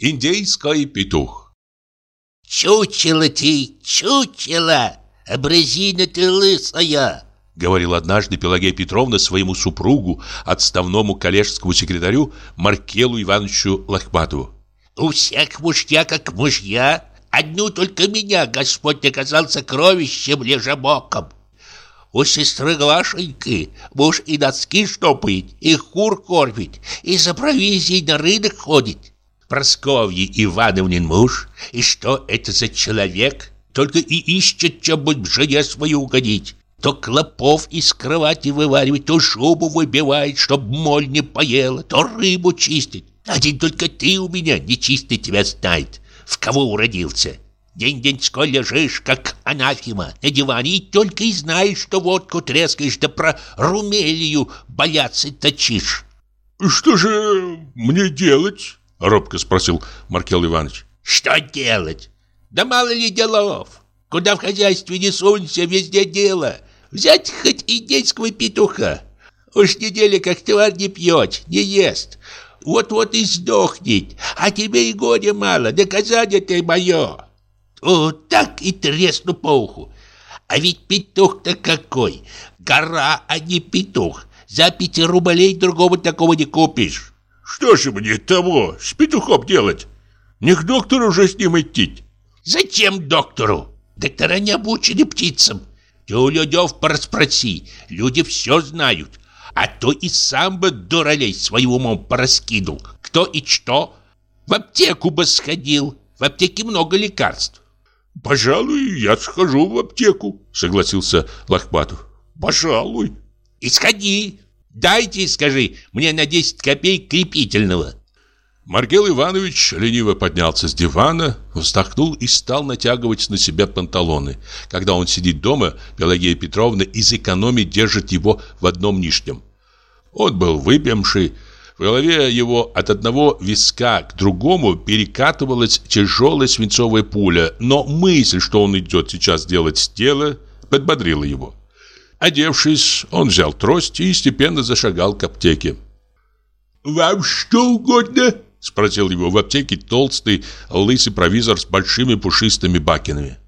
Индейский петух «Чучело ты, чучело! Образина ты лысая!» Говорил однажды Пелагея Петровна своему супругу, отставному коллежскому секретарю Маркелу Ивановичу Лохматову. «У всех мужья как мужья, одну только меня Господь наказал сокровищем лежебоком. У сестры Глашеньки муж и носки штопает, и кур кормит, и за провизией на рынок ходит. Просковьи Ивановнин муж, и что это за человек? Только и ищет, чем бы жене свою угодить. То клопов из кровати вываривает, то шубу выбивает, чтоб моль не поела, то рыбу чистит. Один только ты у меня нечистый тебя знает, в кого уродился. День-деньской лежишь, как анафима, на диване, и только и знаешь, что водку трескаешь, да про румелию бояться точишь. «Что же мне делать?» — робко спросил Маркел Иванович. «Что делать? Да мало ли делов. Куда в хозяйстве не сунься, везде дело. Взять хоть индейского петуха. Уж неделя как тварь не пьет, не ест. Вот-вот и сдохнет, а тебе и горе мало, наказание ты мое. О, так и тресну по уху. А ведь петух-то какой, гора, а не петух. За пяти рублей другого такого не купишь. Что же мне того с петухом делать? Не к доктору уже с ним идти. Зачем доктору? Доктора не обучены птицам. Ты у людей пораспроси, люди все знают. А то и сам бы дуралей своим умом пораскинул. Кто и что. В аптеку бы сходил. В аптеке много лекарств. «Пожалуй, я схожу в аптеку», — согласился Лохматов. «Пожалуй». «И сходи. Дайте, скажи, мне на 10 копеек крепительного». Маргел Иванович лениво поднялся с дивана, вздохнул и стал натягивать на себя панталоны. Когда он сидит дома, Пелагея Петровна из экономии держит его в одном нижнем. Он был выпьемший, в голове его от одного виска к другому перекатывалась тяжелая свинцовая пуля, но мысль, что он идет сейчас делать дело, подбодрила его. Одевшись, он взял трость и степенно зашагал к аптеке. «Вам что угодно?» — спросил его в аптеке толстый, лысый провизор с большими пушистыми бакинами.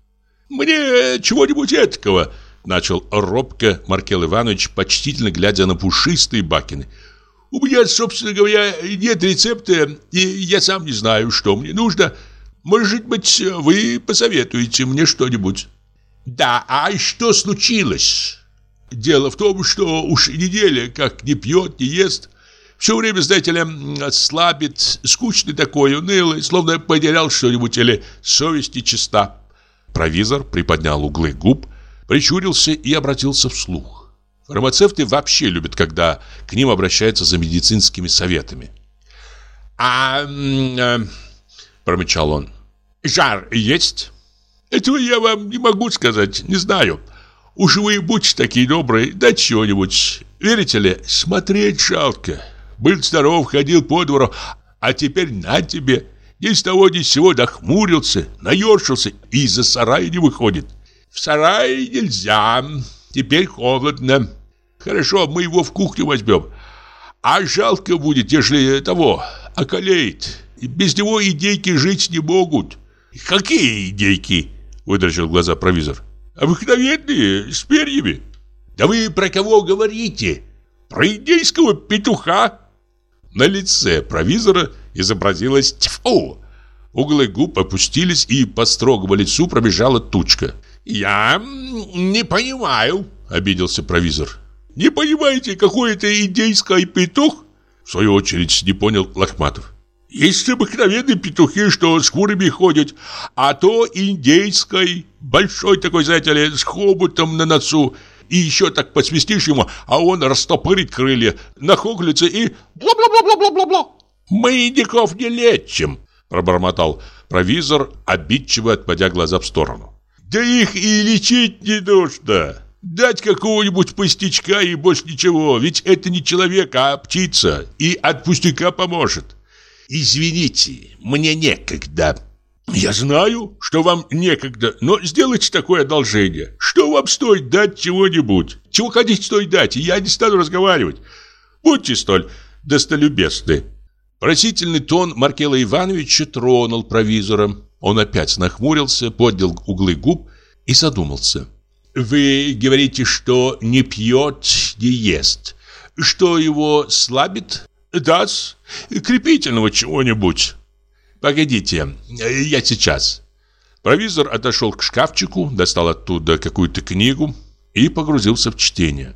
«Мне чего-нибудь этакого!» — начал робко Маркел Иванович, почтительно глядя на пушистые бакины. «У меня, собственно говоря, нет рецепта, и я сам не знаю, что мне нужно. Может быть, вы посоветуете мне что-нибудь?» «Да, а что случилось?» «Дело в том, что уж неделя как не пьет, не ест». Все время, знаете ли, слабит, скучный такой, унылый, словно потерял что-нибудь или совесть нечиста. Провизор приподнял углы губ, прищурился и обратился вслух. Фармацевты вообще любят, когда к ним обращаются за медицинскими советами. «А...», -а промычал он. «Жар есть?» «Этого я вам не могу сказать, не знаю. Уж вы будьте такие добрые, дать чего-нибудь. Верите ли, смотреть жалко. Был здоров, ходил по двору, а теперь на тебе. Ни с того ни с сего нахмурился, наершился и из-за сарая не выходит. В сарае нельзя, теперь холодно. Хорошо, мы его в кухню возьмем. А жалко будет, если того околеет. Без него идейки жить не могут. Какие идейки? Выдрачил глаза провизор. Обыкновенные, с перьями. Да вы про кого говорите? Про индейского петуха. На лице провизора изобразилось «тьфу». Углы губ опустились, и по строгому лицу пробежала тучка. «Я не понимаю», — обиделся провизор. «Не понимаете, какой это индейский петух?» В свою очередь не понял Лохматов. «Есть обыкновенные петухи, что с курами ходят, а то индейский, большой такой, знаете ли, с хоботом на носу, и еще так посвистишь ему, а он растопырит крылья, нахоглится и бла-бла-бла-бла-бла-бла. Мы индиков не лечим, пробормотал провизор, обидчиво отводя глаза в сторону. Да их и лечить не нужно. Дать какого-нибудь пустячка и больше ничего, ведь это не человек, а птица, и от пустяка поможет. Извините, мне некогда, я знаю, что вам некогда, но сделайте такое одолжение. Что вам стоит дать чего-нибудь? Чего хотите стоит дать, я не стану разговаривать. Будьте столь достолюбесны. Просительный тон Маркела Ивановича тронул провизора. Он опять нахмурился, поднял углы губ и задумался. «Вы говорите, что не пьет, не ест. Что его слабит?» Да крепительного чего-нибудь». «Погодите, я сейчас». Провизор отошел к шкафчику, достал оттуда какую-то книгу и погрузился в чтение.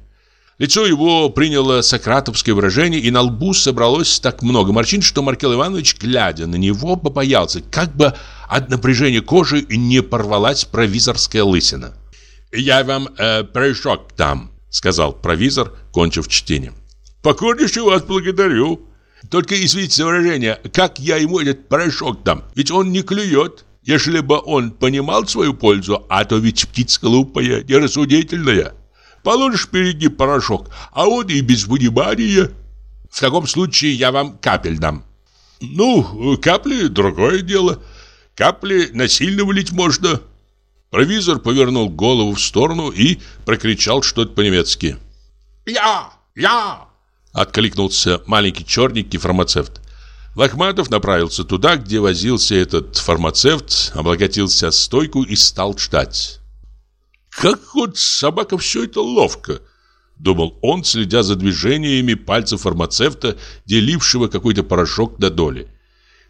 Лицо его приняло сократовское выражение, и на лбу собралось так много морщин, что Маркел Иванович, глядя на него, побоялся, как бы от напряжения кожи не порвалась провизорская лысина. «Я вам э, порошок там», — сказал провизор, кончив чтение. «Покорнейше вас благодарю. Только извините за выражение, как я ему этот порошок дам? Ведь он не клюет. Если бы он понимал свою пользу, а то ведь птица глупая, нерассудительная». Положишь перед ним порошок, а он и без внимания. В таком случае я вам капель дам. Ну, капли – другое дело. Капли насильно вылить можно. Провизор повернул голову в сторону и прокричал что-то по-немецки. «Я! Я!» – откликнулся маленький черненький фармацевт. Лохматов направился туда, где возился этот фармацевт, облокотился стойку и стал ждать. Как вот собака все это ловко, думал он, следя за движениями пальцев фармацевта, делившего какой-то порошок до доли.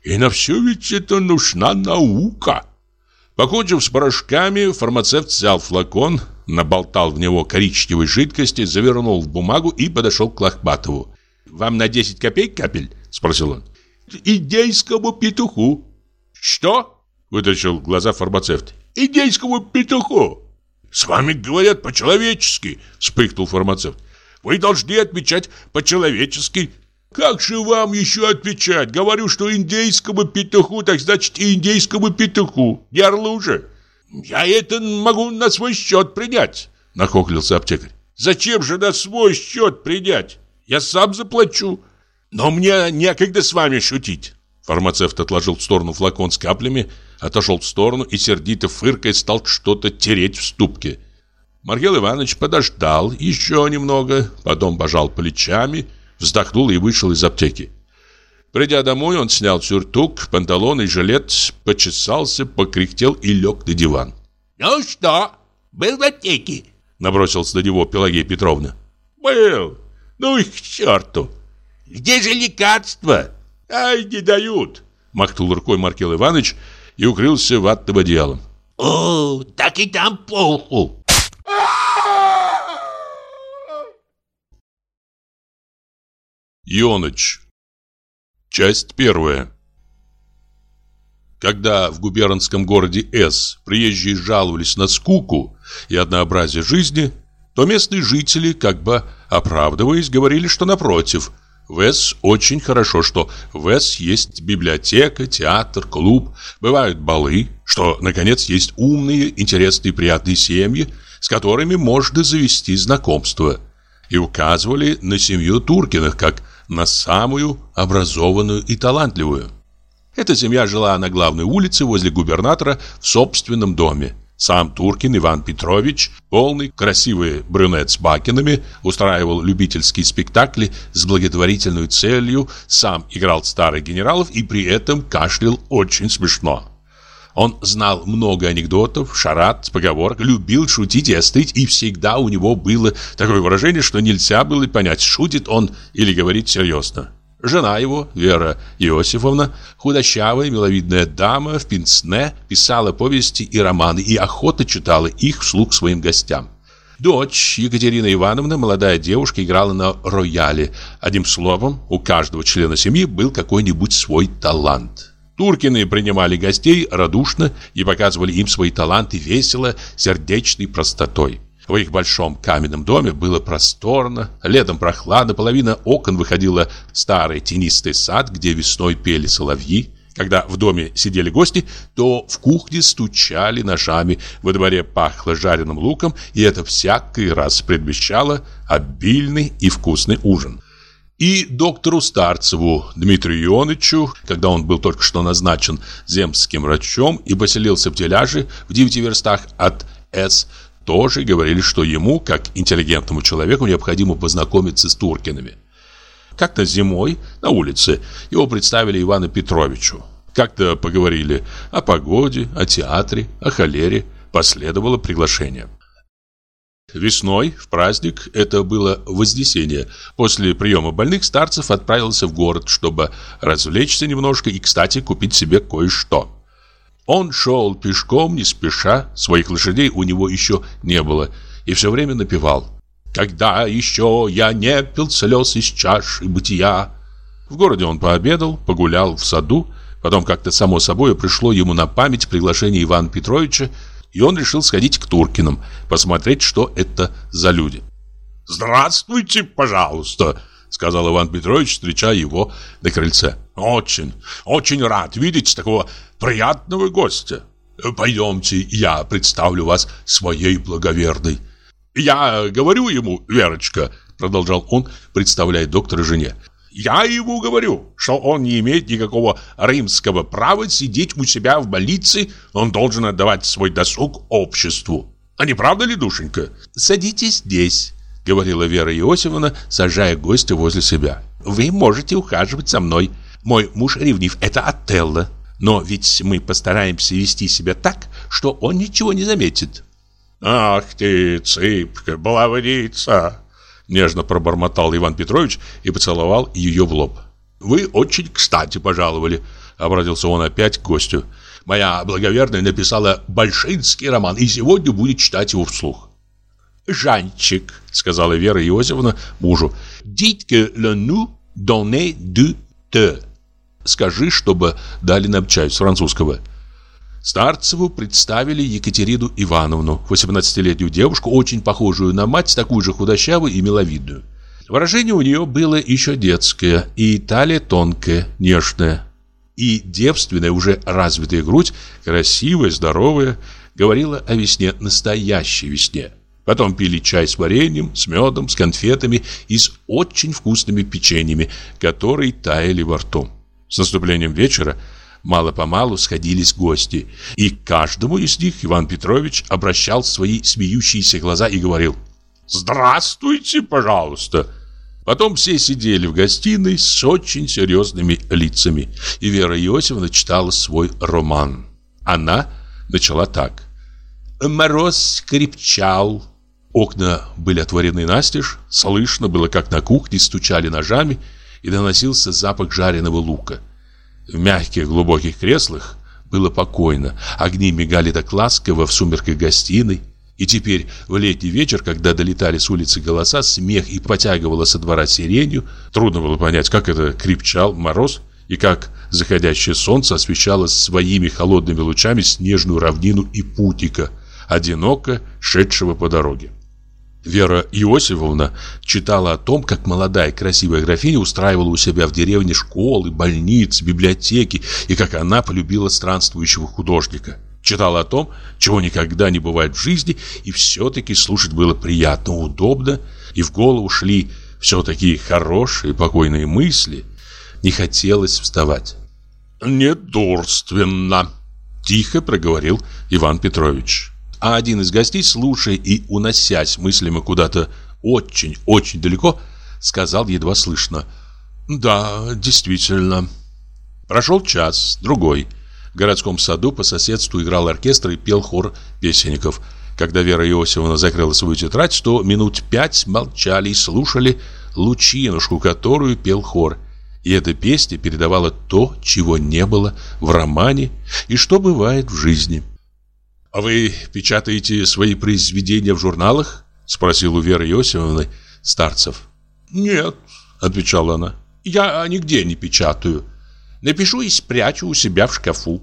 И на все ведь это нужна наука. Покончив с порошками, фармацевт взял флакон, наболтал в него коричневой жидкости, завернул в бумагу и подошел к Лохматову. «Вам на 10 копеек капель?» – спросил он. «Индейскому петуху». «Что?» – вытащил глаза фармацевт. «Индейскому петуху». «С вами говорят по-человечески», — вспыхнул фармацевт. «Вы должны отвечать по-человечески». «Как же вам еще отвечать? Говорю, что индейскому петуху, так значит и индейскому петуху. Не орлу же». «Я это могу на свой счет принять», — нахохлился аптекарь. «Зачем же на свой счет принять? Я сам заплачу». «Но мне некогда с вами шутить». Фармацевт отложил в сторону флакон с каплями, отошел в сторону и, сердито фыркая, стал что-то тереть в ступке. Маргел Иванович подождал еще немного, потом пожал плечами, вздохнул и вышел из аптеки. Придя домой, он снял сюртук, панталон и жилет, почесался, покряхтел и лег на диван. «Ну что, был в аптеке?» Набросился на него Пелагея Петровна. «Был! Ну их к черту!» «Где же лекарства?» «Ай, не дают!» Махнул рукой Маркел Иванович и укрылся ватным одеялом. «О, так и там полку!» Ионыч Часть первая. Когда в губернском городе С приезжие жаловались на скуку и однообразие жизни, то местные жители, как бы оправдываясь, говорили, что напротив – в С очень хорошо, что в С есть библиотека, театр, клуб, бывают балы, что, наконец, есть умные, интересные приятные семьи, с которыми можно завести знакомство. И указывали на семью Туркиных как на самую образованную и талантливую. Эта семья жила на главной улице возле губернатора в собственном доме. Сам Туркин Иван Петрович, полный, красивый брюнет с бакинами, устраивал любительские спектакли с благотворительной целью, сам играл старых генералов и при этом кашлял очень смешно. Он знал много анекдотов, шарат, поговорок, любил шутить и остыть, и всегда у него было такое выражение, что нельзя было понять, шутит он или говорит серьезно. Жена его, Вера Иосифовна, худощавая, миловидная дама в пинцне, писала повести и романы и охотно читала их вслух своим гостям. Дочь Екатерина Ивановна, молодая девушка, играла на рояле. Одним словом, у каждого члена семьи был какой-нибудь свой талант. Туркины принимали гостей радушно и показывали им свои таланты весело, сердечной простотой. В их большом каменном доме было просторно, летом прохладно, половина окон выходила в старый тенистый сад, где весной пели соловьи. Когда в доме сидели гости, то в кухне стучали ножами, во дворе пахло жареным луком, и это всякий раз предвещало обильный и вкусный ужин. И доктору Старцеву Дмитрию Ионычу, когда он был только что назначен земским врачом и поселился в Теляже в девяти верстах от С, тоже говорили, что ему, как интеллигентному человеку, необходимо познакомиться с Туркиными. Как-то зимой на улице его представили Ивану Петровичу. Как-то поговорили о погоде, о театре, о холере. Последовало приглашение. Весной, в праздник, это было Вознесение, после приема больных старцев отправился в город, чтобы развлечься немножко и, кстати, купить себе кое-что. Он шел пешком, не спеша, своих лошадей у него еще не было, и все время напевал. «Когда еще я не пил слез из чаши бытия». В городе он пообедал, погулял в саду, потом как-то само собой пришло ему на память приглашение Ивана Петровича, и он решил сходить к Туркиным, посмотреть, что это за люди. «Здравствуйте, пожалуйста», — сказал Иван Петрович, встречая его на крыльце. «Очень, очень рад видеть такого приятного гостя. Пойдемте, я представлю вас своей благоверной». «Я говорю ему, Верочка», — продолжал он, представляя доктора жене, «я ему говорю, что он не имеет никакого римского права сидеть у себя в больнице, он должен отдавать свой досуг обществу. А не правда ли, душенька?» «Садитесь здесь», — говорила Вера Иосифовна, сажая гостя возле себя. «Вы можете ухаживать за мной. Мой муж ревнив, это Отелло. Но ведь мы постараемся вести себя так, что он ничего не заметит». «Ах ты, цыпка, баловница!» Нежно пробормотал Иван Петрович и поцеловал ее в лоб. «Вы очень кстати пожаловали», — обратился он опять к гостю. «Моя благоверная написала большинский роман и сегодня будет читать его вслух». «Жанчик», — сказала Вера Иосифовна мужу, «dites que le nous donner du te». «Скажи, чтобы дали нам чай с французского». Старцеву представили Екатерину Ивановну, 18-летнюю девушку, очень похожую на мать, такую же худощавую и миловидную. Выражение у нее было еще детское, и талия тонкая, нежная. И девственная, уже развитая грудь, красивая, здоровая, говорила о весне, настоящей весне. Потом пили чай с вареньем, с медом, с конфетами и с очень вкусными печеньями, которые таяли во рту. С наступлением вечера мало-помалу сходились гости, и к каждому из них Иван Петрович обращал свои смеющиеся глаза и говорил «Здравствуйте, пожалуйста!» Потом все сидели в гостиной с очень серьезными лицами, и Вера Иосифовна читала свой роман. Она начала так. «Мороз крепчал». Окна были отворены настежь, слышно было, как на кухне стучали ножами, и доносился запах жареного лука. В мягких глубоких креслах было покойно. Огни мигали так ласково в сумерках гостиной. И теперь, в летний вечер, когда долетали с улицы голоса, смех и потягивало со двора сиренью, трудно было понять, как это крепчал мороз и как заходящее солнце освещало своими холодными лучами снежную равнину и путика, одиноко шедшего по дороге. Вера Иосифовна читала о том, как молодая красивая графиня устраивала у себя в деревне школы, больницы, библиотеки и как она полюбила странствующего художника. Читала о том, чего никогда не бывает в жизни, и все-таки слушать было приятно, удобно, и в голову шли все такие хорошие, покойные мысли. Не хотелось вставать. «Недурственно», – тихо проговорил Иван Петрович а один из гостей, слушая и уносясь мыслями куда-то очень-очень далеко, сказал едва слышно «Да, действительно». Прошел час, другой. В городском саду по соседству играл оркестр и пел хор песенников. Когда Вера Иосифовна закрыла свою тетрадь, то минут пять молчали и слушали лучинушку, которую пел хор. И эта песня передавала то, чего не было в романе и что бывает в жизни. «А вы печатаете свои произведения в журналах?» Спросил у Веры Иосифовны Старцев. «Нет», — отвечала она, — «я нигде не печатаю. Напишу и спрячу у себя в шкафу».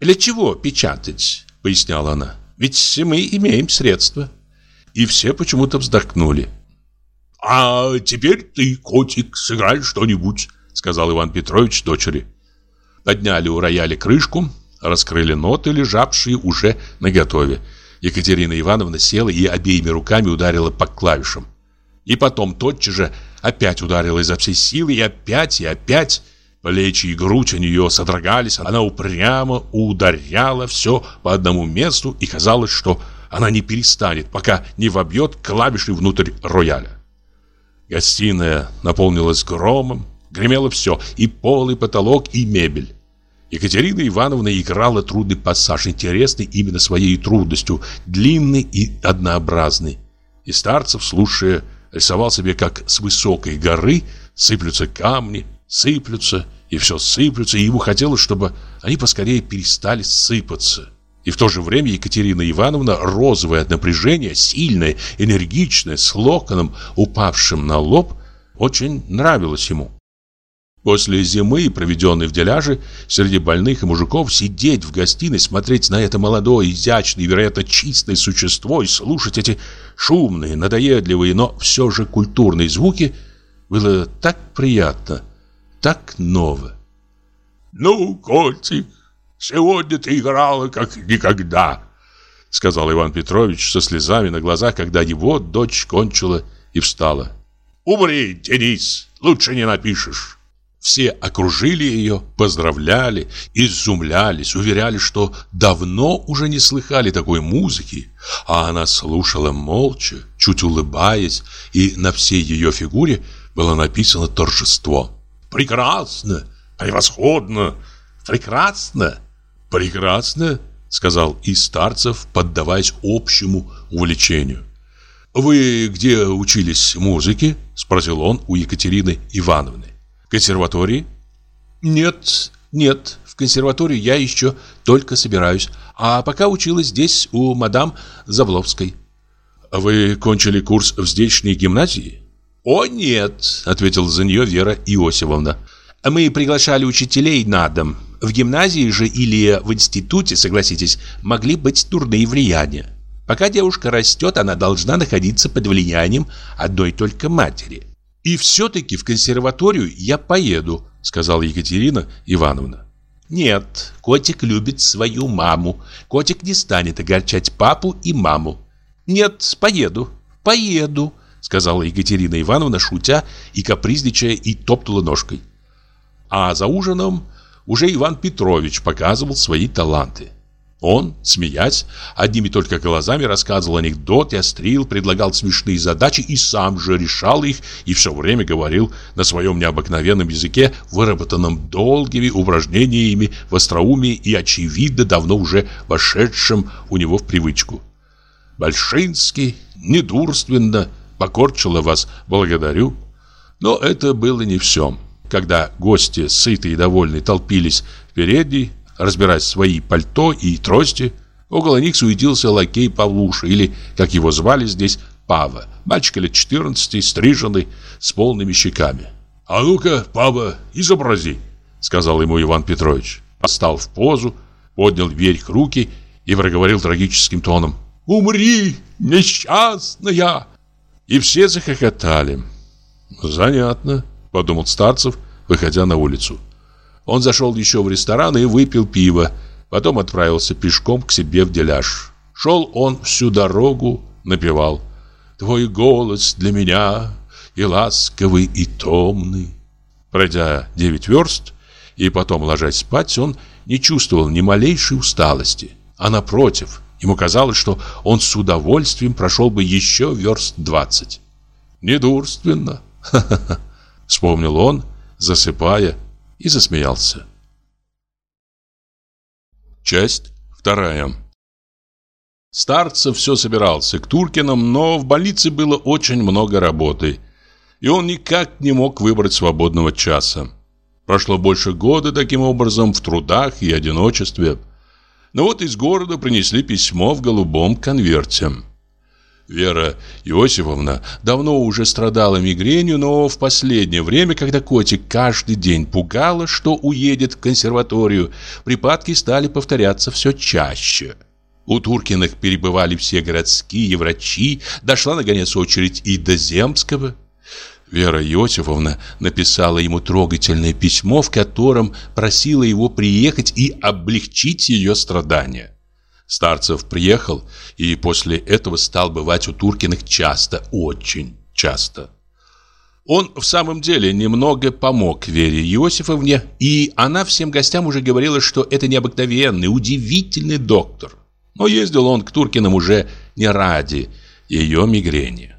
«Для чего печатать?» — поясняла она. «Ведь мы имеем средства». И все почему-то вздохнули. «А теперь ты, котик, сыграй что-нибудь», — сказал Иван Петрович дочери. Подняли у рояля крышку, раскрыли ноты, лежавшие уже наготове. Екатерина Ивановна села и обеими руками ударила по клавишам. И потом тотчас же опять ударила изо всей силы, и опять, и опять. Плечи и грудь у нее содрогались, она упрямо ударяла все по одному месту, и казалось, что она не перестанет, пока не вобьет клавиши внутрь рояля. Гостиная наполнилась громом, гремело все, и пол, и потолок, и мебель. Екатерина Ивановна играла трудный пассаж, интересный именно своей трудностью, длинный и однообразный. И Старцев, слушая, рисовал себе, как с высокой горы сыплются камни, сыплются, и все сыплются, и ему хотелось, чтобы они поскорее перестали сыпаться. И в то же время Екатерина Ивановна, розовая от напряжения, сильная, энергичная, с локоном, упавшим на лоб, очень нравилась ему. После зимы, проведенной в деляже, среди больных и мужиков, сидеть в гостиной, смотреть на это молодое, изящное и, вероятно, чистое существо и слушать эти шумные, надоедливые, но все же культурные звуки было так приятно, так ново. «Ну, котик, сегодня ты играла как никогда», сказал Иван Петрович со слезами на глазах, когда его дочь кончила и встала. «Умри, Денис, лучше не напишешь». Все окружили ее, поздравляли, изумлялись, уверяли, что давно уже не слыхали такой музыки, а она слушала молча, чуть улыбаясь, и на всей ее фигуре было написано торжество. «Прекрасно! Превосходно! Прекрасно!» «Прекрасно!» — сказал и Старцев, поддаваясь общему увлечению. «Вы где учились музыке?» — спросил он у Екатерины Ивановны консерватории? Нет, нет, в консерваторию я еще только собираюсь. А пока училась здесь у мадам Забловской. Вы кончили курс в здешней гимназии? О, нет, ответила за нее Вера Иосифовна. Мы приглашали учителей на дом. В гимназии же или в институте, согласитесь, могли быть дурные влияния. Пока девушка растет, она должна находиться под влиянием одной только матери. «И все-таки в консерваторию я поеду», — сказала Екатерина Ивановна. «Нет, котик любит свою маму. Котик не станет огорчать папу и маму. Нет, поеду, поеду», — сказала Екатерина Ивановна, шутя и капризничая, и топтала ножкой. А за ужином уже Иван Петрович показывал свои таланты. Он, смеясь, одними только глазами рассказывал анекдоты, острил, предлагал смешные задачи и сам же решал их и все время говорил на своем необыкновенном языке, выработанном долгими упражнениями в остроумии и, очевидно, давно уже вошедшем у него в привычку. «Большинский, недурственно, покорчило вас, благодарю». Но это было не все. Когда гости, сытые и довольные, толпились в передней, разбирать свои пальто и трости. Около них суетился лакей Павлуша, или, как его звали здесь, Пава. Мальчик лет 14, стриженный, с полными щеками. «А ну-ка, Пава, изобрази», — сказал ему Иван Петрович. Встал в позу, поднял вверх руки и проговорил трагическим тоном. «Умри, несчастная!» И все захохотали. «Занятно», — подумал Старцев, выходя на улицу. Он зашел еще в ресторан и выпил пиво. Потом отправился пешком к себе в деляж. Шел он всю дорогу, напевал «Твой голос для меня и ласковый, и томный». Пройдя девять верст и потом ложась спать, он не чувствовал ни малейшей усталости. А напротив, ему казалось, что он с удовольствием прошел бы еще верст двадцать. «Недурственно!» — вспомнил он, засыпая и засмеялся. Часть вторая. Старцев все собирался к Туркинам, но в больнице было очень много работы, и он никак не мог выбрать свободного часа. Прошло больше года таким образом в трудах и одиночестве. Но вот из города принесли письмо в голубом конверте. Вера Иосифовна давно уже страдала мигренью, но в последнее время, когда котик каждый день пугала, что уедет в консерваторию, припадки стали повторяться все чаще. У Туркиных перебывали все городские врачи, дошла наконец очередь и до Земского. Вера Иосифовна написала ему трогательное письмо, в котором просила его приехать и облегчить ее страдания. Старцев приехал и после этого стал бывать у Туркиных часто, очень часто. Он в самом деле немного помог Вере Иосифовне, и она всем гостям уже говорила, что это необыкновенный, удивительный доктор. Но ездил он к Туркиным уже не ради ее мигрени.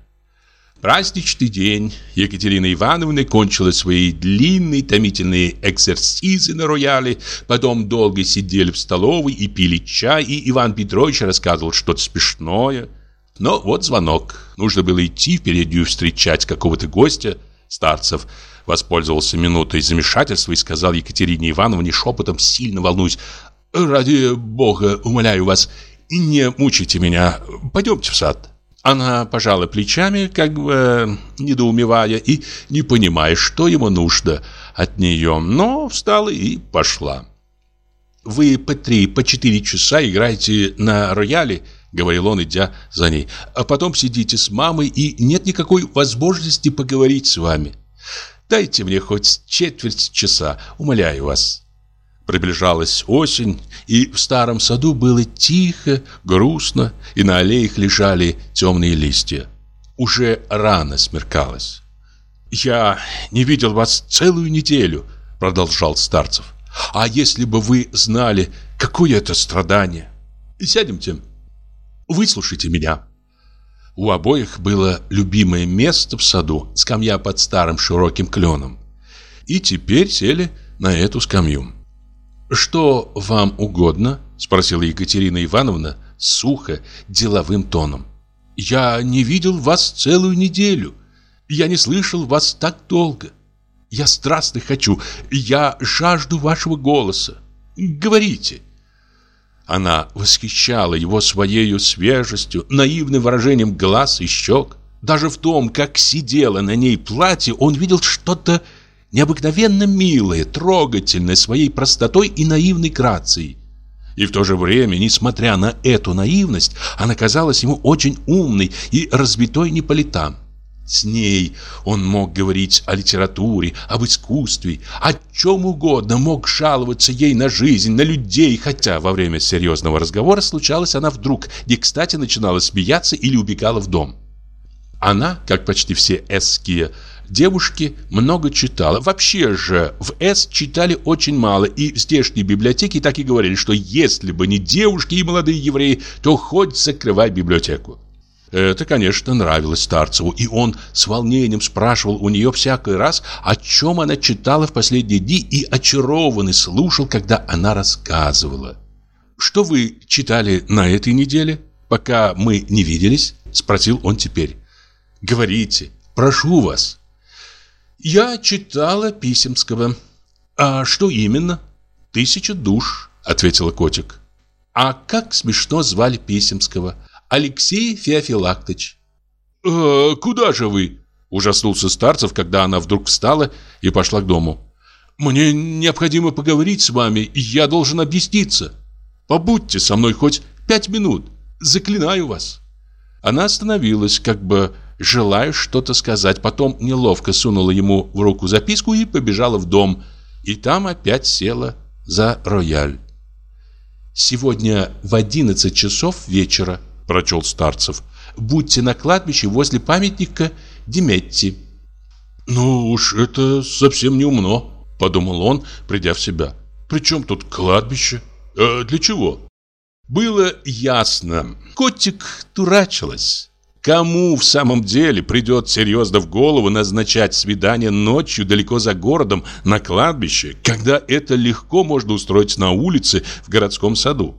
Праздничный день Екатерина Ивановна кончила свои длинные томительные экзерсизы на рояле, потом долго сидели в столовой и пили чай, и Иван Петрович рассказывал что-то смешное. Но вот звонок. Нужно было идти в переднюю встречать какого-то гостя. Старцев воспользовался минутой замешательства и сказал Екатерине Ивановне шепотом, сильно волнуясь, «Ради бога, умоляю вас, не мучайте меня, пойдемте в сад». Она пожала плечами, как бы недоумевая и не понимая, что ему нужно от нее, но встала и пошла. «Вы по три, по четыре часа играете на рояле», — говорил он, идя за ней, «а потом сидите с мамой, и нет никакой возможности поговорить с вами. Дайте мне хоть четверть часа, умоляю вас». Приближалась осень, и в старом саду было тихо, грустно, и на аллеях лежали темные листья. Уже рано смеркалось. «Я не видел вас целую неделю», — продолжал Старцев. «А если бы вы знали, какое это страдание? Сядемте, выслушайте меня». У обоих было любимое место в саду, скамья под старым широким кленом. И теперь сели на эту скамью. «Что вам угодно?» – спросила Екатерина Ивановна сухо, деловым тоном. «Я не видел вас целую неделю. Я не слышал вас так долго. Я страстно хочу, я жажду вашего голоса. Говорите». Она восхищала его своей свежестью, наивным выражением глаз и щек. Даже в том, как сидело на ней платье, он видел что-то необыкновенно милая, трогательная своей простотой и наивной грацией. И в то же время, несмотря на эту наивность, она казалась ему очень умной и разбитой не по летам. С ней он мог говорить о литературе, об искусстве, о чем угодно, мог жаловаться ей на жизнь, на людей, хотя во время серьезного разговора случалось, она вдруг не кстати начинала смеяться или убегала в дом. Она, как почти все эсские девушки, много читала. Вообще же в С читали очень мало, и в здешней библиотеке так и говорили, что если бы не девушки и молодые евреи, то хоть закрывай библиотеку. Это, конечно, нравилось Старцеву, и он с волнением спрашивал у нее всякий раз, о чем она читала в последние дни, и очарованный слушал, когда она рассказывала. «Что вы читали на этой неделе, пока мы не виделись?» – спросил он теперь. Говорите, прошу вас. Я читала Писемского. А что именно? Тысяча душ, ответила котик. А как смешно звали Писемского. Алексей Феофилактович. «Э, «Куда же вы?» – ужаснулся Старцев, когда она вдруг встала и пошла к дому. «Мне необходимо поговорить с вами, и я должен объясниться. Побудьте со мной хоть пять минут, заклинаю вас». Она остановилась, как бы желая что-то сказать. Потом неловко сунула ему в руку записку и побежала в дом. И там опять села за рояль. «Сегодня в одиннадцать часов вечера», – прочел Старцев, – «будьте на кладбище возле памятника Деметти». «Ну уж это совсем не умно», – подумал он, придя в себя. «При чем тут кладбище? А для чего?» Было ясно. Котик дурачилась. Кому в самом деле придет серьезно в голову назначать свидание ночью далеко за городом на кладбище, когда это легко можно устроить на улице в городском саду?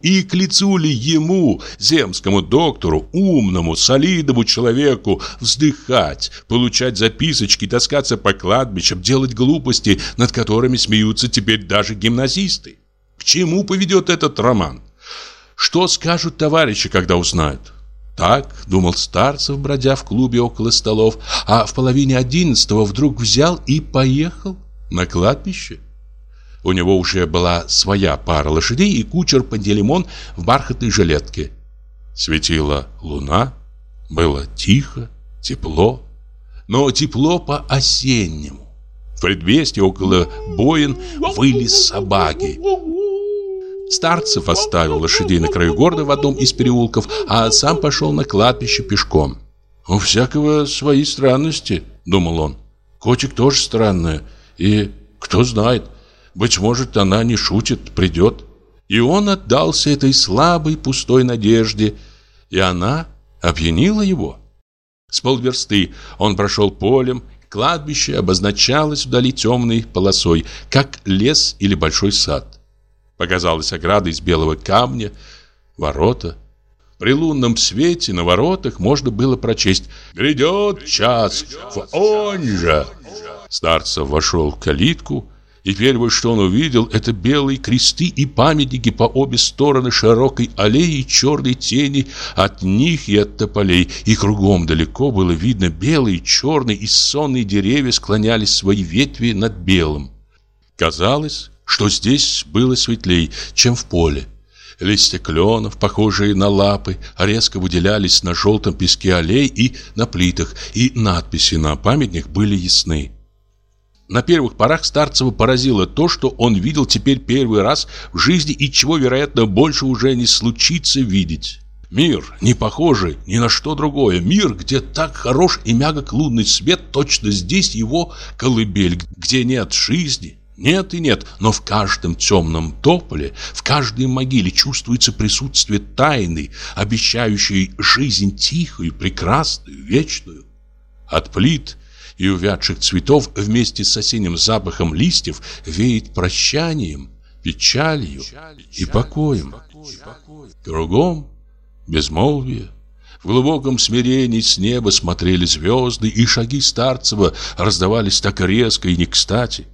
И к лицу ли ему, земскому доктору, умному, солидному человеку, вздыхать, получать записочки, таскаться по кладбищам, делать глупости, над которыми смеются теперь даже гимназисты? К чему поведет этот роман? Что скажут товарищи, когда узнают? Так думал Старцев, бродя в клубе около столов, а в половине одиннадцатого вдруг взял и поехал на кладбище. У него уже была своя пара лошадей и кучер Пантелеймон в бархатной жилетке. Светила луна, было тихо, тепло, но тепло по-осеннему. В предместе около боин выли собаки. Старцев оставил лошадей на краю города в одном из переулков, а сам пошел на кладбище пешком. «У всякого свои странности», — думал он. «Котик тоже странная, и кто знает, быть может, она не шутит, придет». И он отдался этой слабой пустой надежде, и она опьянила его. С полверсты он прошел полем, кладбище обозначалось вдали темной полосой, как лес или большой сад. Показалась ограда из белого камня, ворота. При лунном свете на воротах можно было прочесть «Грядет час, в он же!» Старцев вошел в калитку, и первое, что он увидел, это белые кресты и памятники по обе стороны широкой аллеи и черной тени от них и от тополей. И кругом далеко было видно белые, черные и сонные деревья склонялись свои ветви над белым. Казалось, что здесь было светлей, чем в поле. Листья кленов, похожие на лапы, резко выделялись на желтом песке аллей и на плитах, и надписи на памятник были ясны. На первых порах Старцева поразило то, что он видел теперь первый раз в жизни и чего, вероятно, больше уже не случится видеть. Мир, не похожий ни на что другое. Мир, где так хорош и мягок лунный свет, точно здесь его колыбель, где нет жизни. Нет и нет, но в каждом темном тополе, в каждой могиле чувствуется присутствие тайны, обещающей жизнь тихую, прекрасную, вечную. От плит и увядших цветов вместе с осенним запахом листьев веет прощанием, печалью и покоем. Кругом безмолвие. В глубоком смирении с неба смотрели звезды, и шаги Старцева раздавались так резко и не кстати.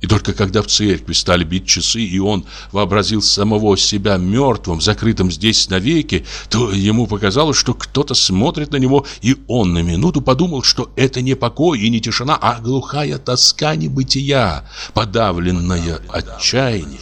И только когда в церкви стали бить часы, и он вообразил самого себя мертвым, закрытым здесь навеки, то ему показалось, что кто-то смотрит на него, и он на минуту подумал, что это не покой и не тишина, а глухая тоска небытия, подавленное отчаяние.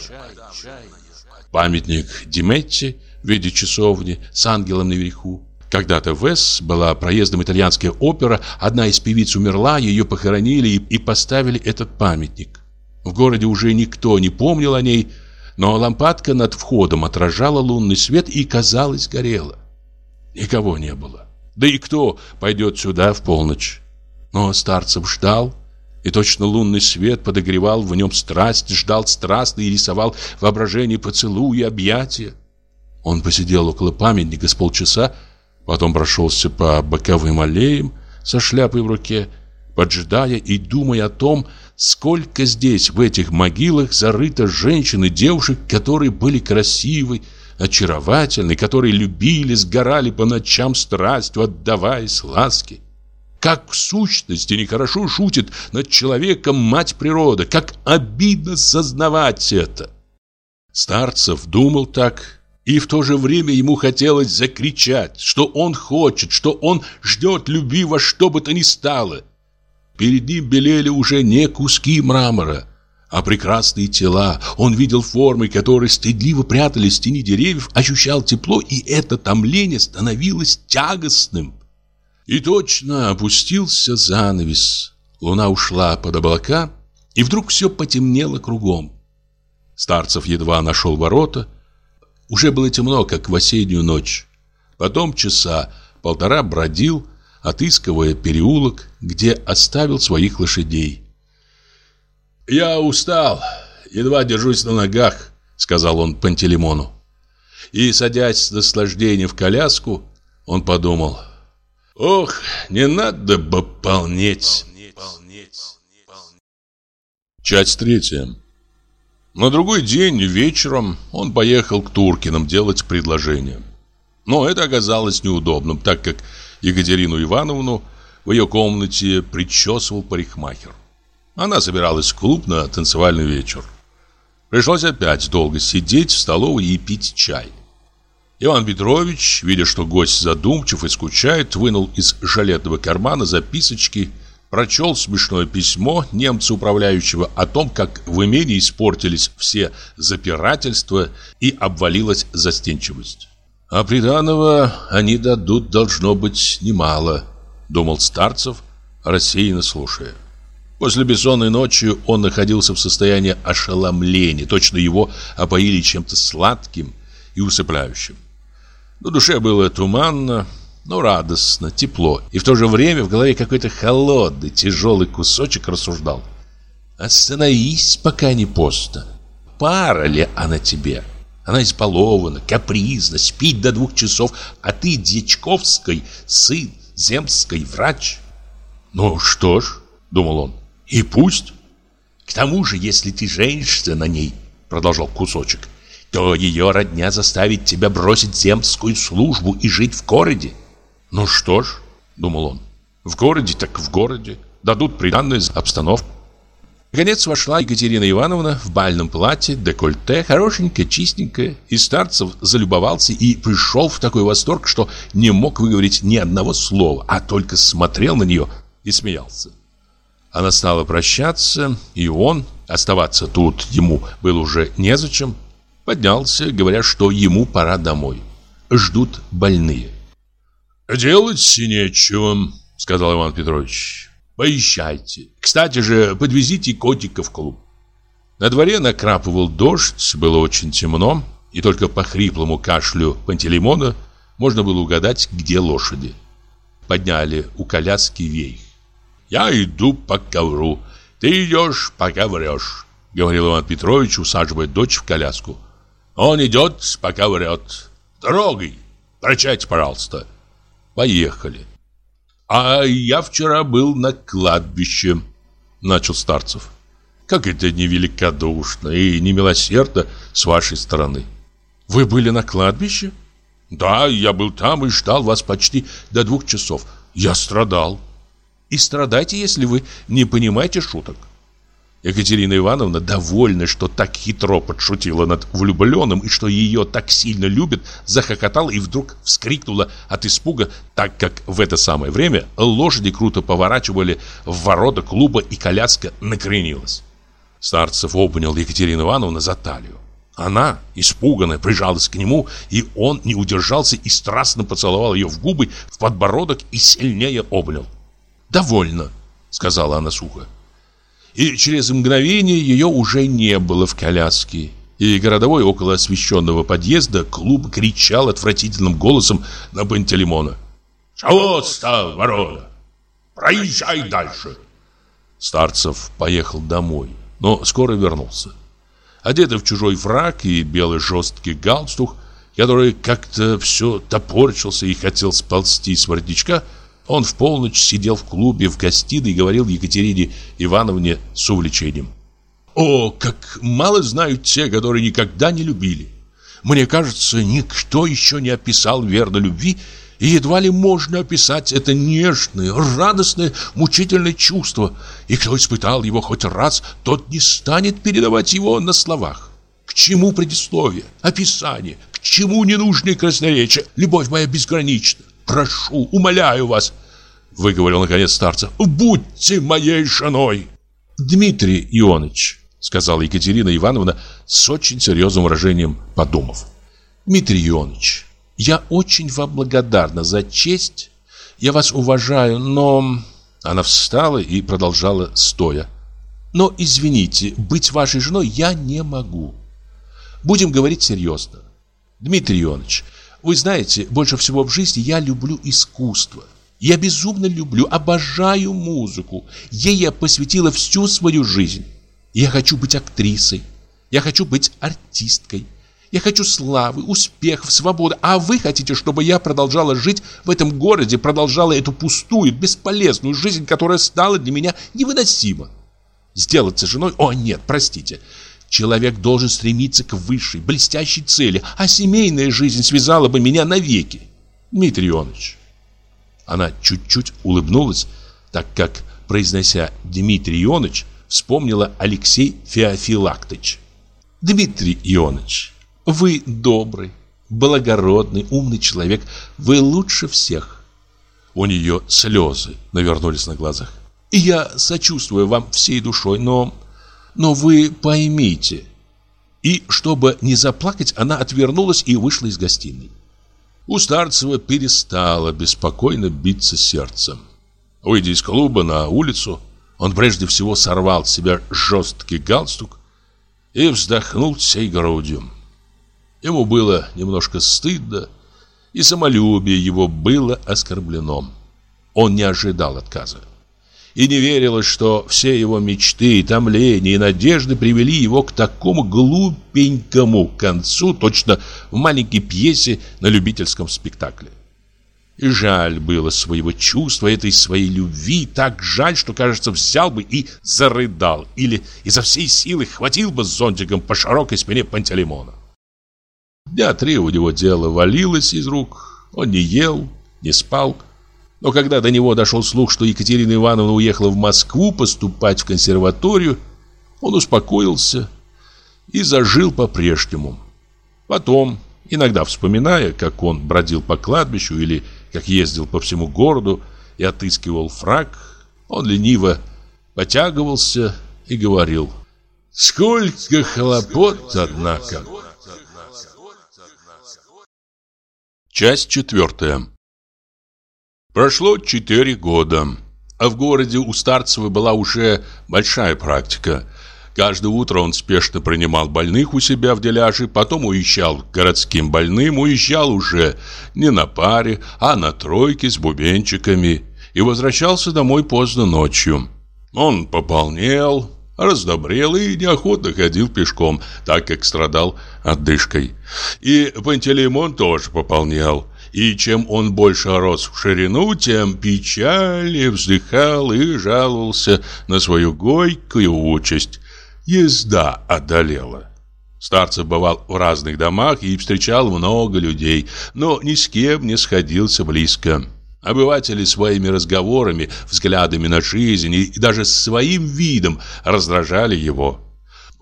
Памятник Диметти в виде часовни с ангелом наверху. Когда-то в С была проездом итальянская опера, одна из певиц умерла, ее похоронили и поставили этот памятник. В городе уже никто не помнил о ней, но лампадка над входом отражала лунный свет и, казалось, горела. Никого не было. Да и кто пойдет сюда в полночь? Но Старцев ждал, и точно лунный свет подогревал в нем страсть, ждал страстно и рисовал воображение поцелуя и объятия. Он посидел около памятника с полчаса, потом прошелся по боковым аллеям со шляпой в руке, поджидая и думая о том, Сколько здесь, в этих могилах, зарыто женщин и девушек, которые были красивы, очаровательны, которые любили, сгорали по ночам страстью, отдаваясь ласке. Как в сущности нехорошо шутит над человеком мать природа, как обидно сознавать это. Старцев думал так, и в то же время ему хотелось закричать, что он хочет, что он ждет любви во что бы то ни стало – Перед ним белели уже не куски мрамора, а прекрасные тела. Он видел формы, которые стыдливо прятались в тени деревьев, ощущал тепло, и это томление становилось тягостным. И точно опустился занавес. Луна ушла под облака, и вдруг все потемнело кругом. Старцев едва нашел ворота. Уже было темно, как в осеннюю ночь. Потом часа полтора бродил, отыскивая переулок, где оставил своих лошадей. «Я устал, едва держусь на ногах», — сказал он Пантелеймону. И, садясь с наслаждением в коляску, он подумал, «Ох, не надо бы полнеть». Часть третья. На другой день вечером он поехал к Туркиным делать предложение. Но это оказалось неудобным, так как Екатерину Ивановну в ее комнате причесывал парикмахер. Она собиралась в клуб на танцевальный вечер. Пришлось опять долго сидеть в столовой и пить чай. Иван Петрович, видя, что гость задумчив и скучает, вынул из жилетного кармана записочки, прочел смешное письмо немца управляющего о том, как в имении испортились все запирательства и обвалилась застенчивость. А приданого они дадут, должно быть, немало, думал Старцев, рассеянно слушая. После бессонной ночи он находился в состоянии ошеломления, точно его опоили чем-то сладким и усыпляющим. На душе было туманно, но радостно, тепло, и в то же время в голове какой-то холодный, тяжелый кусочек рассуждал. «Остановись, пока не поздно. Пара ли она тебе?» Она избалована, капризна, спит до двух часов, а ты, Дьячковской, сын, земский врач. Ну что ж, думал он, и пусть. К тому же, если ты женишься на ней, продолжал кусочек, то ее родня заставит тебя бросить земскую службу и жить в городе. Ну что ж, думал он, в городе так в городе, дадут приданную обстановку. Наконец вошла Екатерина Ивановна в бальном платье, декольте, хорошенькая, чистенькая, и Старцев залюбовался и пришел в такой восторг, что не мог выговорить ни одного слова, а только смотрел на нее и смеялся. Она стала прощаться, и он, оставаться тут ему было уже незачем, поднялся, говоря, что ему пора домой. Ждут больные. «Делать нечего», — сказал Иван Петрович. Поезжайте. Кстати же, подвезите котика в клуб. На дворе накрапывал дождь, было очень темно, и только по хриплому кашлю Пантелеймона можно было угадать, где лошади. Подняли у коляски вейх. «Я иду по ковру, ты идешь, пока врешь», — говорил Иван Петрович, усаживая дочь в коляску. «Он идет, пока врет. Дорогой. Прощайте, пожалуйста». Поехали. «А я вчера был на кладбище», — начал Старцев. «Как это невеликодушно и немилосердно с вашей стороны». «Вы были на кладбище?» «Да, я был там и ждал вас почти до двух часов. Я страдал». «И страдайте, если вы не понимаете шуток. Екатерина Ивановна, довольна, что так хитро подшутила над влюбленным и что ее так сильно любят, захохотала и вдруг вскрикнула от испуга, так как в это самое время лошади круто поворачивали в ворота клуба и коляска накренилась. Старцев обнял Екатерину Ивановну за талию. Она, испуганная, прижалась к нему, и он не удержался и страстно поцеловал ее в губы, в подбородок и сильнее обнял. «Довольно», — сказала она сухо и через мгновение ее уже не было в коляске. И городовой около освещенного подъезда клуб кричал отвратительным голосом на Пантелеймона. «Чего стал, ворона? Проезжай дальше!» Старцев поехал домой, но скоро вернулся. Одетый в чужой фраг и белый жесткий галстук, который как-то все топорчился и хотел сползти с воротничка, он в полночь сидел в клубе в гостиной и говорил Екатерине Ивановне с увлечением. «О, как мало знают те, которые никогда не любили! Мне кажется, никто еще не описал верно любви, и едва ли можно описать это нежное, радостное, мучительное чувство. И кто испытал его хоть раз, тот не станет передавать его на словах. К чему предисловие, описание, к чему ненужные красноречия? Любовь моя безгранична прошу, умоляю вас, выговорил наконец старца, будьте моей женой. Дмитрий Ионович, сказала Екатерина Ивановна с очень серьезным выражением, подумав. Дмитрий Ионович, я очень вам благодарна за честь, я вас уважаю, но... Она встала и продолжала стоя. Но, извините, быть вашей женой я не могу. Будем говорить серьезно. Дмитрий Ионович, вы знаете, больше всего в жизни я люблю искусство. Я безумно люблю, обожаю музыку. Ей я посвятила всю свою жизнь. Я хочу быть актрисой. Я хочу быть артисткой. Я хочу славы, успехов, свободы. А вы хотите, чтобы я продолжала жить в этом городе, продолжала эту пустую, бесполезную жизнь, которая стала для меня невыносима. Сделаться женой? О, нет, простите. Человек должен стремиться к высшей, блестящей цели, а семейная жизнь связала бы меня навеки. Дмитрий Ионович. Она чуть-чуть улыбнулась, так как, произнося Дмитрий Ионович, вспомнила Алексей Феофилактович. Дмитрий Ионович, вы добрый, благородный, умный человек, вы лучше всех. У нее слезы навернулись на глазах. И я сочувствую вам всей душой, но но вы поймите. И чтобы не заплакать, она отвернулась и вышла из гостиной. У Старцева перестало беспокойно биться сердцем. Выйдя из клуба на улицу, он прежде всего сорвал с себя жесткий галстук и вздохнул всей грудью. Ему было немножко стыдно, и самолюбие его было оскорблено. Он не ожидал отказа и не верилось, что все его мечты, томления и надежды привели его к такому глупенькому концу, точно в маленькой пьесе на любительском спектакле. И жаль было своего чувства, этой своей любви, так жаль, что, кажется, взял бы и зарыдал, или изо всей силы хватил бы зонтиком по широкой спине Пантелеймона. Дня три у него дело валилось из рук, он не ел, не спал. Но когда до него дошел слух, что Екатерина Ивановна уехала в Москву поступать в консерваторию, он успокоился и зажил по-прежнему. Потом, иногда вспоминая, как он бродил по кладбищу или как ездил по всему городу и отыскивал фраг, он лениво потягивался и говорил «Сколько хлопот, однако!» Часть четвертая Прошло четыре года, а в городе у Старцева была уже большая практика – Каждое утро он спешно принимал больных у себя в деляже, потом уезжал к городским больным, уезжал уже не на паре, а на тройке с бубенчиками и возвращался домой поздно ночью. Он пополнел, раздобрел и неохотно ходил пешком, так как страдал отдышкой. И Пантелеймон тоже пополнел. И чем он больше рос в ширину, тем печальнее вздыхал и жаловался на свою горькую участь езда одолела. Старцев бывал в разных домах и встречал много людей, но ни с кем не сходился близко. Обыватели своими разговорами, взглядами на жизнь и даже своим видом раздражали его.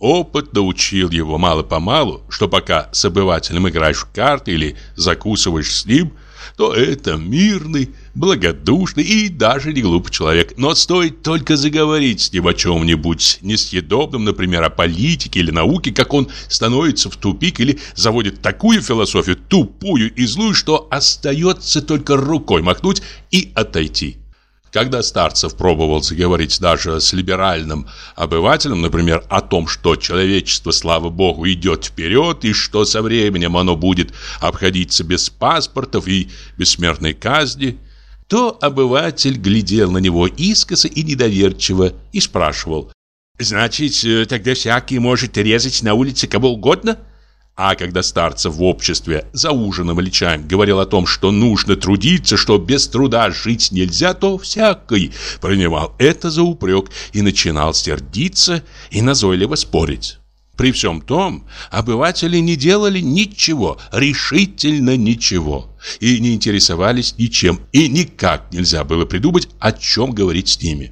Опыт научил его мало-помалу, что пока с обывателем играешь в карты или закусываешь с ним – то это мирный, благодушный и даже не глупый человек. Но стоит только заговорить с ним о чем-нибудь несъедобном, например, о политике или науке, как он становится в тупик или заводит такую философию, тупую и злую, что остается только рукой махнуть и отойти. Когда Старцев пробовал заговорить даже с либеральным обывателем, например, о том, что человечество, слава богу, идет вперед, и что со временем оно будет обходиться без паспортов и бессмертной казни, то обыватель глядел на него искоса и недоверчиво и спрашивал, «Значит, э, тогда всякий может резать на улице кого угодно?» А когда старца в обществе за ужином или чаем говорил о том, что нужно трудиться, что без труда жить нельзя, то всякий принимал это за упрек и начинал сердиться и назойливо спорить. При всем том, обыватели не делали ничего, решительно ничего, и не интересовались ничем, и никак нельзя было придумать, о чем говорить с ними.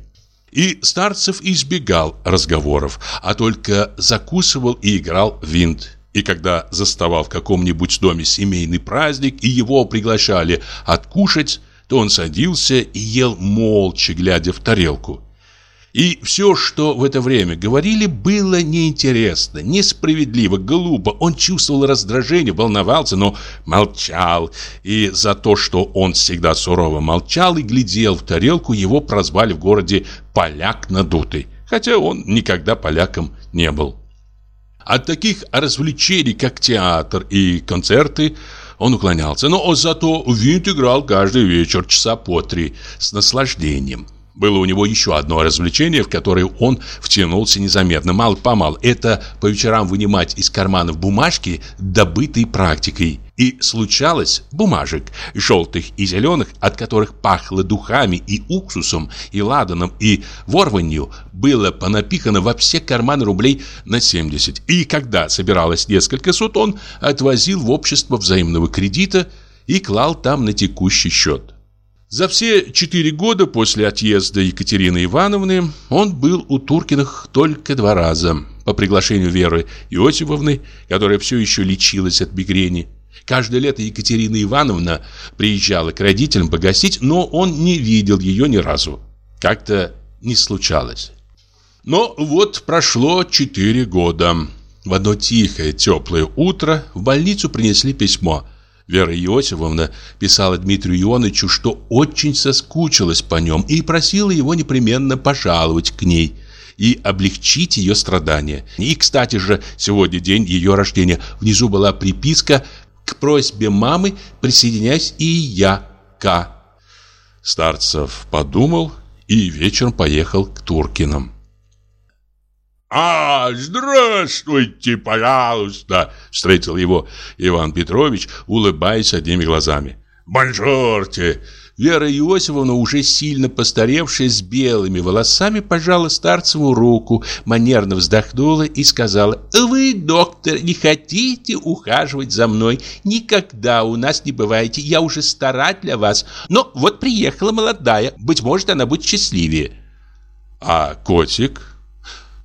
И Старцев избегал разговоров, а только закусывал и играл винт. И когда заставал в каком-нибудь доме семейный праздник и его приглашали откушать, то он садился и ел молча, глядя в тарелку. И все, что в это время говорили, было неинтересно, несправедливо, глупо. Он чувствовал раздражение, волновался, но молчал. И за то, что он всегда сурово молчал и глядел в тарелку, его прозвали в городе «поляк надутый», хотя он никогда поляком не был. От таких развлечений, как театр и концерты, он уклонялся, но зато винт играл каждый вечер часа по три с наслаждением. Было у него еще одно развлечение, в которое он втянулся незаметно, мало-помалу. Это по вечерам вынимать из карманов бумажки, добытые практикой. И случалось бумажек, желтых и зеленых, от которых пахло духами и уксусом, и ладаном, и ворванью, было понапихано во все карманы рублей на 70. И когда собиралось несколько сот, он отвозил в общество взаимного кредита и клал там на текущий счет. За все четыре года после отъезда Екатерины Ивановны он был у Туркиных только два раза. По приглашению Веры Иосифовны, которая все еще лечилась от мигрени. Каждое лето Екатерина Ивановна приезжала к родителям погостить, но он не видел ее ни разу. Как-то не случалось. Но вот прошло четыре года. В одно тихое, теплое утро в больницу принесли письмо – Вера Иосифовна писала Дмитрию Ионовичу, что очень соскучилась по нем и просила его непременно пожаловать к ней и облегчить ее страдания. И, кстати же, сегодня день ее рождения. Внизу была приписка «К просьбе мамы присоединяюсь и я, К». Старцев подумал и вечером поехал к Туркиным. «А, здравствуйте, пожалуйста!» Встретил его Иван Петрович, улыбаясь одними глазами. Бонжорте!» Вера Иосифовна, уже сильно постаревшая, с белыми волосами, пожала Старцеву руку, манерно вздохнула и сказала, «Вы, доктор, не хотите ухаживать за мной? Никогда у нас не бываете, я уже стара для вас. Но вот приехала молодая, быть может, она будет счастливее». «А котик?»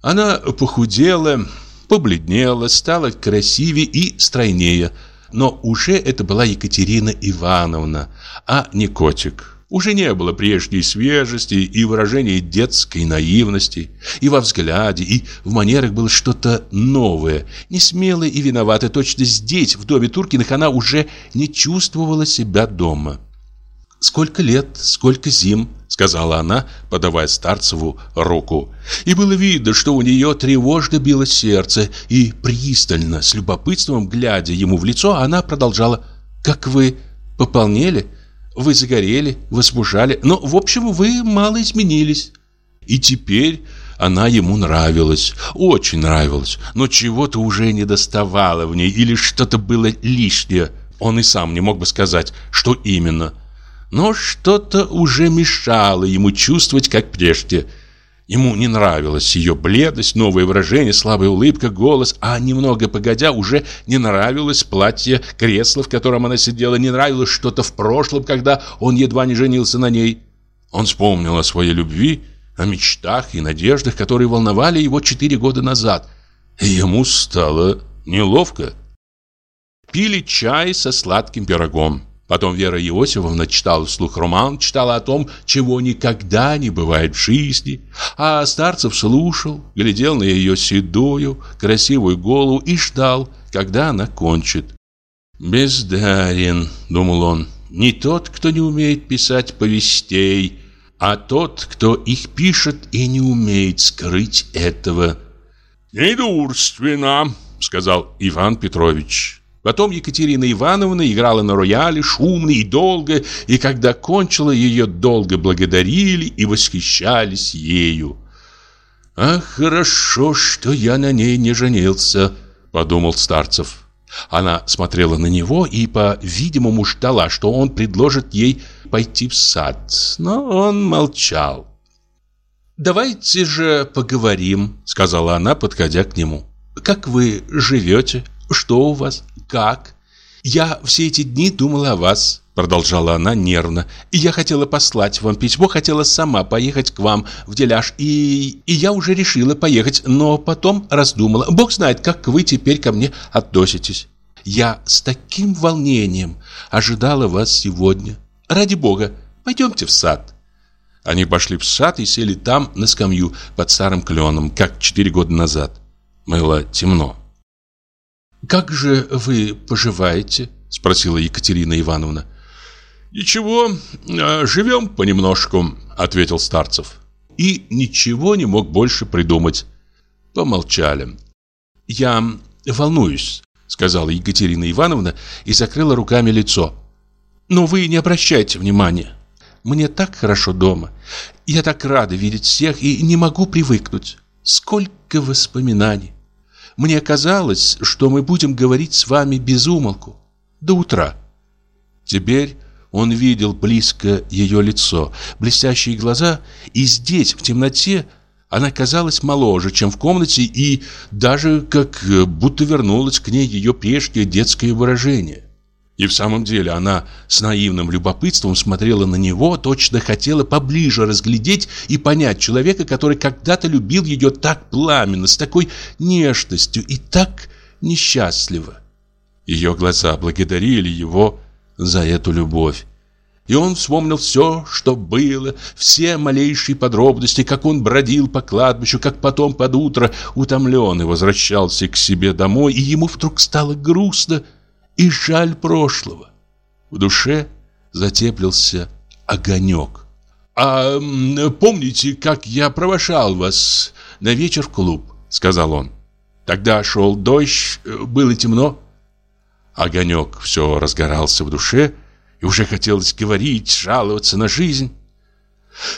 Она похудела, побледнела, стала красивее и стройнее – но уже это была Екатерина Ивановна, а не котик. Уже не было прежней свежести и выражения детской наивности. И во взгляде, и в манерах было что-то новое, несмелое и виноватое. Точно здесь, в доме Туркиных, она уже не чувствовала себя дома. «Сколько лет, сколько зим», — сказала она, подавая Старцеву руку. И было видно, что у нее тревожно било сердце, и пристально, с любопытством, глядя ему в лицо, она продолжала «Как вы пополнели? Вы загорели, возмужали, но, в общем, вы мало изменились». И теперь она ему нравилась, очень нравилась, но чего-то уже не доставало в ней или что-то было лишнее. Он и сам не мог бы сказать, что именно – но что-то уже мешало ему чувствовать, как прежде. Ему не нравилась ее бледность, новое выражение, слабая улыбка, голос, а немного погодя уже не нравилось платье, кресло, в котором она сидела, не нравилось что-то в прошлом, когда он едва не женился на ней. Он вспомнил о своей любви, о мечтах и надеждах, которые волновали его четыре года назад. И ему стало неловко. Пили чай со сладким пирогом. Потом Вера Иосифовна читала вслух роман, читала о том, чего никогда не бывает в жизни. А Старцев слушал, глядел на ее седую, красивую голову и ждал, когда она кончит. «Бездарен», — думал он, — «не тот, кто не умеет писать повестей, а тот, кто их пишет и не умеет скрыть этого». «Недурственно», — сказал Иван Петрович. Потом Екатерина Ивановна играла на рояле шумно и долго, и когда кончила, ее долго благодарили и восхищались ею. «Ах, хорошо, что я на ней не женился», — подумал Старцев. Она смотрела на него и, по-видимому, ждала, что он предложит ей пойти в сад, но он молчал. «Давайте же поговорим», — сказала она, подходя к нему. «Как вы живете? Что у вас? Как? Я все эти дни думала о вас, продолжала она нервно. И я хотела послать вам письмо, хотела сама поехать к вам в деляж. И, и я уже решила поехать, но потом раздумала. Бог знает, как вы теперь ко мне относитесь. Я с таким волнением ожидала вас сегодня. Ради бога, пойдемте в сад. Они пошли в сад и сели там на скамью под старым кленом, как четыре года назад. Было темно. «Как же вы поживаете?» – спросила Екатерина Ивановна. «Ничего, а, живем понемножку», – ответил Старцев. И ничего не мог больше придумать. Помолчали. «Я волнуюсь», – сказала Екатерина Ивановна и закрыла руками лицо. «Но вы не обращайте внимания. Мне так хорошо дома. Я так рада видеть всех и не могу привыкнуть. Сколько воспоминаний. Мне казалось, что мы будем говорить с вами без умолку. До утра. Теперь он видел близко ее лицо, блестящие глаза, и здесь, в темноте, она казалась моложе, чем в комнате, и даже как будто вернулось к ней ее прежнее детское выражение. И в самом деле она с наивным любопытством смотрела на него, точно хотела поближе разглядеть и понять человека, который когда-то любил ее так пламенно, с такой нежностью и так несчастливо. Ее глаза благодарили его за эту любовь. И он вспомнил все, что было, все малейшие подробности, как он бродил по кладбищу, как потом под утро утомленный возвращался к себе домой, и ему вдруг стало грустно, и жаль прошлого. В душе затеплился огонек. «А помните, как я провожал вас на вечер в клуб?» — сказал он. «Тогда шел дождь, было темно». Огонек все разгорался в душе, и уже хотелось говорить, жаловаться на жизнь.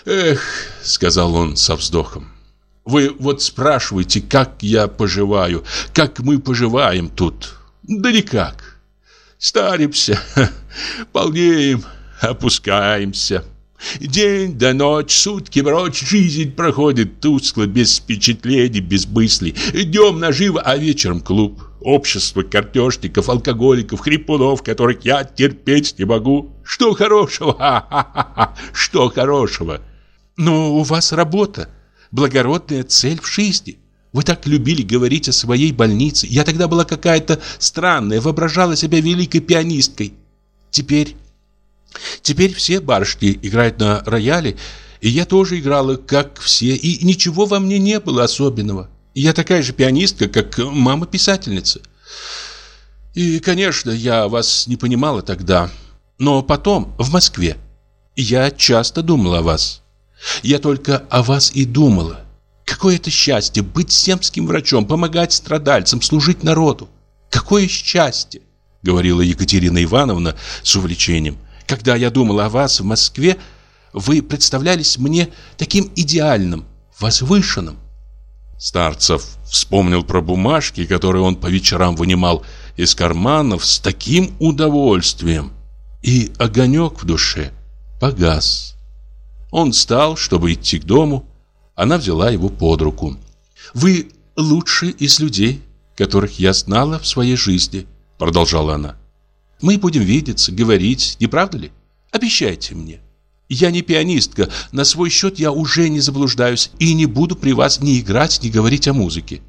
«Эх», — сказал он со вздохом, — «вы вот спрашиваете, как я поживаю, как мы поживаем тут. Да никак. Старимся, полнеем, опускаемся. День да ночь, сутки прочь, жизнь проходит тускло, без впечатлений, без мыслей. Днем наживо, а вечером клуб. Общество картежников, алкоголиков, хрипунов, которых я терпеть не могу. Что хорошего? Что хорошего? Но у вас работа, благородная цель в жизни. Вы так любили говорить о своей больнице. Я тогда была какая-то странная, воображала себя великой пианисткой. Теперь Теперь все барышни играют на рояле, и я тоже играла, как все, и ничего во мне не было особенного. Я такая же пианистка, как мама-писательница. И, конечно, я вас не понимала тогда, но потом, в Москве, я часто думала о вас. Я только о вас и думала. Какое это счастье быть семским врачом, помогать страдальцам, служить народу. Какое счастье, говорила Екатерина Ивановна с увлечением. Когда я думала о вас в Москве, вы представлялись мне таким идеальным, возвышенным. Старцев вспомнил про бумажки, которые он по вечерам вынимал из карманов с таким удовольствием. И огонек в душе погас. Он встал, чтобы идти к дому. Она взяла его под руку. «Вы лучший из людей, которых я знала в своей жизни», продолжала она. Мы будем видеться, говорить, не правда ли? Обещайте мне. Я не пианистка, на свой счет я уже не заблуждаюсь и не буду при вас ни играть, ни говорить о музыке.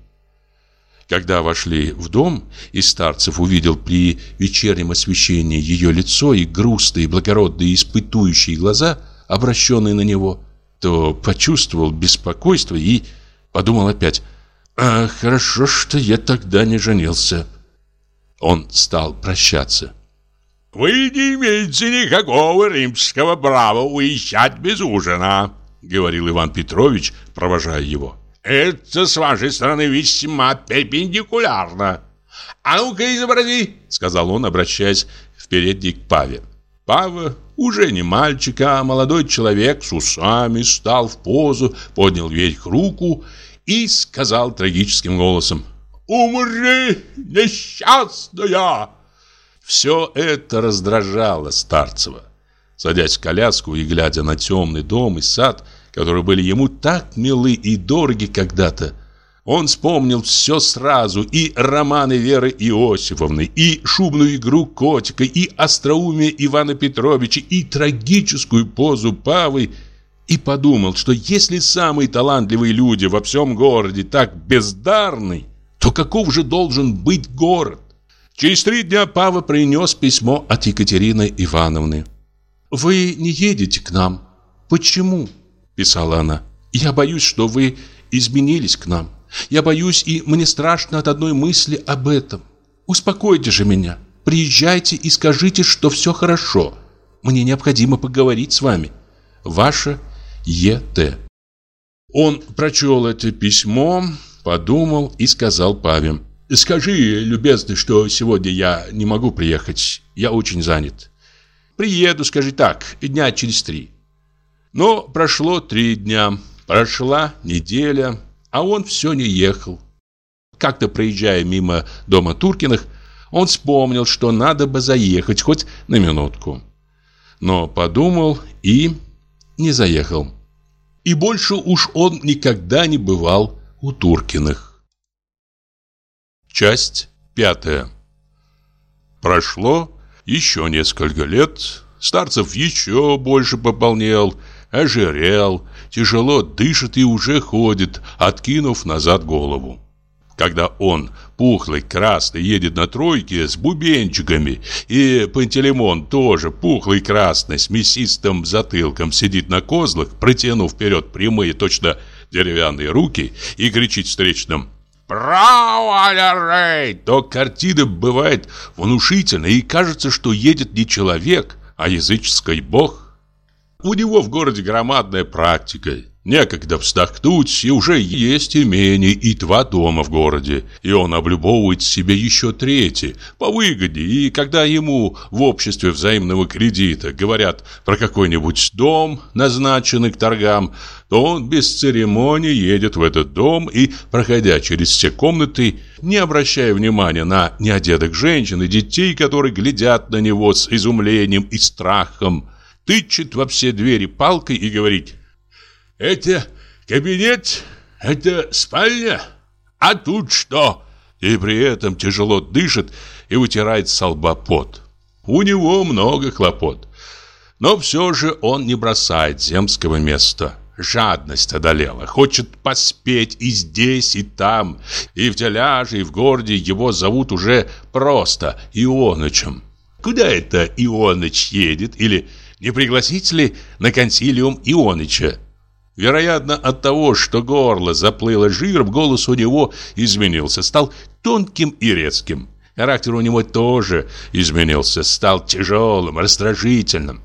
Когда вошли в дом, и Старцев увидел при вечернем освещении ее лицо и грустные, благородные, испытующие глаза, обращенные на него, то почувствовал беспокойство и подумал опять, «А, хорошо, что я тогда не женился». Он стал прощаться. «Вы не имеете никакого римского права уезжать без ужина», говорил Иван Петрович, провожая его. «Это с вашей стороны весьма перпендикулярно». «А ну-ка изобрази», сказал он, обращаясь в передний к Паве. Пава, уже не мальчик, а молодой человек с усами, стал в позу, поднял вверх руку и сказал трагическим голосом «Умри, несчастная!» Все это раздражало Старцева. Садясь в коляску и глядя на темный дом и сад, которые были ему так милы и дороги когда-то, он вспомнил все сразу, и романы Веры Иосифовны, и шумную игру котика, и остроумие Ивана Петровича, и трагическую позу Павы, и подумал, что если самые талантливые люди во всем городе так бездарны, то каков же должен быть город? Через три дня Пава принес письмо от Екатерины Ивановны. «Вы не едете к нам. Почему?» – писала она. «Я боюсь, что вы изменились к нам. Я боюсь, и мне страшно от одной мысли об этом. Успокойте же меня. Приезжайте и скажите, что все хорошо. Мне необходимо поговорить с вами. Ваша Е.Т. Он прочел это письмо, подумал и сказал Паве. Скажи, любезный, что сегодня я не могу приехать. Я очень занят. Приеду, скажи так, дня через три. Но прошло три дня, прошла неделя, а он все не ехал. Как-то проезжая мимо дома Туркиных, он вспомнил, что надо бы заехать хоть на минутку. Но подумал и не заехал. И больше уж он никогда не бывал у Туркиных. Часть пятая. Прошло еще несколько лет. Старцев еще больше пополнел, ожирел, тяжело дышит и уже ходит, откинув назад голову. Когда он, пухлый, красный, едет на тройке с бубенчиками, и Пантелеймон тоже пухлый, красный, с мясистым затылком сидит на козлах, протянув вперед прямые, точно деревянные руки, и кричит встречным «Право, Рей!» То картина бывает внушительной, и кажется, что едет не человек, а языческий бог. У него в городе громадная практика. Некогда вздохнуть, и уже есть имение и два дома в городе. И он облюбовывает себе еще третий, выгоде. И когда ему в обществе взаимного кредита говорят про какой-нибудь дом, назначенный к торгам, то он без церемонии едет в этот дом и, проходя через все комнаты, не обращая внимания на неодетых женщин и детей, которые глядят на него с изумлением и страхом, тычет во все двери палкой и говорит это кабинет, это спальня, а тут что? И при этом тяжело дышит и вытирает с лба пот. У него много хлопот. Но все же он не бросает земского места. Жадность одолела, хочет поспеть и здесь, и там, и в Теляже, и в городе его зовут уже просто Ионычем. Куда это Ионыч едет? Или не пригласить ли на консилиум Ионыча? Вероятно, от того, что горло заплыло жиром, голос у него изменился, стал тонким и резким. Характер у него тоже изменился, стал тяжелым, раздражительным.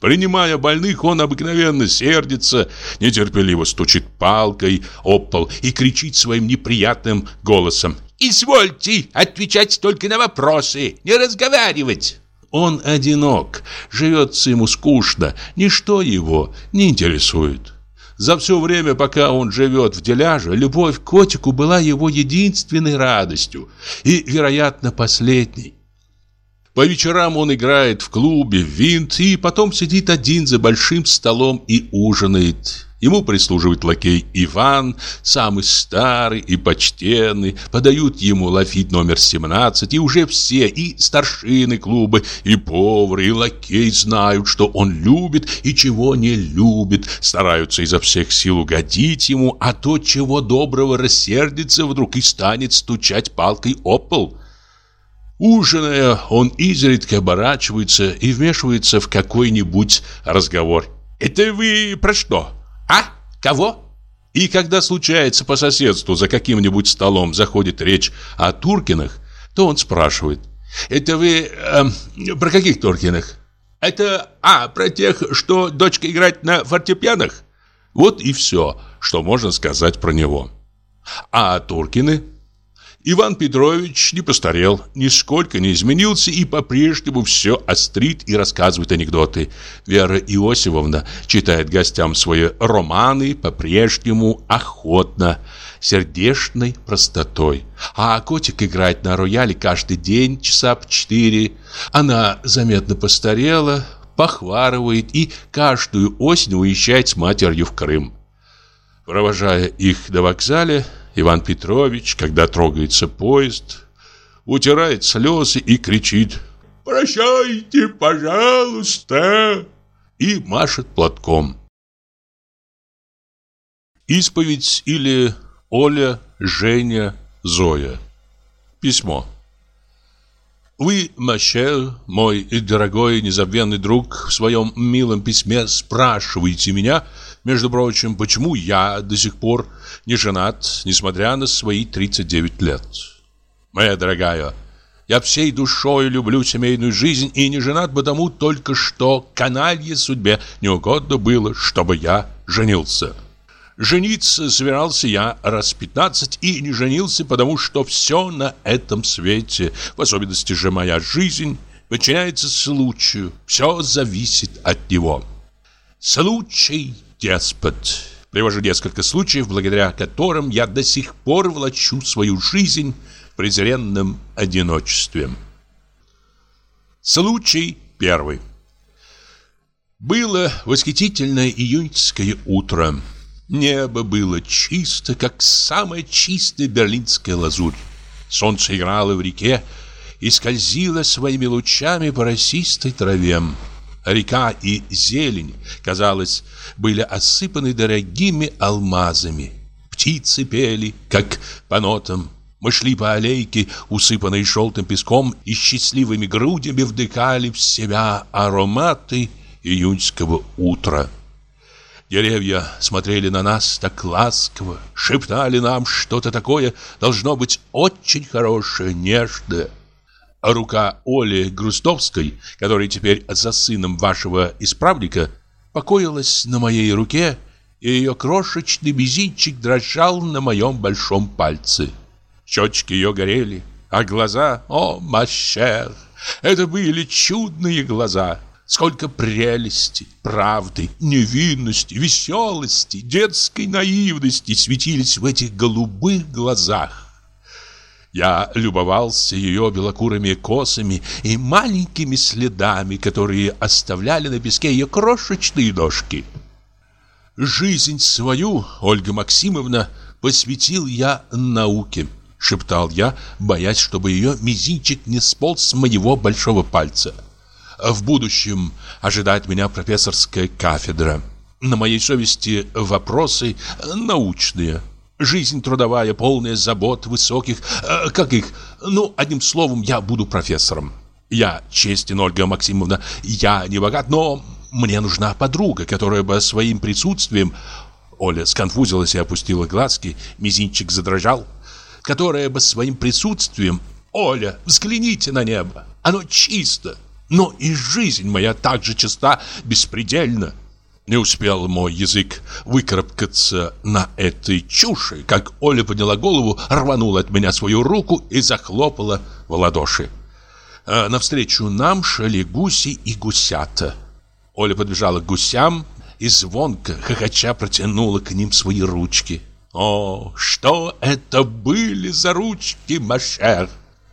Принимая больных, он обыкновенно сердится, нетерпеливо стучит палкой об пол и кричит своим неприятным голосом. «Извольте отвечать только на вопросы, не разговаривать!» Он одинок, живется ему скучно, ничто его не интересует. За все время, пока он живет в деляже, любовь к котику была его единственной радостью и, вероятно, последней. По вечерам он играет в клубе, в винт и потом сидит один за большим столом и ужинает. Ему прислуживает лакей Иван, самый старый и почтенный, подают ему лафит номер 17, и уже все, и старшины клуба, и повар, и лакей знают, что он любит и чего не любит, стараются изо всех сил угодить ему, а то, чего доброго, рассердится вдруг и станет стучать палкой о пол. Ужиная, он изредка оборачивается и вмешивается в какой-нибудь разговор. «Это вы про что?» «А? Кого?» И когда случается по соседству за каким-нибудь столом заходит речь о Туркинах, то он спрашивает. «Это вы э, про каких Туркинах?» «Это, а, про тех, что дочка играет на фортепианах?» Вот и все, что можно сказать про него. А Туркины Иван Петрович не постарел, нисколько не изменился и по-прежнему все острит и рассказывает анекдоты. Вера Иосифовна читает гостям свои романы по-прежнему охотно, сердечной простотой. А котик играет на рояле каждый день часа по четыре. Она заметно постарела, похварывает и каждую осень уезжает с матерью в Крым. Провожая их до вокзаля, Иван Петрович, когда трогается поезд, утирает слезы и кричит «Прощайте, пожалуйста!» и машет платком. Исповедь или Оля, Женя, Зоя. Письмо. Вы, Мащер, мой дорогой незабвенный друг, в своем милом письме спрашиваете меня, между прочим, почему я до сих пор не женат, несмотря на свои 39 лет. Моя дорогая, я всей душой люблю семейную жизнь и не женат потому только что каналье судьбе не угодно было, чтобы я женился. Жениться собирался я раз 15 и не женился, потому что все на этом свете, в особенности же моя жизнь, подчиняется случаю, все зависит от него. Случай деспот. Привожу несколько случаев, благодаря которым я до сих пор влачу свою жизнь в презренном одиночестве. Случай первый. Было восхитительное июньское утро. Небо было чисто, как самая чистая берлинская лазурь. Солнце играло в реке и скользило своими лучами по росистой траве. Река и зелень, казалось, были осыпаны дорогими алмазами. Птицы пели, как по нотам. Мы шли по аллейке, усыпанной желтым песком, и счастливыми грудями вдыхали в себя ароматы июньского утра. Деревья смотрели на нас так ласково, шептали нам что-то такое, должно быть очень хорошее, нежное. А рука Оли Грустовской, которая теперь за сыном вашего исправника, покоилась на моей руке и ее крошечный мизинчик дрожал на моем большом пальце. Щечки ее горели, а глаза, о, мащер, это были чудные глаза. Сколько прелести, правды, невинности, веселости, детской наивности светились в этих голубых глазах. Я любовался ее белокурыми косами и маленькими следами, которые оставляли на песке ее крошечные ножки. Жизнь свою, Ольга Максимовна, посвятил я науке, шептал я, боясь, чтобы ее мизинчик не сполз с моего большого пальца. В будущем ожидает меня профессорская кафедра. На моей совести вопросы научные. Жизнь трудовая, полная забот, высоких, э, как их, ну, одним словом, я буду профессором. Я честен, Ольга Максимовна, я не богат, но мне нужна подруга, которая бы своим присутствием... Оля сконфузилась и опустила глазки, мизинчик задрожал. Которая бы своим присутствием... Оля, взгляните на небо, оно чисто, но и жизнь моя так же чиста, беспредельна. Не успел мой язык выкарабкаться на этой чуши, как Оля подняла голову, рванула от меня свою руку и захлопала в ладоши. А навстречу нам шли гуси и гусята. Оля подбежала к гусям и звонко, хохоча, протянула к ним свои ручки. О, что это были за ручки, Машер!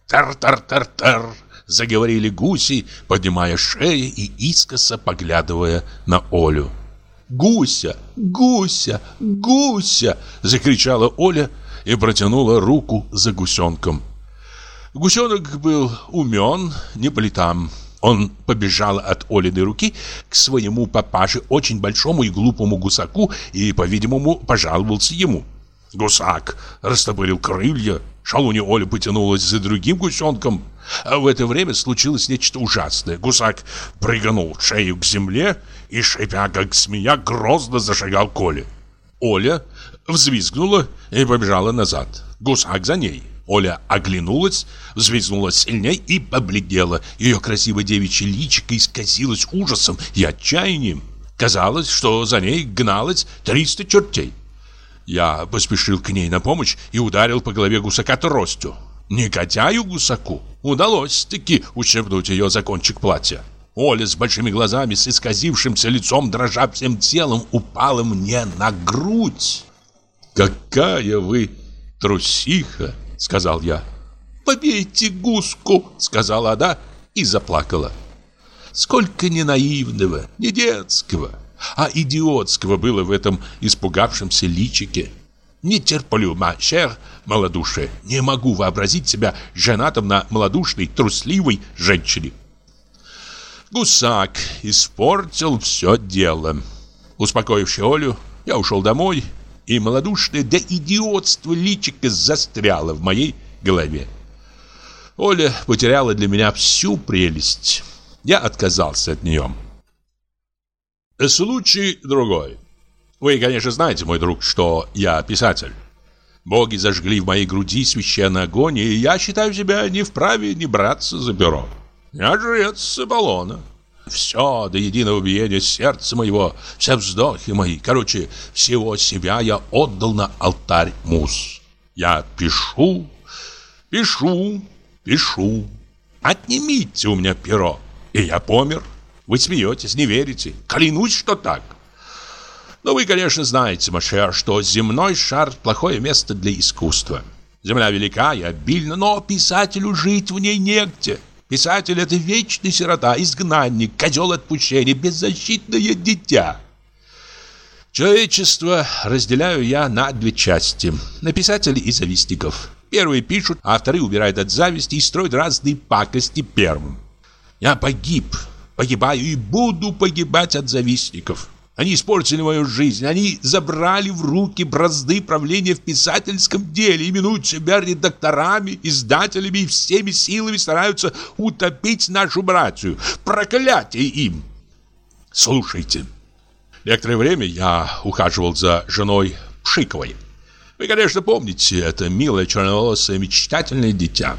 Тар-тар-тар-тар! Заговорили гуси, поднимая шеи и искоса поглядывая на Олю. «Гуся! Гуся! Гуся!» Закричала Оля и протянула руку за гусенком. Гусенок был умен не по летам. Он побежал от Олиной руки к своему папаше, очень большому и глупому гусаку, и, по-видимому, пожаловался ему. Гусак растопырил крылья, шалуня Оля потянулась за другим гусенком. А в это время случилось нечто ужасное. Гусак прыгнул шею к земле и, шипя как змея, грозно зашагал к Оле. Оля взвизгнула и побежала назад. Гусак за ней. Оля оглянулась, взвизгнула сильней и побледнела. Ее красивое девичье личико исказилось ужасом и отчаянием. Казалось, что за ней гналось триста чертей. Я поспешил к ней на помощь и ударил по голове гусака тростью. Негодяю гусаку удалось-таки ущипнуть ее за кончик платья. Оля с большими глазами, с исказившимся лицом, дрожа всем телом, упала мне на грудь. «Какая вы трусиха!» — сказал я. «Побейте гуску!» — сказала она и заплакала. Сколько не наивного, не детского, а идиотского было в этом испугавшемся личике. Не терплю, мащер, малодушие. Не могу вообразить себя женатым на малодушной, трусливой женщине. Гусак испортил все дело. Успокоивши Олю, я ушел домой и малодушное до идиотства личико застряло в моей голове. Оля потеряла для меня всю прелесть. Я отказался от нее. Случай другой. Вы, конечно, знаете, мой друг, что я писатель. Боги зажгли в моей груди священный огонь, и я считаю себя не вправе не браться за перо. Я жрец Аполлона. Все до единого биения сердца моего, все вздохи мои, короче, всего себя я отдал на алтарь мус. Я пишу, пишу, пишу. Отнимите у меня перо, и я помер. Вы смеетесь, не верите. Клянусь, что так. Но вы, конечно, знаете, Машер, что земной шар – плохое место для искусства. Земля велика и обильна, но писателю жить в ней негде. Писатель – это вечный сирота, изгнанник, козел отпущения, беззащитное дитя. Человечество разделяю я на две части – на писателей и завистников. Первые пишут, а вторые убирают от зависти и строят разные пакости первым. Я погиб, погибаю и буду погибать от завистников. Они испортили мою жизнь, они забрали в руки бразды правления в писательском деле, именуют себя редакторами, издателями и всеми силами стараются утопить нашу братью. Проклятие им! Слушайте, некоторое время я ухаживал за женой Пшиковой. Вы, конечно, помните это милое черноволосое мечтательное дитя.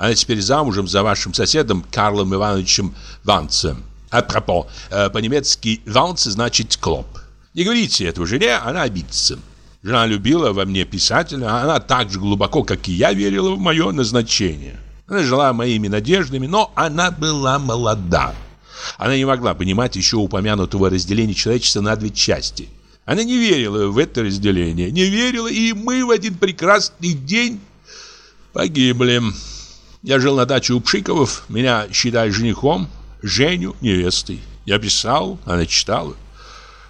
Она теперь замужем за вашим соседом Карлом Ивановичем Ванцем. Апропо, э, по-немецки «ваунц» значит «клоп». Не говорите этого жене, она обидится. Жена любила во мне писателя, а она так же глубоко, как и я, верила в мое назначение. Она жила моими надеждами, но она была молода. Она не могла понимать еще упомянутого разделения человечества на две части. Она не верила в это разделение, не верила, и мы в один прекрасный день погибли. Я жил на даче у Пшиковых, меня считали женихом, Женю невестой. Я писал, она читала.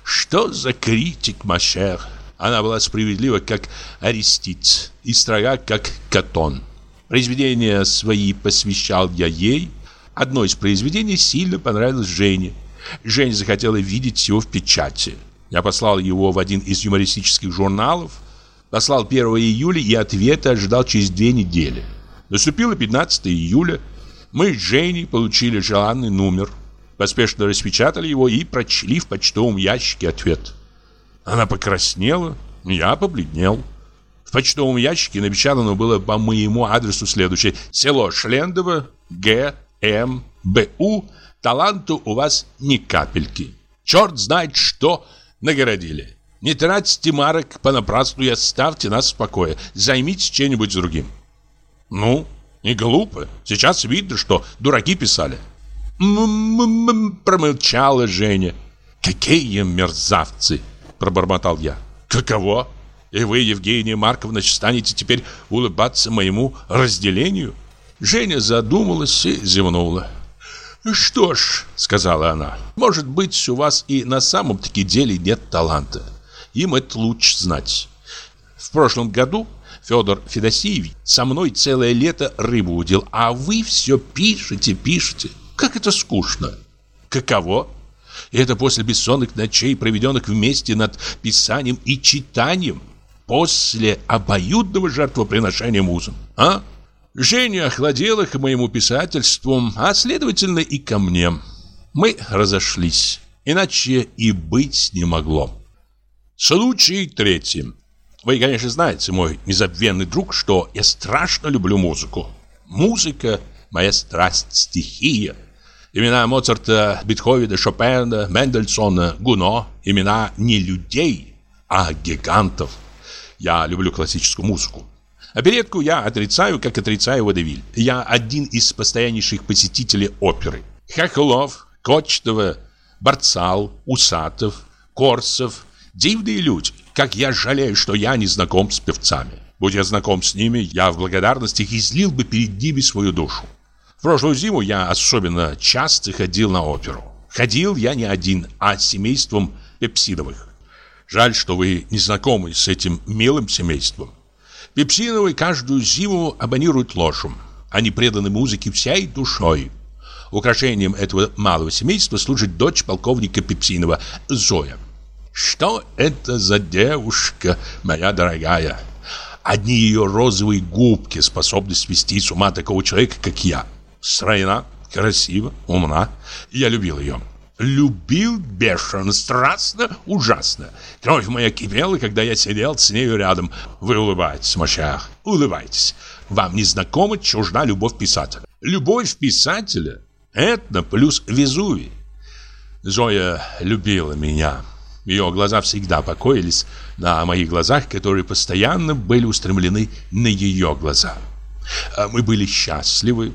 Что за критик, Машер? Она была справедлива, как Аристит, и строга, как Катон. Произведения свои посвящал я ей. Одно из произведений сильно понравилось Жене. Женя захотела видеть его в печати. Я послал его в один из юмористических журналов. Послал 1 июля и ответа ожидал через две недели. Наступило 15 июля. Мы с Женей получили желанный номер. Поспешно распечатали его и прочли в почтовом ящике ответ. Она покраснела, я побледнел. В почтовом ящике напечатано было по моему адресу следующее. Село Шлендово, Г, М, Б, У. Таланту у вас ни капельки. Черт знает, что нагородили. Не тратьте марок понапрасну и оставьте нас в покое. Займитесь чем-нибудь другим. Ну, не глупо. Сейчас видно, что дураки писали. М-м-м, промолчала Женя. Какие мерзавцы! пробормотал я. Каково? И вы, Евгения Марковна, станете теперь улыбаться моему разделению? Женя задумалась и зевнула. «Что ж», — сказала она, — «может быть, у вас и на самом-таки деле нет таланта. Им это лучше знать. В прошлом году Федор Федосеевич со мной целое лето рыбу удил, а вы все пишете, пишете. Как это скучно. Каково? И это после бессонных ночей, проведенных вместе над писанием и читанием. После обоюдного жертвоприношения музам. А? Женя охладела к моему писательству, а следовательно и ко мне. Мы разошлись. Иначе и быть не могло. Случай третий. Вы, конечно, знаете, мой незабвенный друг, что я страшно люблю музыку. Музыка – моя страсть, стихия – Имена Моцарта, Бетховена, Шопена, Мендельсона, Гуно. Имена не людей, а гигантов. Я люблю классическую музыку. Оперетку я отрицаю, как отрицаю водевиль. Я один из постояннейших посетителей оперы. Хохлов, Кочетова, Барцал, Усатов, Корсов. Дивные люди. Как я жалею, что я не знаком с певцами. Будь я знаком с ними, я в благодарности излил бы перед ними свою душу. В прошлую зиму я особенно часто ходил на оперу. Ходил я не один, а с семейством Пепсидовых. Жаль, что вы не знакомы с этим милым семейством. Пепсиновы каждую зиму абонируют ложем. Они преданы музыке всей душой. Украшением этого малого семейства служит дочь полковника Пепсинова, Зоя. Что это за девушка, моя дорогая? Одни ее розовые губки способны свести с ума такого человека, как я. Стройна, красива, умна. Я любил ее. Любил бешено, страстно, ужасно. Кровь моя кипела, когда я сидел с нею рядом. Вы улыбаетесь, Машах, улыбайтесь. Вам не знакома чужда любовь писателя. Любовь писателя – это плюс Везувий. Зоя любила меня. Ее глаза всегда покоились на моих глазах, которые постоянно были устремлены на ее глаза. А мы были счастливы,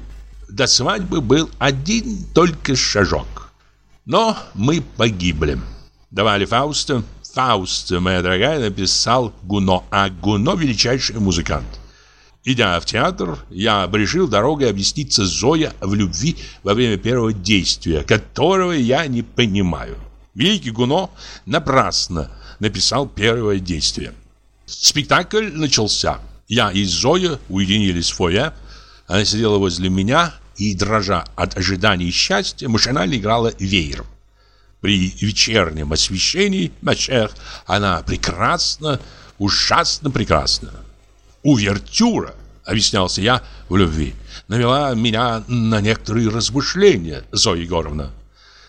до свадьбы был один только шажок. Но мы погибли. Давали Фауста. Фауст, моя дорогая, написал Гуно, а Гуно – величайший музыкант. Идя в театр, я решил дорогой объясниться Зоя в любви во время первого действия, которого я не понимаю. Великий Гуно напрасно написал первое действие. Спектакль начался. Я и Зоя уединились в фойе, она сидела возле меня и, дрожа от ожидания счастья, машинально играла веером. При вечернем освещении Мачех она прекрасна, ужасно прекрасна. Увертюра, объяснялся я в любви, навела меня на некоторые размышления, Зоя Егоровна.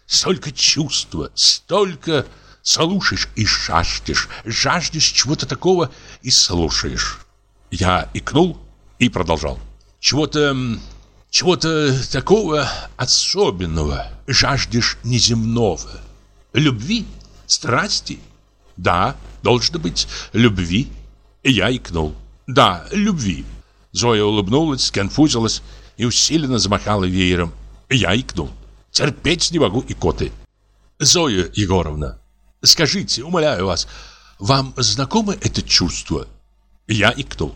Столько чувства, столько слушаешь и жаждешь, жаждешь чего-то такого и слушаешь. Я икнул и продолжал. Чего-то... Чего-то такого особенного. Жаждешь неземного. Любви, страсти. Да, должно быть, любви. Я икнул. Да, любви. Зоя улыбнулась, сконфузилась и усиленно замахала веером. Я икнул. Терпеть не могу икоты. Зоя Егоровна, скажите, умоляю вас, вам знакомо это чувство? Я икнул.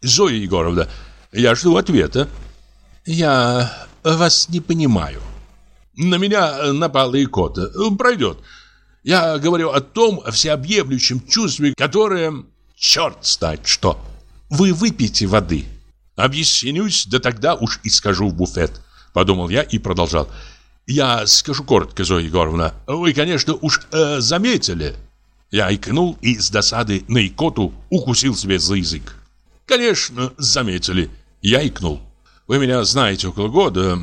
Зоя Егоровна, я жду ответа. Я вас не понимаю. На меня напала икота. Пройдет. Я говорю о том всеобъемлющем чувстве, которое... Черт знает что. Вы выпьете воды. Объяснюсь, да тогда уж и скажу в буфет. Подумал я и продолжал. Я скажу коротко, Зоя Егоровна. Вы, конечно, уж э, заметили. Я икнул и с досады на икоту укусил себе за язык. Конечно, заметили. Я икнул. Вы меня знаете около года.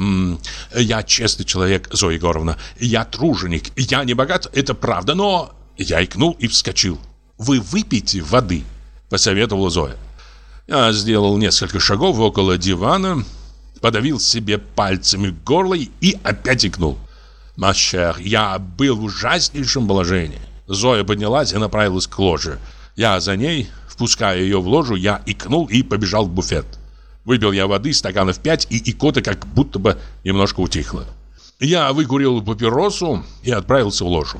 Я честный человек, Зоя Егоровна. Я труженик. Я не богат, это правда, но... Я икнул и вскочил. Вы выпейте воды, посоветовала Зоя. Я сделал несколько шагов около дивана, подавил себе пальцами горло и опять икнул. Машер, я был в ужаснейшем положении. Зоя поднялась и направилась к ложе. Я за ней, впуская ее в ложу, я икнул и побежал в буфет. Выпил я воды стаканов пять, и икота как будто бы немножко утихла. Я выкурил папиросу и отправился в ложу.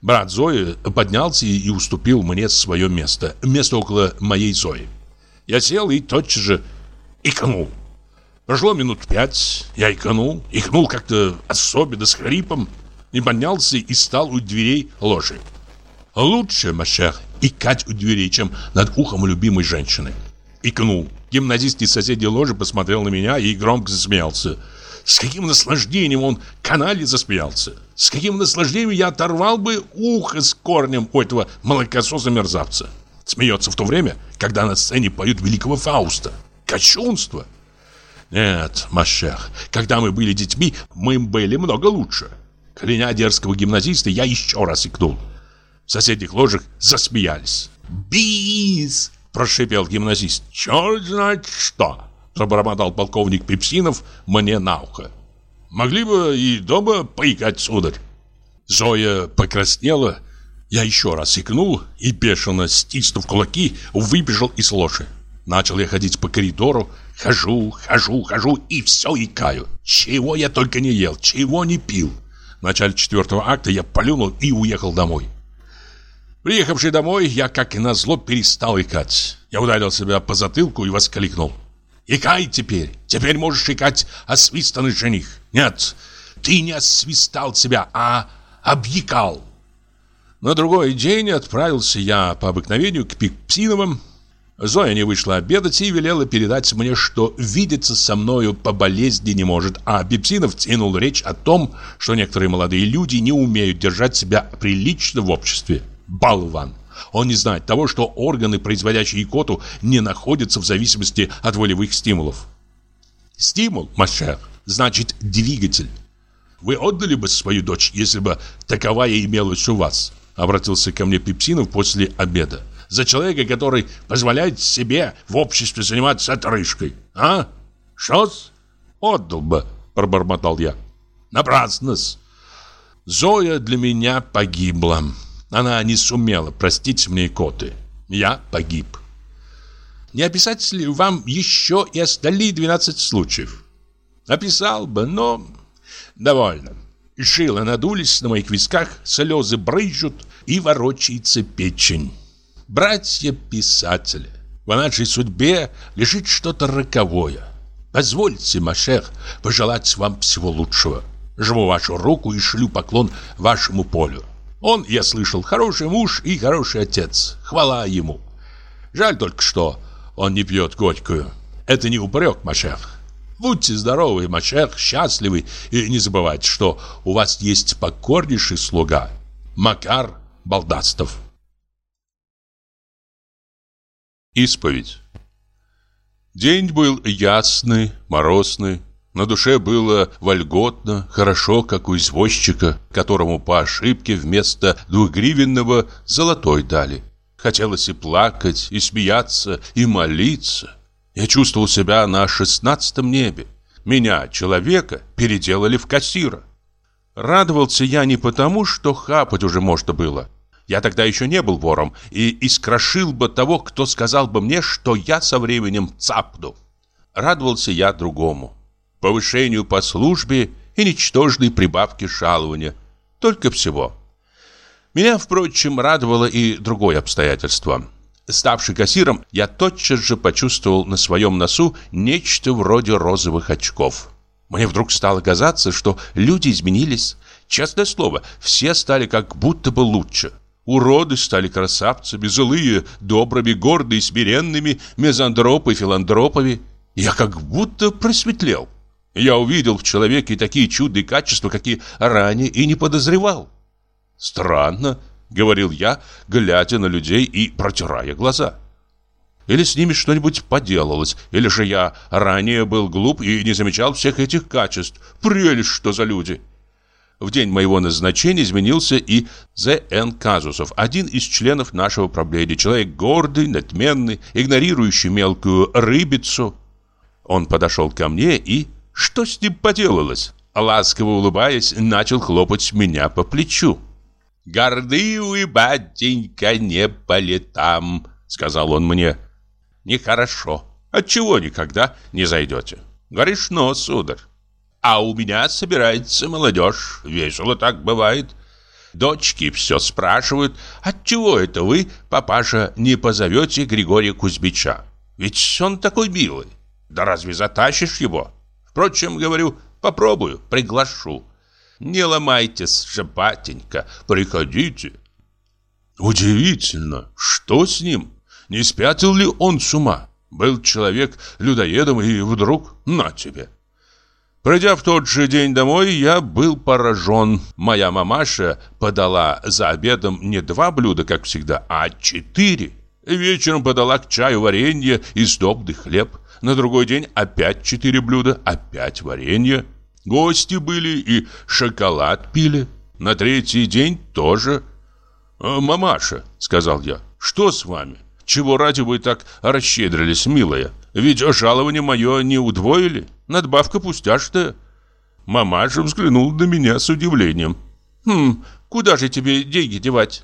Брат Зои поднялся и уступил мне свое место. Место около моей Зои. Я сел и тотчас же икнул. Прошло минут пять, я икнул, икнул как-то особенно с хрипом, не поднялся и стал у дверей ложи. Лучше, Машер, икать у дверей, чем над ухом любимой женщины. Икнул. Гимназист из соседней ложи посмотрел на меня и громко засмеялся. С каким наслаждением он канале засмеялся. С каким наслаждением я оторвал бы ухо с корнем у этого молокососа-мерзавца. Смеется в то время, когда на сцене поют великого Фауста. Кощунство. Нет, Машер, когда мы были детьми, мы были много лучше. Кляня дерзкого гимназиста, я еще раз икнул. В соседних ложах засмеялись. «Бис!» Прошипел гимназист. «Черт знает что!» Пробормотал полковник Пепсинов мне на ухо. «Могли бы и дома поиграть, сударь». Зоя покраснела. Я еще раз икнул и, бешено стиснув кулаки, выбежал из ложи. Начал я ходить по коридору, хожу, хожу, хожу и все икаю. Чего я только не ел, чего не пил. В начале четвертого акта я полюнул и уехал домой. Приехавший домой, я, как и назло, перестал икать. Я ударил себя по затылку и воскликнул. «Икай теперь! Теперь можешь икать освистанный жених!» «Нет, ты не освистал себя, а объекал!» На другой день отправился я по обыкновению к Пикпсиновым. Зоя не вышла обедать и велела передать мне, что видеться со мною по болезни не может, а Пепсинов тянул речь о том, что некоторые молодые люди не умеют держать себя прилично в обществе болван. Он не знает того, что органы, производящие икоту, не находятся в зависимости от волевых стимулов. Стимул, Машер, значит двигатель. Вы отдали бы свою дочь, если бы таковая имелась у вас? Обратился ко мне Пепсинов после обеда. За человека, который позволяет себе в обществе заниматься отрыжкой. А? Что-с? Отдал бы, пробормотал я. Напрасно-с. Зоя для меня погибла. Она не сумела простить мне коты. Я погиб. Не описать ли вам еще и остальные 12 случаев? Описал бы, но довольно. Шило надулись на моих висках, слезы брызжут и ворочается печень. Братья-писатели, в нашей судьбе лежит что-то роковое. Позвольте, Машех, пожелать вам всего лучшего. Жму вашу руку и шлю поклон вашему полю. Он, я слышал, хороший муж и хороший отец. Хвала ему. Жаль только, что он не пьет горькую. Это не упрек, Машех. Будьте здоровы, Машех, счастливы и не забывайте, что у вас есть покорнейший слуга Макар Балдастов. Исповедь День был ясный, морозный, на душе было вольготно, хорошо, как у извозчика, которому по ошибке вместо двухгривенного золотой дали. Хотелось и плакать, и смеяться, и молиться. Я чувствовал себя на шестнадцатом небе. Меня, человека, переделали в кассира. Радовался я не потому, что хапать уже можно было. Я тогда еще не был вором и искрошил бы того, кто сказал бы мне, что я со временем цапну. Радовался я другому. Повышению по службе и ничтожной прибавке жалования. Только всего. Меня, впрочем, радовало и другое обстоятельство. Ставший кассиром, я тотчас же почувствовал на своем носу нечто вроде розовых очков. Мне вдруг стало казаться, что люди изменились. Честное слово, все стали как будто бы лучше. Уроды стали красавцами, злые, добрыми, гордые, смиренными, мезандропы, филантропами. Я как будто просветлел. Я увидел в человеке такие чудные качества, какие ранее и не подозревал. «Странно», — говорил я, глядя на людей и протирая глаза. Или с ними что-нибудь поделалось, или же я ранее был глуп и не замечал всех этих качеств. Прелесть, что за люди! В день моего назначения изменился и З.Н. Казусов, один из членов нашего правления, человек гордый, надменный, игнорирующий мелкую рыбицу. Он подошел ко мне и что с ним поделалось? Ласково улыбаясь, начал хлопать меня по плечу. «Горды вы, батенька, не по летам», — сказал он мне. «Нехорошо. Отчего никогда не зайдете? Грешно, сударь. А у меня собирается молодежь. Весело так бывает. Дочки все спрашивают, отчего это вы, папаша, не позовете Григория Кузьмича? Ведь он такой милый. Да разве затащишь его? Впрочем, говорю, попробую, приглашу. Не ломайтесь же, батенька, приходите. Удивительно, что с ним? Не спятил ли он с ума? Был человек людоедом и вдруг на тебе. Придя в тот же день домой, я был поражен. Моя мамаша подала за обедом не два блюда, как всегда, а четыре. Вечером подала к чаю варенье и сдобный хлеб. На другой день опять четыре блюда, опять варенье. Гости были и шоколад пили. На третий день тоже. «Э, «Мамаша», — сказал я, — «что с вами? Чего ради вы так расщедрились, милая? Ведь жалование мое не удвоили. Надбавка пустяшная». Мамаша взглянула на меня с удивлением. «Хм, куда же тебе деньги девать?»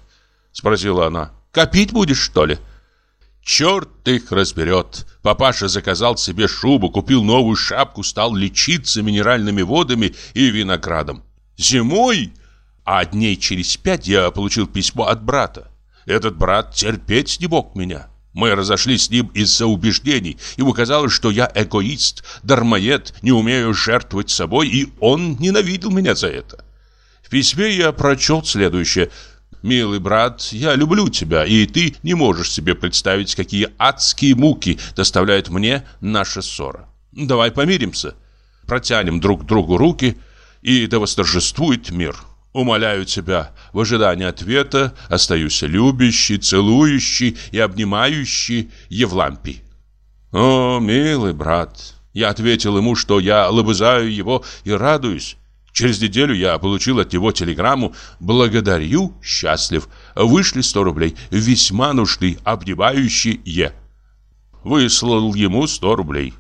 Спросила она. «Копить будешь, что ли?» Черт их разберет. Папаша заказал себе шубу, купил новую шапку, стал лечиться минеральными водами и виноградом. Зимой, а дней через пять я получил письмо от брата. Этот брат терпеть не мог меня. Мы разошлись с ним из-за убеждений. Ему казалось, что я эгоист, дармоед, не умею жертвовать собой, и он ненавидел меня за это. В письме я прочел следующее – Милый брат, я люблю тебя, и ты не можешь себе представить, какие адские муки доставляет мне наша ссора. Давай помиримся, протянем друг другу руки, и да восторжествует мир. Умоляю тебя, в ожидании ответа остаюсь любящий, целующий и обнимающий Евлампий. О, милый брат, я ответил ему, что я лобызаю его и радуюсь. Через неделю я получил от него телеграмму «Благодарю, счастлив, вышли 100 рублей, весьма нужны, обнимающий Е». Выслал ему 100 рублей.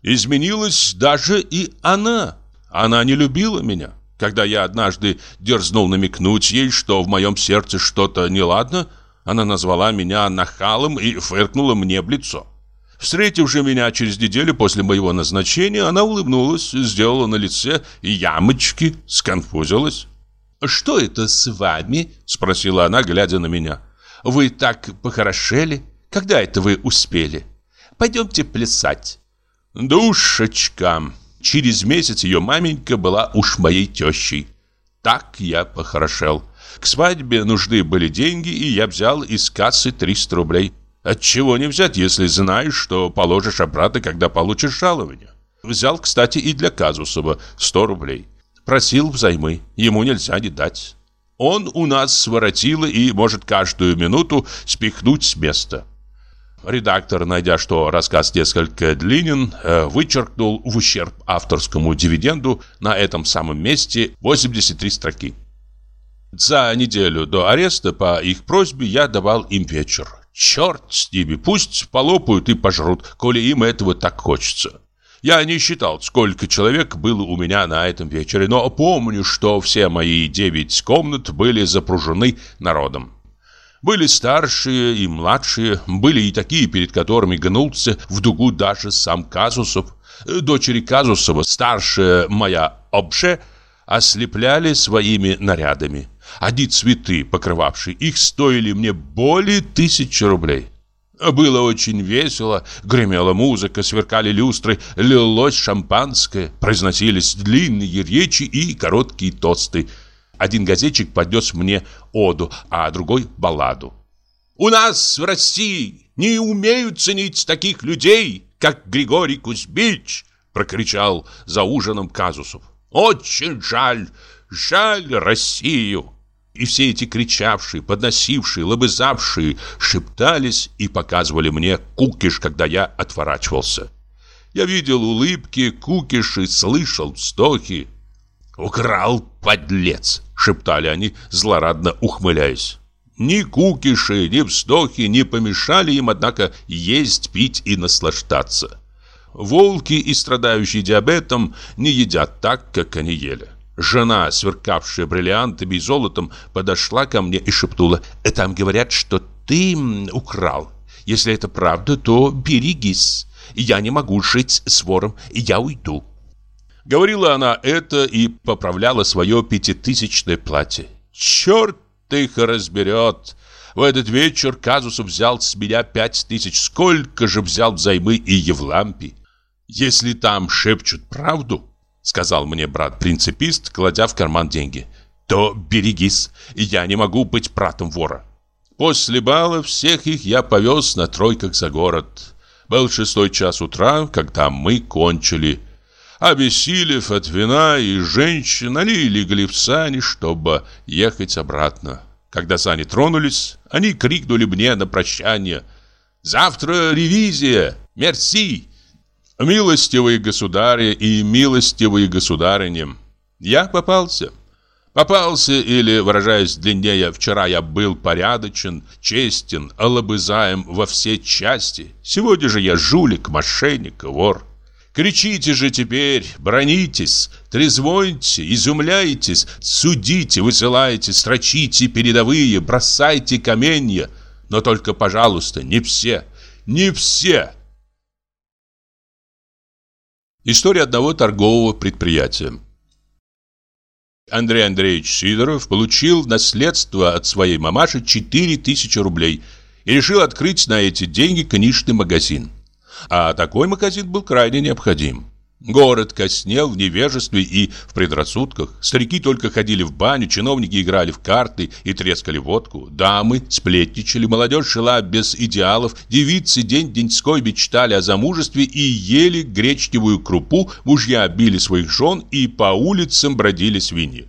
Изменилась даже и она. Она не любила меня. Когда я однажды дерзнул намекнуть ей, что в моем сердце что-то неладно, она назвала меня нахалом и фыркнула мне в лицо. Встретив же меня через неделю после моего назначения, она улыбнулась, сделала на лице ямочки, сконфузилась. «Что это с вами?» – спросила она, глядя на меня. «Вы так похорошели? Когда это вы успели? Пойдемте плясать». «Душечка!» Через месяц ее маменька была уж моей тещей. Так я похорошел. К свадьбе нужны были деньги, и я взял из кассы 300 рублей. Отчего не взять, если знаешь, что положишь обратно, когда получишь жалование? Взял, кстати, и для Казусова 100 рублей. Просил взаймы, ему нельзя не дать. Он у нас своротило и может каждую минуту спихнуть с места. Редактор, найдя, что рассказ несколько длинен, э, вычеркнул в ущерб авторскому дивиденду на этом самом месте 83 строки. За неделю до ареста по их просьбе я давал им вечер. Черт с ними, пусть полопают и пожрут, коли им этого так хочется. Я не считал, сколько человек было у меня на этом вечере, но помню, что все мои девять комнат были запружены народом. Были старшие и младшие, были и такие, перед которыми гнулся в дугу даже сам Казусов. Дочери Казусова, старшая моя Обше, ослепляли своими нарядами. Одни цветы, покрывавшие их, стоили мне более тысячи рублей. Было очень весело, гремела музыка, сверкали люстры, лилось шампанское, произносились длинные речи и короткие тосты. Один газетчик поднес мне оду, а другой — балладу. «У нас в России не умеют ценить таких людей, как Григорий Кузьмич!» — прокричал за ужином Казусов. «Очень жаль, жаль Россию!» И все эти кричавшие, подносившие, лобызавшие шептались и показывали мне кукиш, когда я отворачивался. Я видел улыбки, кукиши, слышал вздохи. «Украл, подлец!» — шептали они, злорадно ухмыляясь. Ни кукиши, ни вздохи не помешали им, однако, есть, пить и наслаждаться. Волки и страдающие диабетом не едят так, как они ели. Жена, сверкавшая бриллиантами и золотом, подошла ко мне и шепнула, «Там говорят, что ты украл. Если это правда, то берегись. Я не могу жить с вором, я уйду». Говорила она это и поправляла свое пятитысячное платье. «Черт их разберет!» В этот вечер Казусов взял с меня пять тысяч. Сколько же взял взаймы и Евлампий? Если там шепчут правду, сказал мне брат-принципист, кладя в карман деньги, то берегись, я не могу быть братом вора. После бала всех их я повез на тройках за город. Был шестой час утра, когда мы кончили. Обессилев от вина и женщин, они легли в сани, чтобы ехать обратно. Когда сани тронулись, они крикнули мне на прощание «Завтра ревизия! Мерси!» Милостивые государи и милостивые государыни, я попался. Попался, или, выражаясь длиннее, вчера я был порядочен, честен, алабызаем во все части. Сегодня же я жулик, мошенник, вор. Кричите же теперь, бронитесь, трезвоньте, изумляйтесь, судите, высылайте, строчите передовые, бросайте каменья. Но только, пожалуйста, не все, не все. История одного торгового предприятия. Андрей Андреевич Сидоров получил наследство от своей мамаши 4000 рублей и решил открыть на эти деньги книжный магазин. А такой магазин был крайне необходим. Город коснел в невежестве и в предрассудках. Старики только ходили в баню, чиновники играли в карты и трескали водку. Дамы сплетничали, молодежь шла без идеалов, девицы день-деньской мечтали о замужестве и ели гречневую крупу, мужья били своих жен и по улицам бродили свиньи.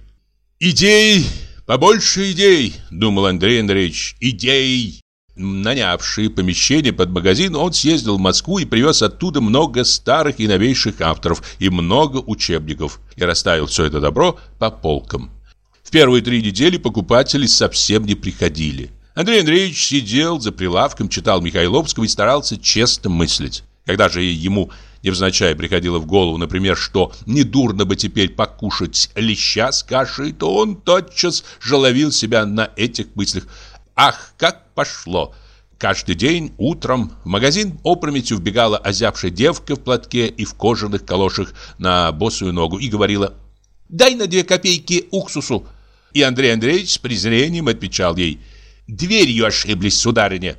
«Идей! Побольше идей!» — думал Андрей Андреевич. «Идей! Нанявший помещение под магазин, он съездил в Москву и привез оттуда много старых и новейших авторов и много учебников и расставил все это добро по полкам. В первые три недели покупатели совсем не приходили. Андрей Андреевич сидел за прилавком, читал Михайловского и старался честно мыслить. Когда же ему невзначай приходило в голову, например, что недурно бы теперь покушать леща с кашей, то он тотчас жаловил себя на этих мыслях – Ах, как пошло! Каждый день утром в магазин опрометью вбегала озябшая девка в платке и в кожаных калошах на босую ногу и говорила «Дай на две копейки уксусу». И Андрей Андреевич с презрением отвечал ей «Дверью ошиблись, сударыня».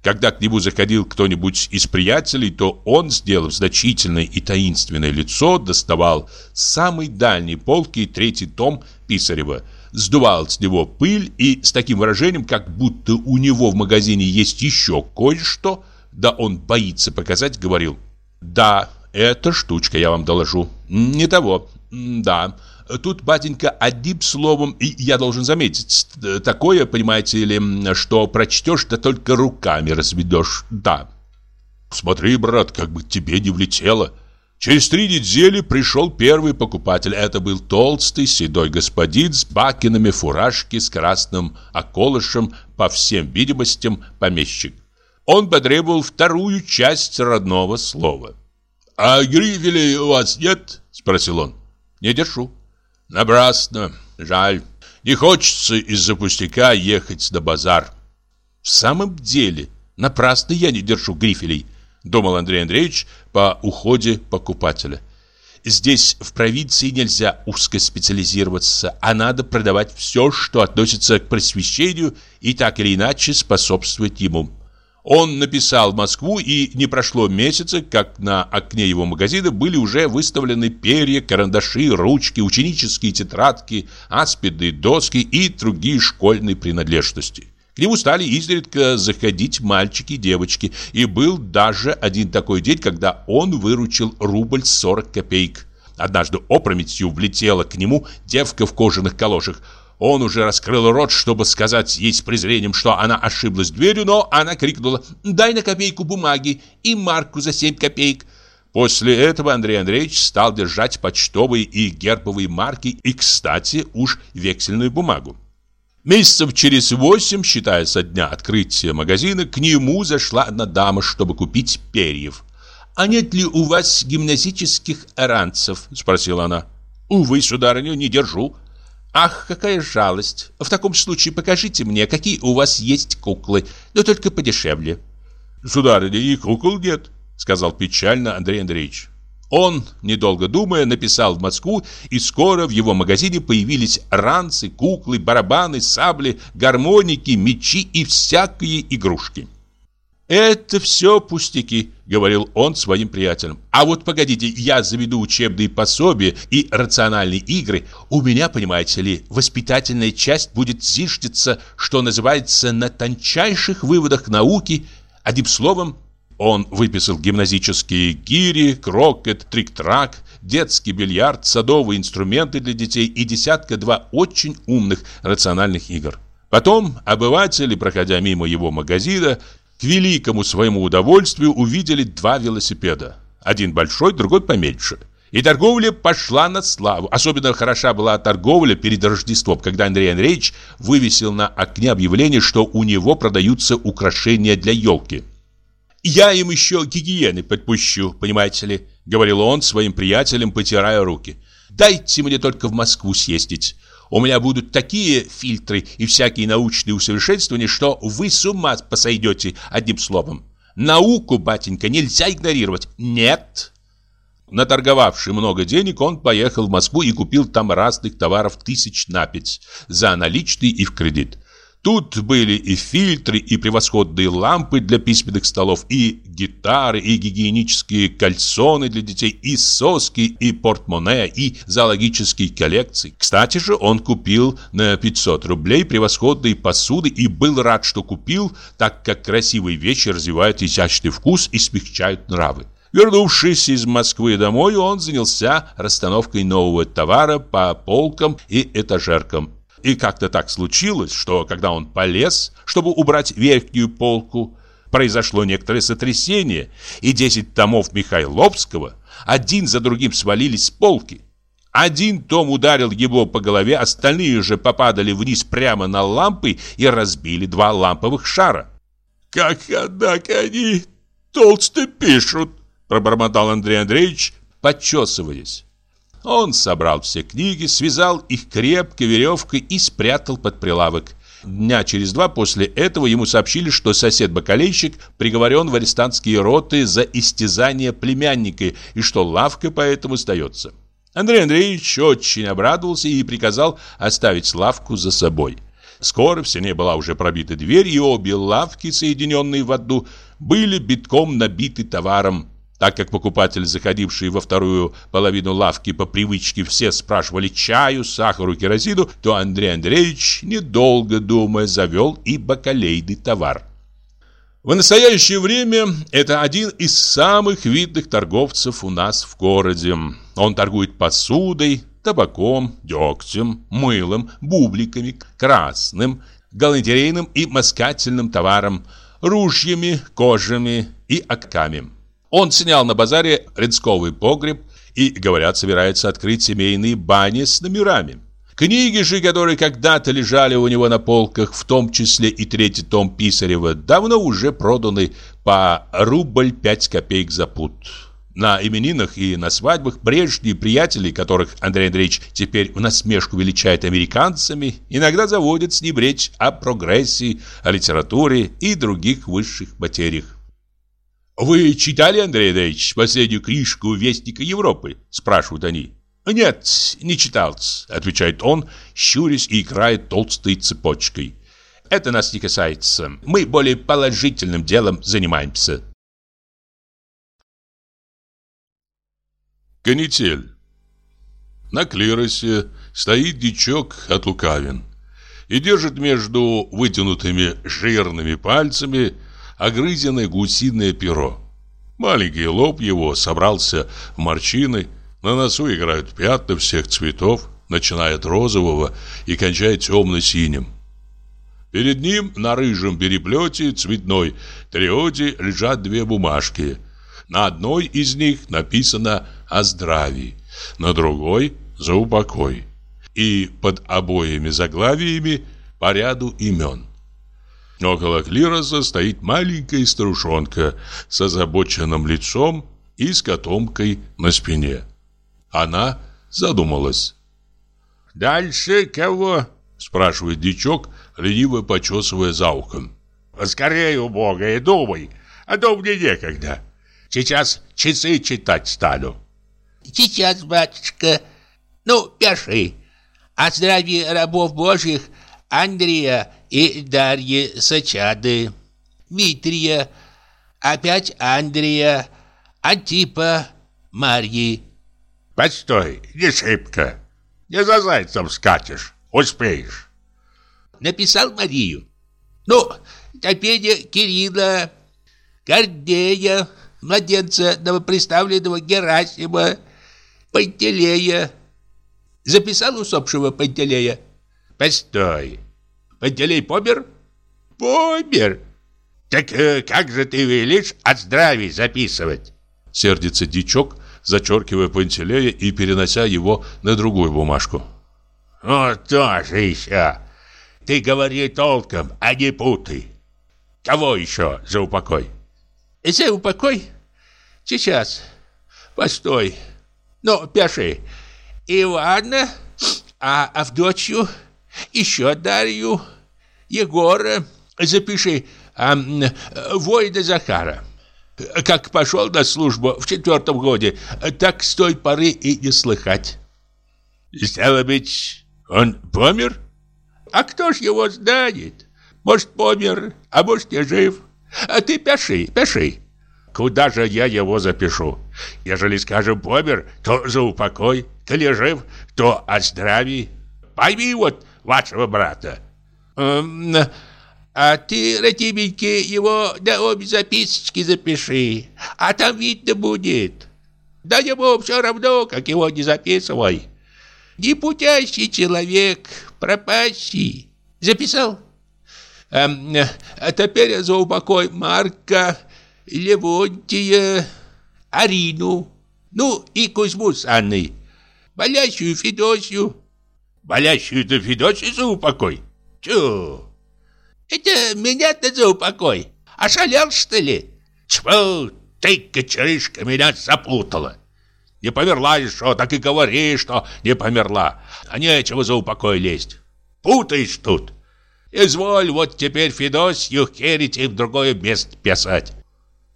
Когда к нему заходил кто-нибудь из приятелей, то он, сделав значительное и таинственное лицо, доставал с самой дальней полки третий том Писарева – сдувал с него пыль и с таким выражением, как будто у него в магазине есть еще кое-что, да он боится показать, говорил «Да, эта штучка, я вам доложу. Не того. Да. Тут, батенька, одним словом, и я должен заметить, такое, понимаете ли, что прочтешь, да только руками разведешь. Да. Смотри, брат, как бы тебе не влетело». Через три недели пришел первый покупатель. Это был толстый седой господин с бакинами фуражки с красным околышем, по всем видимостям, помещик. Он потребовал вторую часть родного слова. «А грифелей у вас нет?» – спросил он. «Не держу». «Напрасно. Жаль. Не хочется из-за пустяка ехать на базар». «В самом деле, напрасно я не держу грифелей», – думал Андрей Андреевич по уходе покупателя. Здесь, в провинции, нельзя узкоспециализироваться, а надо продавать все, что относится к просвещению и так или иначе способствует ему. Он написал в Москву, и не прошло месяца, как на окне его магазина были уже выставлены перья, карандаши, ручки, ученические тетрадки, аспидные доски и другие школьные принадлежности. К нему стали изредка заходить мальчики и девочки, и был даже один такой день, когда он выручил рубль 40 копеек. Однажды опрометью влетела к нему девка в кожаных калошах. Он уже раскрыл рот, чтобы сказать ей с презрением, что она ошиблась дверью, но она крикнула «Дай на копейку бумаги и марку за 7 копеек». После этого Андрей Андреевич стал держать почтовые и гербовые марки и, кстати, уж вексельную бумагу. Месяцев через восемь, считая со дня открытия магазина, к нему зашла одна дама, чтобы купить перьев. «А нет ли у вас гимназических ранцев?» – спросила она. «Увы, сударыня, не держу». «Ах, какая жалость! В таком случае покажите мне, какие у вас есть куклы, но только подешевле». «Сударыня, и кукол нет», – сказал печально Андрей Андреевич. Он, недолго думая, написал в Москву, и скоро в его магазине появились ранцы, куклы, барабаны, сабли, гармоники, мечи и всякие игрушки. «Это все пустяки», — говорил он своим приятелям. «А вот погодите, я заведу учебные пособия и рациональные игры. У меня, понимаете ли, воспитательная часть будет зиждиться, что называется, на тончайших выводах науки. Одним словом, он выписал гимназические гири, крокет, трик-трак, детский бильярд, садовые инструменты для детей и десятка-два очень умных рациональных игр. Потом обыватели, проходя мимо его магазина, к великому своему удовольствию увидели два велосипеда. Один большой, другой поменьше. И торговля пошла на славу. Особенно хороша была торговля перед Рождеством, когда Андрей Андреевич вывесил на окне объявление, что у него продаются украшения для елки. «Я им еще гигиены подпущу, понимаете ли», — говорил он своим приятелям, потирая руки. «Дайте мне только в Москву съездить. У меня будут такие фильтры и всякие научные усовершенствования, что вы с ума посойдете одним словом. Науку, батенька, нельзя игнорировать. Нет!» Наторговавший много денег, он поехал в Москву и купил там разных товаров тысяч на пять за наличный и в кредит. Тут были и фильтры, и превосходные лампы для письменных столов, и гитары, и гигиенические кальсоны для детей, и соски, и портмоне, и зоологические коллекции. Кстати же, он купил на 500 рублей превосходные посуды и был рад, что купил, так как красивые вещи развивают изящный вкус и смягчают нравы. Вернувшись из Москвы домой, он занялся расстановкой нового товара по полкам и этажеркам и как-то так случилось, что когда он полез, чтобы убрать верхнюю полку, произошло некоторое сотрясение, и 10 томов Михайловского один за другим свалились с полки. Один том ударил его по голове, остальные же попадали вниз прямо на лампы и разбили два ламповых шара. «Как, однако, они толсто пишут!» пробормотал Андрей Андреевич, подчесываясь. Он собрал все книги, связал их крепко веревкой и спрятал под прилавок. Дня через два после этого ему сообщили, что сосед-бакалейщик приговорен в арестантские роты за истязание племянника и что лавка поэтому сдается. Андрей Андреевич очень обрадовался и приказал оставить лавку за собой. Скоро в стене была уже пробита дверь, и обе лавки, соединенные в одну, были битком набиты товаром. Так как покупатели, заходившие во вторую половину лавки по привычке, все спрашивали чаю, сахару, керосину, то Андрей Андреевич, недолго думая, завел и бакалейный товар. В настоящее время это один из самых видных торговцев у нас в городе. Он торгует посудой, табаком, дегтем, мылом, бубликами, красным, галантерейным и маскательным товаром, ружьями, кожами и оками. Он снял на базаре рядсковый погреб и, говорят, собирается открыть семейные бани с номерами. Книги же, которые когда-то лежали у него на полках, в том числе и третий том Писарева, давно уже проданы по рубль пять копеек за пуд. На именинах и на свадьбах прежние приятели, которых Андрей Андреевич теперь в насмешку величает американцами, иногда заводят с ним речь о прогрессе, о литературе и других высших материях. «Вы читали, Андрей Андреевич, последнюю книжку Вестника Европы?» – спрашивают они. «Нет, не читал», – отвечает он, щурясь и играет толстой цепочкой. «Это нас не касается. Мы более положительным делом занимаемся». Канитель. На клиросе стоит дичок от лукавин и держит между вытянутыми жирными пальцами огрызенное гусиное перо. Маленький лоб его собрался в морщины, на носу играют пятна всех цветов, начиная от розового и кончая темно-синим. Перед ним на рыжем переплете цветной триоде лежат две бумажки. На одной из них написано о здравии, на другой – за упокой. И под обоими заглавиями по ряду имен. Около клироса стоит маленькая старушонка с озабоченным лицом и с котомкой на спине. Она задумалась. «Дальше кого?» – спрашивает дичок, лениво почесывая за ухом. «Скорее, убогая, думай, а то мне некогда. Сейчас часы читать стану». Сейчас, батюшка. Ну, пиши. О здравии рабов божьих Андрея и Дарьи Сачады, Митрия, опять Андрея, Антипа, Марьи. Постой, не шибко. Не за зайцем скачешь, успеешь. Написал Марию. Ну, теперь Кирилла, Гордея, младенца новоприставленного Герасима, Пантелея. Записал усопшего Пантелея? Постой. Пантелей помер? Помер. Так э, как же ты велишь от здравия записывать? Сердится дичок, зачеркивая Пантелея и перенося его на другую бумажку. О, тоже еще. Ты говори толком, а не путай. Кого еще за упокой? За упокой? Сейчас. Постой. Ну, пиши. Ивана, а Авдотью, еще Дарью, Егора, запиши, а, воина Захара. Как пошел на службу в четвертом годе, так с той поры и не слыхать. Стало быть, он помер? А кто ж его знает? Может, помер, а может, не жив. А ты пиши, пиши. Куда же я его запишу? Ежели, скажем, помер, то за упокой, коли жив, то о здравии. Пойми вот вашего брата. Эм, а ты, Ратименьки, его на обе записочки запиши, а там видно будет. Да ему все равно, как его не записывай. Непутящий человек, пропащий. Записал? Эм, а теперь за упокой Марка Левонтия, Арину, ну и Кузьму с Анной, болящую Федосью. Болящую-то Федосью за упокой? Тю! Это меня-то за упокой. Ошалел, что ли? Тьфу, ты, кочерышка, меня запутала. Не померла еще, так и говори, что не померла. А нечего за упокой лезть. Путаешь тут. Изволь вот теперь Федосью херить и в другое место писать.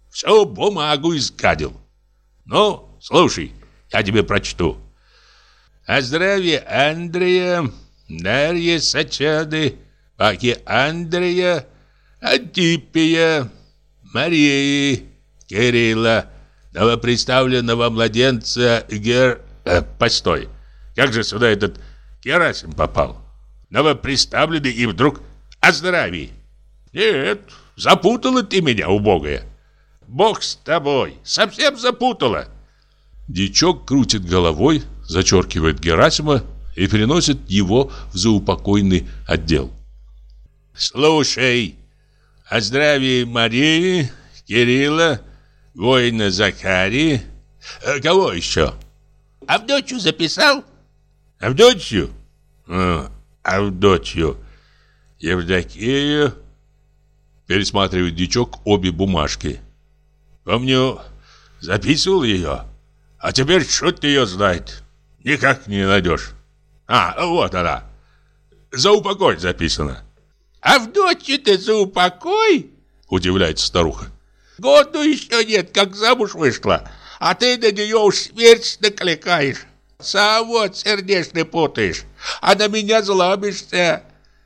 Всю бумагу изгадил. Ну, слушай, я тебе прочту. О здравии Андрея, Дарьи Сачады, Паки Андрея, Антипия, Марии, Кирилла, новоприставленного младенца Гер... Э, постой, как же сюда этот Герасим попал? Новоприставленный и вдруг о здравии. Нет, запутала ты меня, убогая. Бог с тобой, совсем запутала. Дичок крутит головой, зачеркивает Герасима и переносит его в заупокойный отдел. Слушай, о здравии Марии, Кирилла, воина Захарии. Э, кого еще? Авдотью записал? Авдотью? А, Авдотью. Евдокию. Пересматривает дичок обе бумажки. Помню, записывал ее. А теперь черт ее знает. Никак не найдешь. А, вот она. За упокой записано. А в дочь ты за упокой? Удивляется старуха. Году еще нет, как замуж вышла. А ты на нее уж смерть накликаешь. Сам вот сердечный путаешь. А на меня злобишься.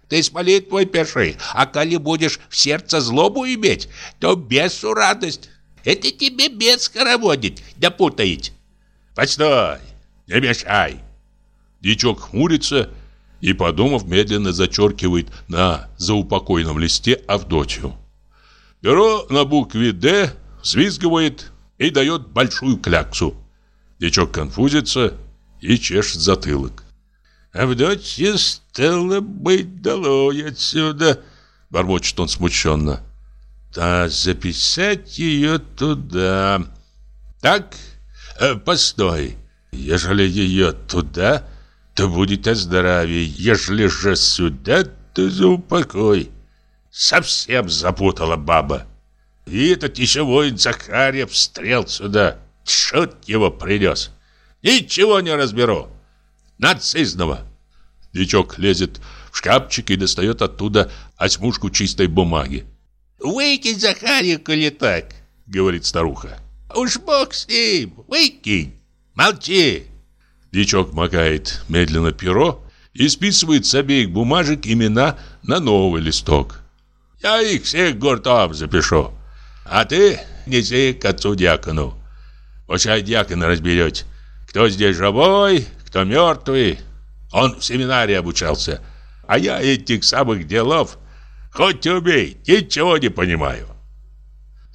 Ты с молитвой пиши, а коли будешь в сердце злобу иметь, то бесу радость. Это тебе бес хороводит, да путает. Постой, не мешай. Дичок хмурится и, подумав, медленно зачеркивает на заупокойном листе Авдотью. Перо на букве «Д» взвизгивает и дает большую кляксу. Дичок конфузится и чешет затылок. «Авдотья, стало быть, долой отсюда!» Бормочет он смущенно. «Да записать ее туда...» «Так, э, постой, ежели ее туда, то будет о здравии, ежели же сюда, то за упокой». Совсем запутала баба. И этот еще воин Захарьев стрел сюда. Шут его принес. Ничего не разберу. Нацизного. Дичок лезет в шкафчик и достает оттуда осьмушку чистой бумаги. «Выкинь, Захарьев, коли так», — говорит старуха. «Уж бог с ним, выкинь, молчи». Дичок макает медленно перо и списывает с обеих бумажек имена на новый листок. «Я их всех гуртом запишу, а ты неси к отцу дьякону. Пущай дьякона разберете, кто здесь живой, кто мертвый, он в семинарии обучался. А я этих самых делов, хоть убей, ничего не понимаю.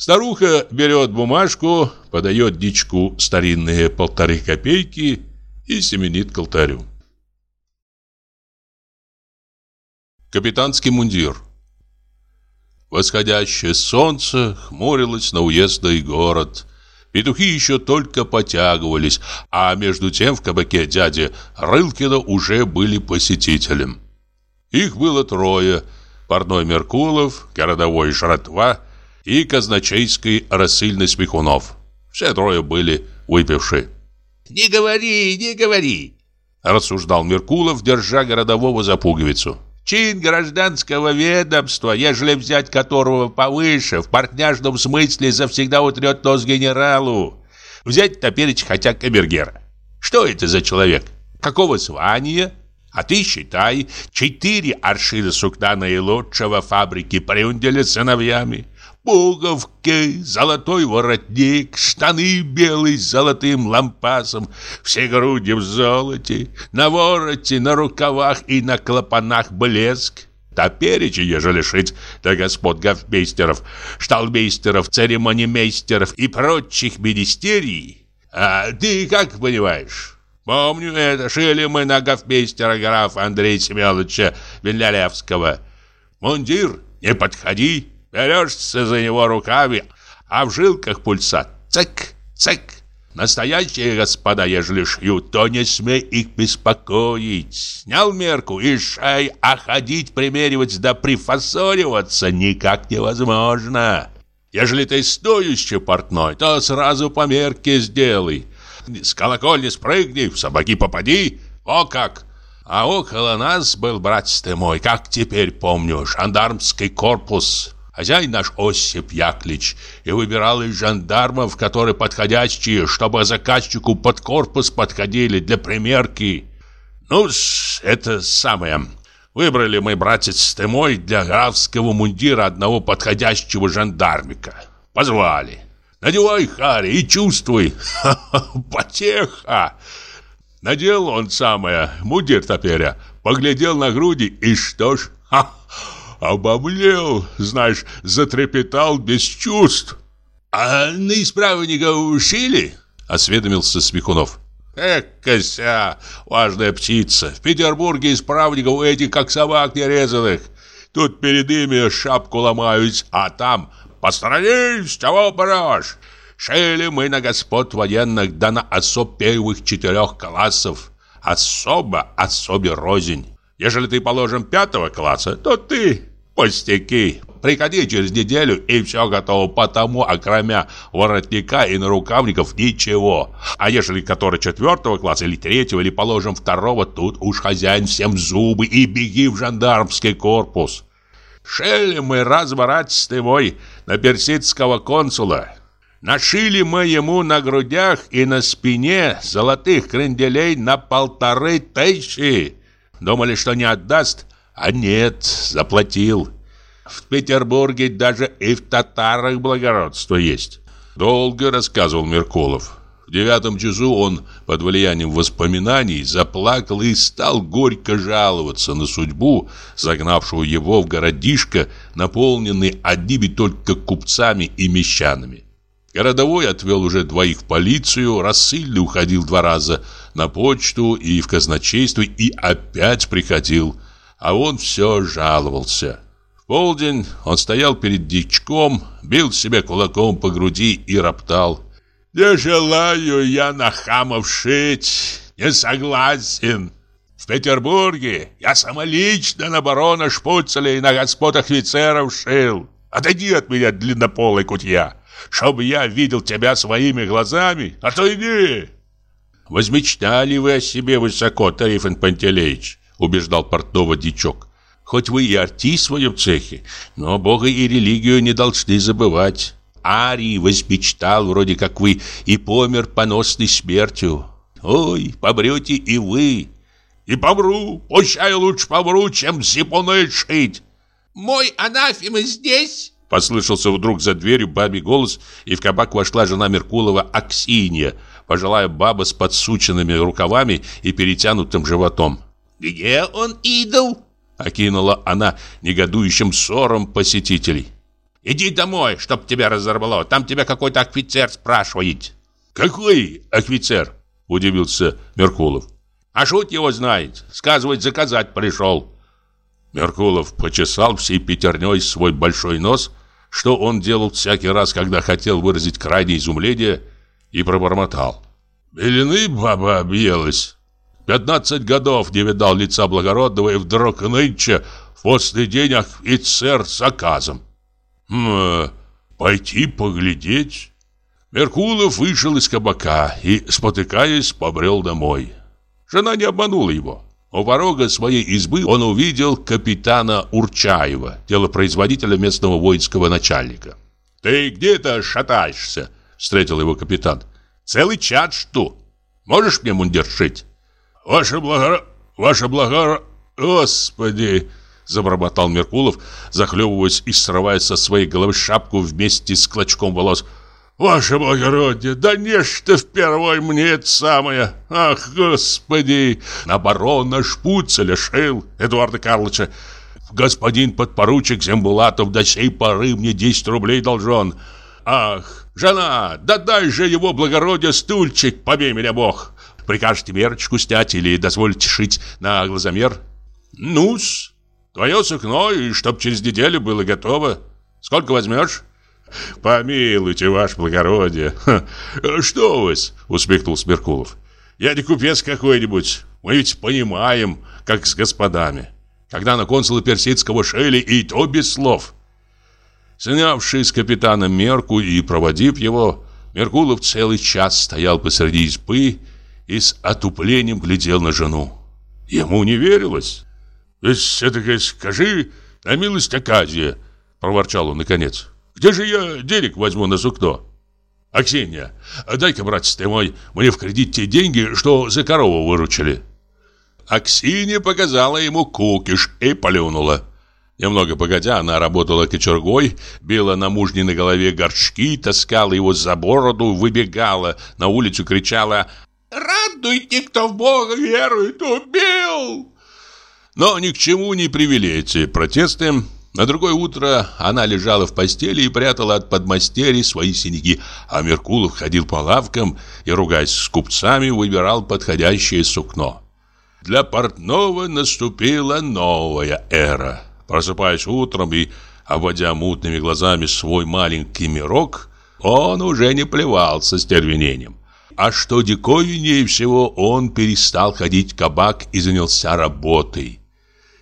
Старуха берет бумажку, подает дичку старинные полторы копейки и семенит к алтарю. Капитанский мундир Восходящее солнце хмурилось на уездный город. Петухи еще только потягивались, а между тем в кабаке дяди Рылкина уже были посетителем. Их было трое – парной Меркулов, городовой Жратва и казначейский рассыльный Смехунов. Все трое были выпившие. «Не говори, не говори!» – рассуждал Меркулов, держа городового за пуговицу. Чин гражданского ведомства, ежели взять которого повыше, в партняжном смысле завсегда утрет нос генералу. Взять топеречь хотя камергера. Что это за человек? Какого звания? А ты считай, четыре аршина сукна наилучшего фабрики прюнделя сыновьями пуговки, золотой воротник, штаны белые с золотым лампасом, все груди в золоте, на вороте, на рукавах и на клапанах блеск. Топеречи, ежели шить до господ гофмейстеров, шталмейстеров, церемонимейстеров и прочих министерий. А ты как понимаешь? Помню это, шили мы на гофмейстера графа Андрея Семеновича Венлялевского. Мундир, не подходи, Берешься за него руками, а в жилках пульса цик, цик. Настоящие господа, ежели шьют, то не смей их беспокоить. Снял мерку и шей, а ходить, примеривать да прифасориваться никак невозможно. Ежели ты стоящий портной, то сразу по мерке сделай. С колокольни спрыгни, в собаки попади. О как! А около нас был, братец ты мой, как теперь помню, жандармский корпус. Хозяин наш Осип Яклич и выбирал из жандармов, которые подходящие, чтобы заказчику под корпус подходили для примерки. ну это самое. Выбрали мы, братец ты мой, для графского мундира одного подходящего жандармика. Позвали. Надевай, Харри, и чувствуй. Потеха. Надел он самое, мундир топеря, поглядел на груди, и что ж, ха, обомлел, знаешь, затрепетал без чувств. А на исправника ушили? Осведомился Смехунов. Экося, важная птица. В Петербурге исправников этих, как собак нерезанных. Тут перед ими шапку ломают, а там «Посторонись, чего брешь?» Шили мы на господ военных, да на особ первых четырех классов. Особо особе рознь. Ежели ты, положим, пятого класса, то ты Пустяки. Приходи через неделю, и все готово. Потому, окромя воротника и нарукавников, ничего. А ежели который четвертого класса или третьего, или, положим, второго, тут уж хозяин всем зубы и беги в жандармский корпус. Шели мы раз, братец ты мой, на персидского консула. Нашили мы ему на грудях и на спине золотых кренделей на полторы тысячи. Думали, что не отдаст, а нет, заплатил. В Петербурге даже и в татарах благородство есть. Долго рассказывал Меркулов. В девятом часу он под влиянием воспоминаний заплакал и стал горько жаловаться на судьбу, загнавшую его в городишко, наполненный одними только купцами и мещанами. Городовой отвел уже двоих в полицию, рассыльный уходил два раза на почту и в казначейство и опять приходил, а он все жаловался. В полдень он стоял перед дичком, бил себя кулаком по груди и роптал. «Не желаю я на хамов шить, не согласен. В Петербурге я самолично на барона Шпуцеля и на господ офицеров шил. Отойди от меня, длиннополый кутья!» чтобы я видел тебя своими глазами, то иди. Возмечтали вы о себе высоко, Тарифон Пантелеич, убеждал портного дичок. Хоть вы и артист в своем цехе, но Бога и религию не должны забывать. Арий возмечтал, вроде как вы, и помер поносной смертью. Ой, помрете и вы. И помру, пущай лучше помру, чем зипуны шить. Мой анафема здесь? Послышался вдруг за дверью бабий голос, и в кабак вошла жена Меркулова Аксинья, пожилая баба с подсученными рукавами и перетянутым животом. «Где он, идол?» — окинула она негодующим ссором посетителей. «Иди домой, чтоб тебя разорвало, там тебя какой-то офицер спрашивает». «Какой офицер?» — удивился Меркулов. «А шут его знает, сказывает, заказать пришел». Меркулов почесал всей пятерней свой большой нос что он делал всякий раз, когда хотел выразить крайнее изумление, и пробормотал. «Белины баба объелась. Пятнадцать годов не видал лица благородного, и вдруг нынче, в постный день, офицер с заказом. Хм, пойти поглядеть?» Меркулов вышел из кабака и, спотыкаясь, побрел домой. Жена не обманула его. У порога своей избы он увидел капитана Урчаева, телопроизводителя местного воинского начальника. «Ты где-то шатаешься?» — встретил его капитан. «Целый чат что? Можешь мне мундир шить?» «Ваше благо... Ваше благо... Господи!» — забормотал Меркулов, захлебываясь и срывая со своей головы шапку вместе с клочком волос. «Ваше благородие, да нечто впервой мне это самое! Ах, господи! На барона Шпуцеля шил Эдуарда Карловича. Господин подпоручик Зембулатов до сей поры мне 10 рублей должен. Ах, жена, да дай же его благородие стульчик, побей меня бог! Прикажете мерочку снять или дозволите шить на глазомер? Ну-с, твое сукно, и чтоб через неделю было готово. Сколько возьмешь?» «Помилуйте, ваше благородие!» «Что у вас?» — усмехнулся Меркулов. «Я не купец какой-нибудь. Мы ведь понимаем, как с господами. Когда на консула персидского шели, и то без слов». Снявший с капитана мерку и проводив его, Меркулов целый час стоял посреди избы и с отуплением глядел на жену. Ему не верилось. «Ведь все-таки скажи, на милость Аказия!» — проворчал он наконец. Где же я денег возьму на сукно? Аксинья, дай-ка, братец ты мой, мне в кредит те деньги, что за корову выручили. Аксинья показала ему кукиш и полюнула. Немного погодя, она работала кочергой, била на мужней на голове горшки, таскала его за бороду, выбегала, на улицу кричала «Радуйте, кто в Бога верует, убил!» Но ни к чему не привели эти протесты. На другое утро она лежала в постели и прятала от подмастерий свои синяки, а Меркулов ходил по лавкам и, ругаясь с купцами, выбирал подходящее сукно. Для портного наступила новая эра. Просыпаясь утром и обводя мутными глазами свой маленький мирок, он уже не плевался стервенением. А что диковиннее всего, он перестал ходить в кабак и занялся работой.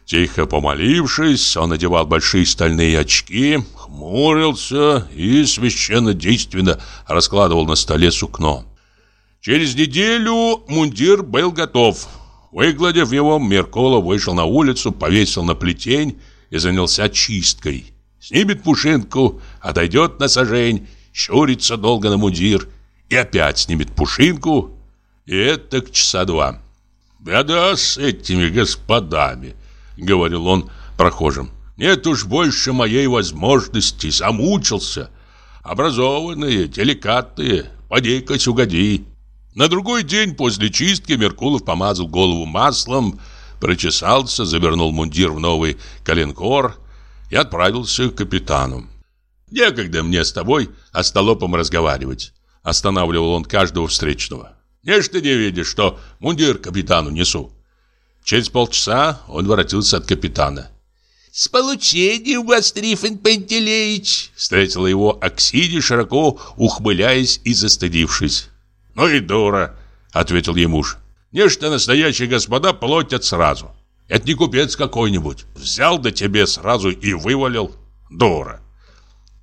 Тихо помолившись, он надевал большие стальные очки, хмурился и священно действенно раскладывал на столе сукно. Через неделю мундир был готов. Выгладив его, Меркола вышел на улицу, повесил на плетень и занялся чисткой. Снимет пушинку, отойдет на сажень, щурится долго на мундир и опять снимет пушинку, и это к часа два. «Беда с этими господами», — говорил он прохожим. «Нет уж больше моей возможности, замучился. Образованные, деликатные, поди-кась угоди». На другой день после чистки Меркулов помазал голову маслом, прочесался, завернул мундир в новый коленкор и отправился к капитану. «Некогда мне с тобой остолопом разговаривать», — останавливал он каждого встречного. «Не ж ты не видишь, что мундир капитану несу». Через полчаса он воротился от капитана. «С получением вас, Трифон Пантелеич!» Встретила его Аксиди, широко ухмыляясь и застыдившись. «Ну и дура!» — ответил ей муж. «Нечто настоящие господа платят сразу. Это не купец какой-нибудь. Взял до тебе сразу и вывалил. Дура!»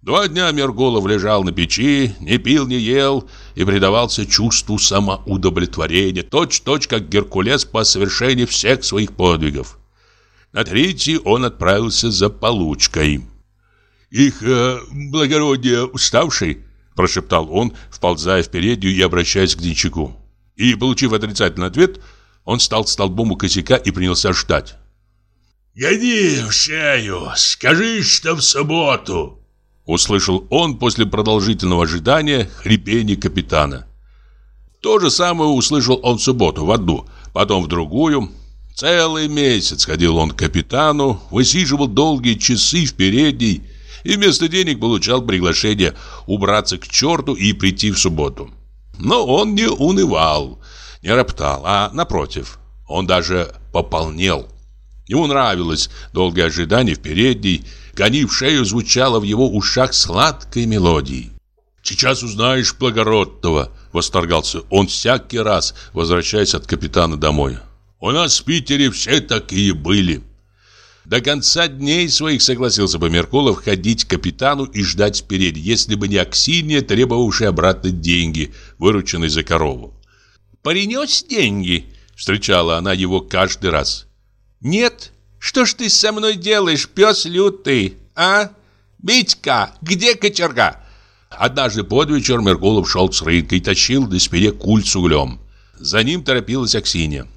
Два дня Мерголов лежал на печи, не пил, не ел и предавался чувству самоудовлетворения, точь-точь как Геркулес по совершении всех своих подвигов. На третий он отправился за получкой. «Их э, благородие уставший?» Прошептал он, вползая в переднюю и обращаясь к Денчику. И, получив отрицательный ответ, он стал столбом у косяка и принялся ждать. «Гони в шею, скажи, что в субботу!» Услышал он после продолжительного ожидания хрипение капитана. То же самое услышал он в субботу в одну, потом в другую. Целый месяц ходил он к капитану, высиживал долгие часы в передней, и вместо денег получал приглашение убраться к черту и прийти в субботу. Но он не унывал, не роптал, а напротив, он даже пополнел. Ему нравилось долгое ожидание в передней, гони в шею звучало в его ушах сладкой мелодией. «Сейчас узнаешь благородного», — восторгался он всякий раз, возвращаясь от капитана домой. «У нас в Питере все такие были». До конца дней своих согласился бы Меркулов ходить к капитану и ждать впереди, если бы не Аксинья, требовавшая обратно деньги, вырученные за корову. «Принес деньги?» — встречала она его каждый раз. «Нет? Что ж ты со мной делаешь, пес лютый, а? Битька, где кочерга?» Однажды под вечер Меркулов шел с рынка и тащил на спине куль с углем. За ним торопилась Аксинья.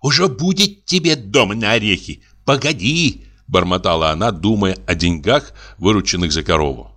«Уже будет тебе дом на орехи. «Погоди!» – бормотала она, думая о деньгах, вырученных за корову.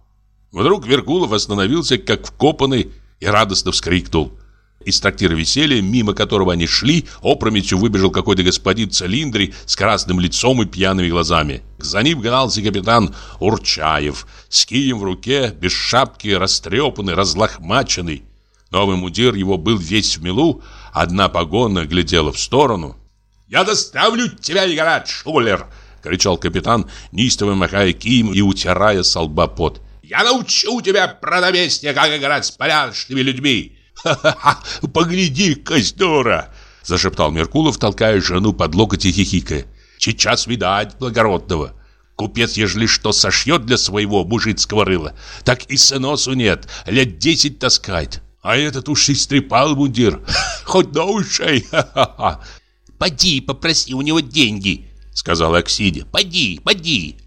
Вдруг Веркулов остановился, как вкопанный, и радостно вскрикнул. Из трактира веселья, мимо которого они шли, опрометью выбежал какой-то господин цилиндре с красным лицом и пьяными глазами. За ним гнался капитан Урчаев, с кием в руке, без шапки, растрепанный, разлохмаченный. Новый мудир его был весь в мелу, одна погона глядела в сторону – «Я доставлю тебя, Егорат, шулер!» — кричал капитан, неистово махая кием и утирая с лба пот. «Я научу тебя, продовестие, как играть с порядочными людьми!» «Ха-ха-ха! Погляди-ка, здорово!» — зашептал Меркулов, толкая жену под локоть и хихикая. «Сейчас видать благородного!» Купец, ежели что сошьет для своего мужицкого рыла, так и сыносу нет, лет десять таскает. А этот уж истрепал мундир, хоть до ушей, ха-ха-ха. Поди, попроси у него деньги, сказала Аксинья. Поди, поди.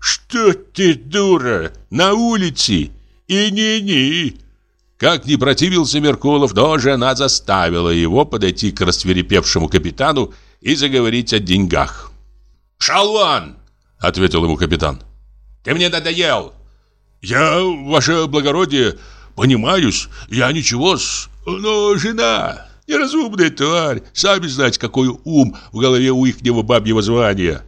Что ты, дура, на улице? И не-не. Как не противился Меркулов, но жена заставила его подойти к рассверепевшему капитану и заговорить о деньгах. «Шалван!» — ответил ему капитан. «Ты мне надоел!» «Я, ваше благородие, понимаюсь, я ничего, но жена...» Неразумная тварь. Сами знаете, какой ум в голове у ихнего бабьего звания.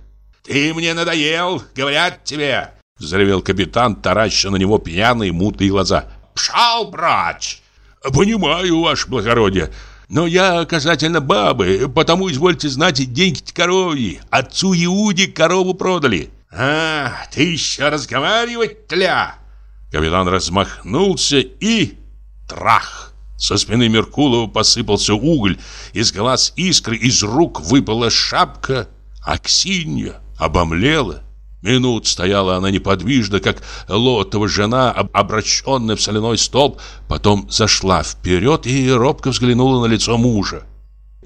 Ты мне надоел, говорят тебе. Взревел капитан, тараща на него пьяные мутные глаза. Пшал, брач. Понимаю, ваше благородие. Но я касательно бабы, потому, извольте знать, деньги коровьи. Отцу Иуде корову продали. А, ты еще разговаривать, тля? Капитан размахнулся и... Трах! Со спины Меркулова посыпался уголь, из глаз искры, из рук выпала шапка. Аксинья обомлела. Минут стояла она неподвижно, как лотова жена, обращенная в соляной столб, потом зашла вперед и робко взглянула на лицо мужа.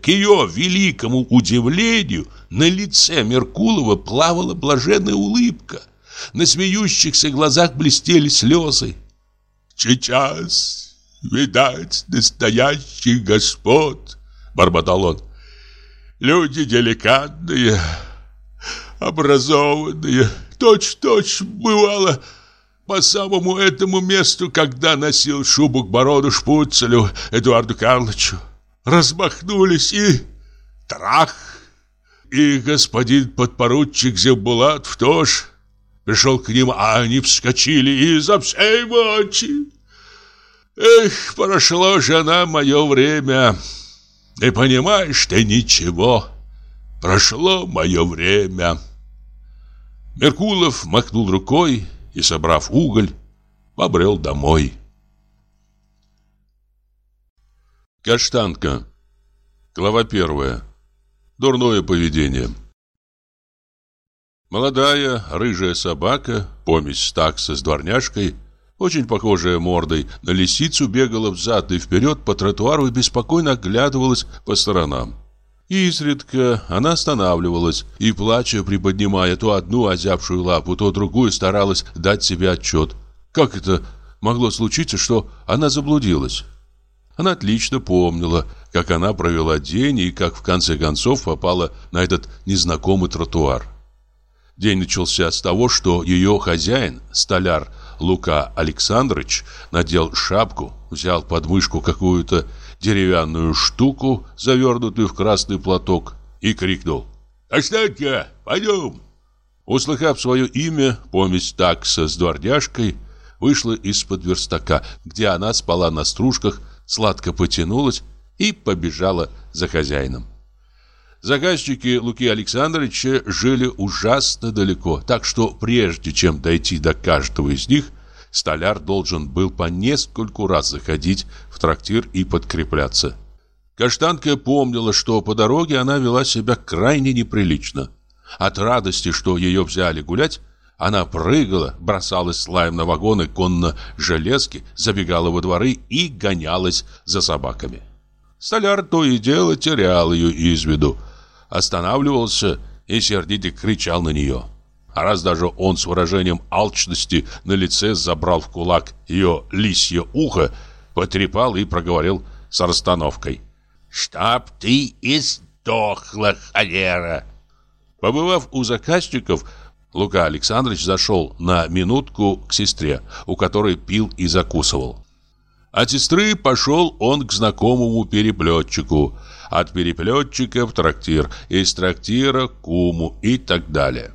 К ее великому удивлению на лице Меркулова плавала блаженная улыбка. На смеющихся глазах блестели слезы. «Сейчас, видать, настоящий господ!» — бормотал он. «Люди деликатные, образованные, точь-точь бывало по самому этому месту, когда носил шубу к барону Шпуцелю Эдуарду Карловичу. Размахнулись и... трах! И господин подпоручик Зевбулатов тоже пришел к ним, а они вскочили и за всей мочи. Эх, прошло жена мое время, и понимаешь ты ничего, прошло мое время. Меркулов махнул рукой и, собрав уголь, побрел домой. Каштанка. Глава первая. Дурное поведение. Молодая рыжая собака, помесь такса с дворняжкой, очень похожая мордой на лисицу, бегала взад и вперед по тротуару и беспокойно оглядывалась по сторонам. Изредка она останавливалась и, плача, приподнимая то одну озябшую лапу, то другую, старалась дать себе отчет. Как это могло случиться, что она заблудилась? Она отлично помнила, как она провела день и как в конце концов попала на этот незнакомый тротуар. День начался с того, что ее хозяин, столяр Лука Александрович, надел шапку, взял под мышку какую-то деревянную штуку, завернутую в красный платок, и крикнул «Останьте, пойдем!». Услыхав свое имя, помесь такса с дворняжкой вышла из-под верстака, где она спала на стружках, сладко потянулась и побежала за хозяином. Заказчики Луки Александровича жили ужасно далеко, так что прежде чем дойти до каждого из них, столяр должен был по нескольку раз заходить в трактир и подкрепляться. Каштанка помнила, что по дороге она вела себя крайне неприлично. От радости, что ее взяли гулять, она прыгала, бросалась слаем на вагоны конно-железки, забегала во дворы и гонялась за собаками. Столяр то и дело терял ее из виду, останавливался и сердито кричал на нее. А раз даже он с выражением алчности на лице забрал в кулак ее лисье ухо, потрепал и проговорил с расстановкой. «Чтоб ты и сдохла, холера!» Побывав у заказчиков, Лука Александрович зашел на минутку к сестре, у которой пил и закусывал. От сестры пошел он к знакомому переплетчику, от переплетчика в трактир, из трактира к куму и так далее.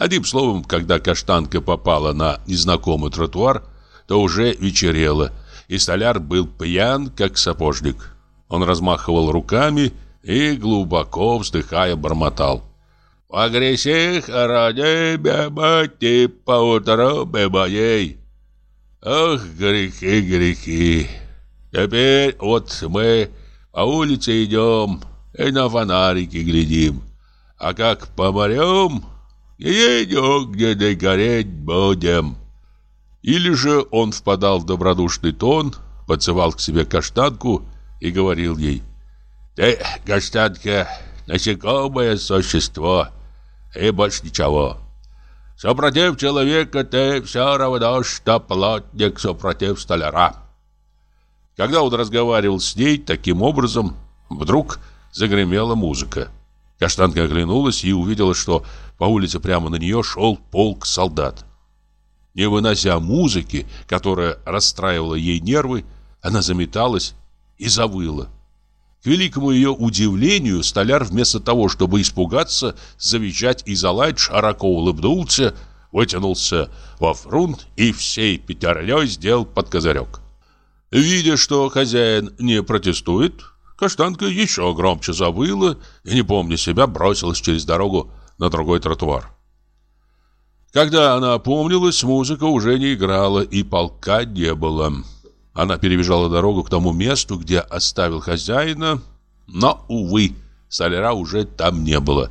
Одним словом, когда каштанка попала на незнакомый тротуар, то уже вечерело, и столяр был пьян, как сапожник. Он размахивал руками и, глубоко вздыхая, бормотал. «По грехах ради бебати по утробе моей». «Ох, грехи, грехи! Теперь вот мы по улице идем и на фонарики глядим. А как помрем, едем, где гореть будем. Или же он впадал в добродушный тон, подзывал к себе каштанку и говорил ей, «Ты, каштанка, насекомое существо, и больше ничего. Супротив человека ты все равно, что плотник супротив столяра». Когда он разговаривал с ней таким образом, вдруг загремела музыка. Каштанка оглянулась и увидела, что по улице прямо на нее шел полк солдат. Не вынося музыки, которая расстраивала ей нервы, она заметалась и завыла. К великому ее удивлению, столяр вместо того, чтобы испугаться, завизжать и залать, широко улыбнулся, вытянулся во фрунт и всей пятерней сделал под козырек. Видя, что хозяин не протестует, каштанка еще громче завыла и, не помня себя, бросилась через дорогу на другой тротуар. Когда она опомнилась, музыка уже не играла и полка не было. Она перебежала дорогу к тому месту, где оставил хозяина, но, увы, соляра уже там не было.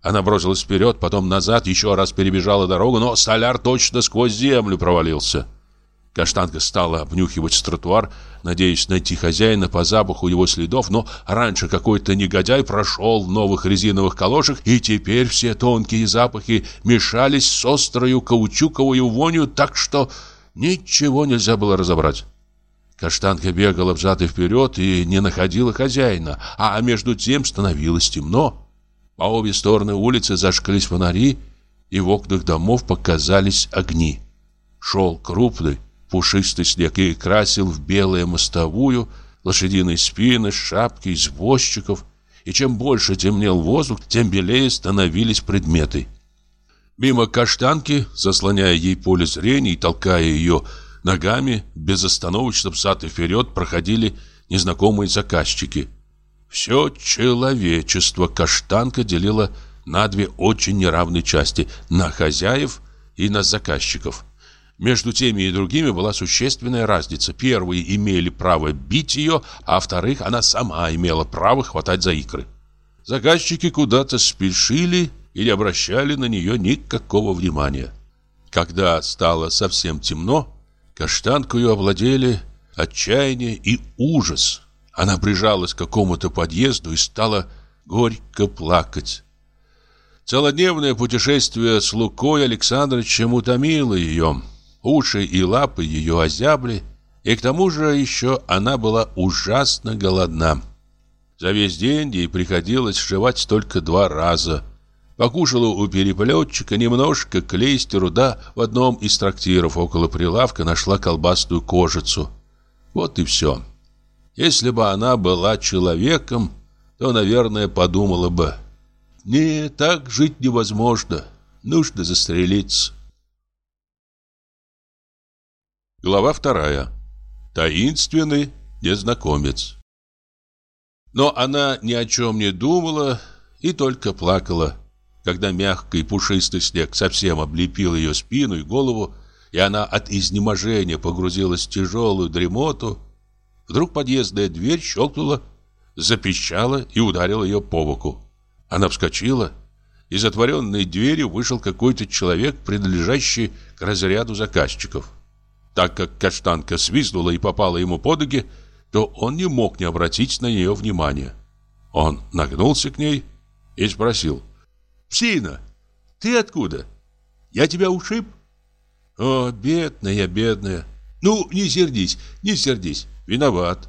Она бросилась вперед, потом назад, еще раз перебежала дорогу, но столяр точно сквозь землю провалился. Каштанка стала обнюхивать тротуар, надеясь найти хозяина по запаху его следов, но раньше какой-то негодяй прошел в новых резиновых калошах, и теперь все тонкие запахи мешались с острою каучуковую вонью, так что ничего нельзя было разобрать. Каштанка бегала взад и вперед и не находила хозяина, а между тем становилось темно. По обе стороны улицы зажглись фонари, и в окнах домов показались огни. Шел крупный, пушистый снег и красил в белое мостовую лошадиные спины, шапки извозчиков. И чем больше темнел воздух, тем белее становились предметы. Мимо каштанки, заслоняя ей поле зрения и толкая ее ногами, безостановочно взад и вперед проходили незнакомые заказчики – все человечество каштанка делила на две очень неравные части – на хозяев и на заказчиков. Между теми и другими была существенная разница. Первые имели право бить ее, а вторых она сама имела право хватать за икры. Заказчики куда-то спешили и не обращали на нее никакого внимания. Когда стало совсем темно, каштанкою овладели отчаяние и ужас – она прижалась к какому-то подъезду и стала горько плакать. Целодневное путешествие с Лукой Александровичем утомило ее. Уши и лапы ее озябли, и к тому же еще она была ужасно голодна. За весь день ей приходилось жевать только два раза. Покушала у переплетчика немножко клейстеру, да в одном из трактиров около прилавка нашла колбасную кожицу. Вот и все. Если бы она была человеком, то, наверное, подумала бы, «Не, так жить невозможно, нужно застрелиться». Глава вторая. Таинственный незнакомец. Но она ни о чем не думала и только плакала. Когда мягкий пушистый снег совсем облепил ее спину и голову, и она от изнеможения погрузилась в тяжелую дремоту, Вдруг подъездная дверь щелкнула, запищала и ударила ее по боку. Она вскочила. Из отворенной двери вышел какой-то человек, принадлежащий к разряду заказчиков. Так как каштанка свистнула и попала ему под ноги, то он не мог не обратить на нее внимания. Он нагнулся к ней и спросил. «Псина, ты откуда? Я тебя ушиб?» «О, бедная, бедная! Ну, не сердись, не сердись. «Виноват».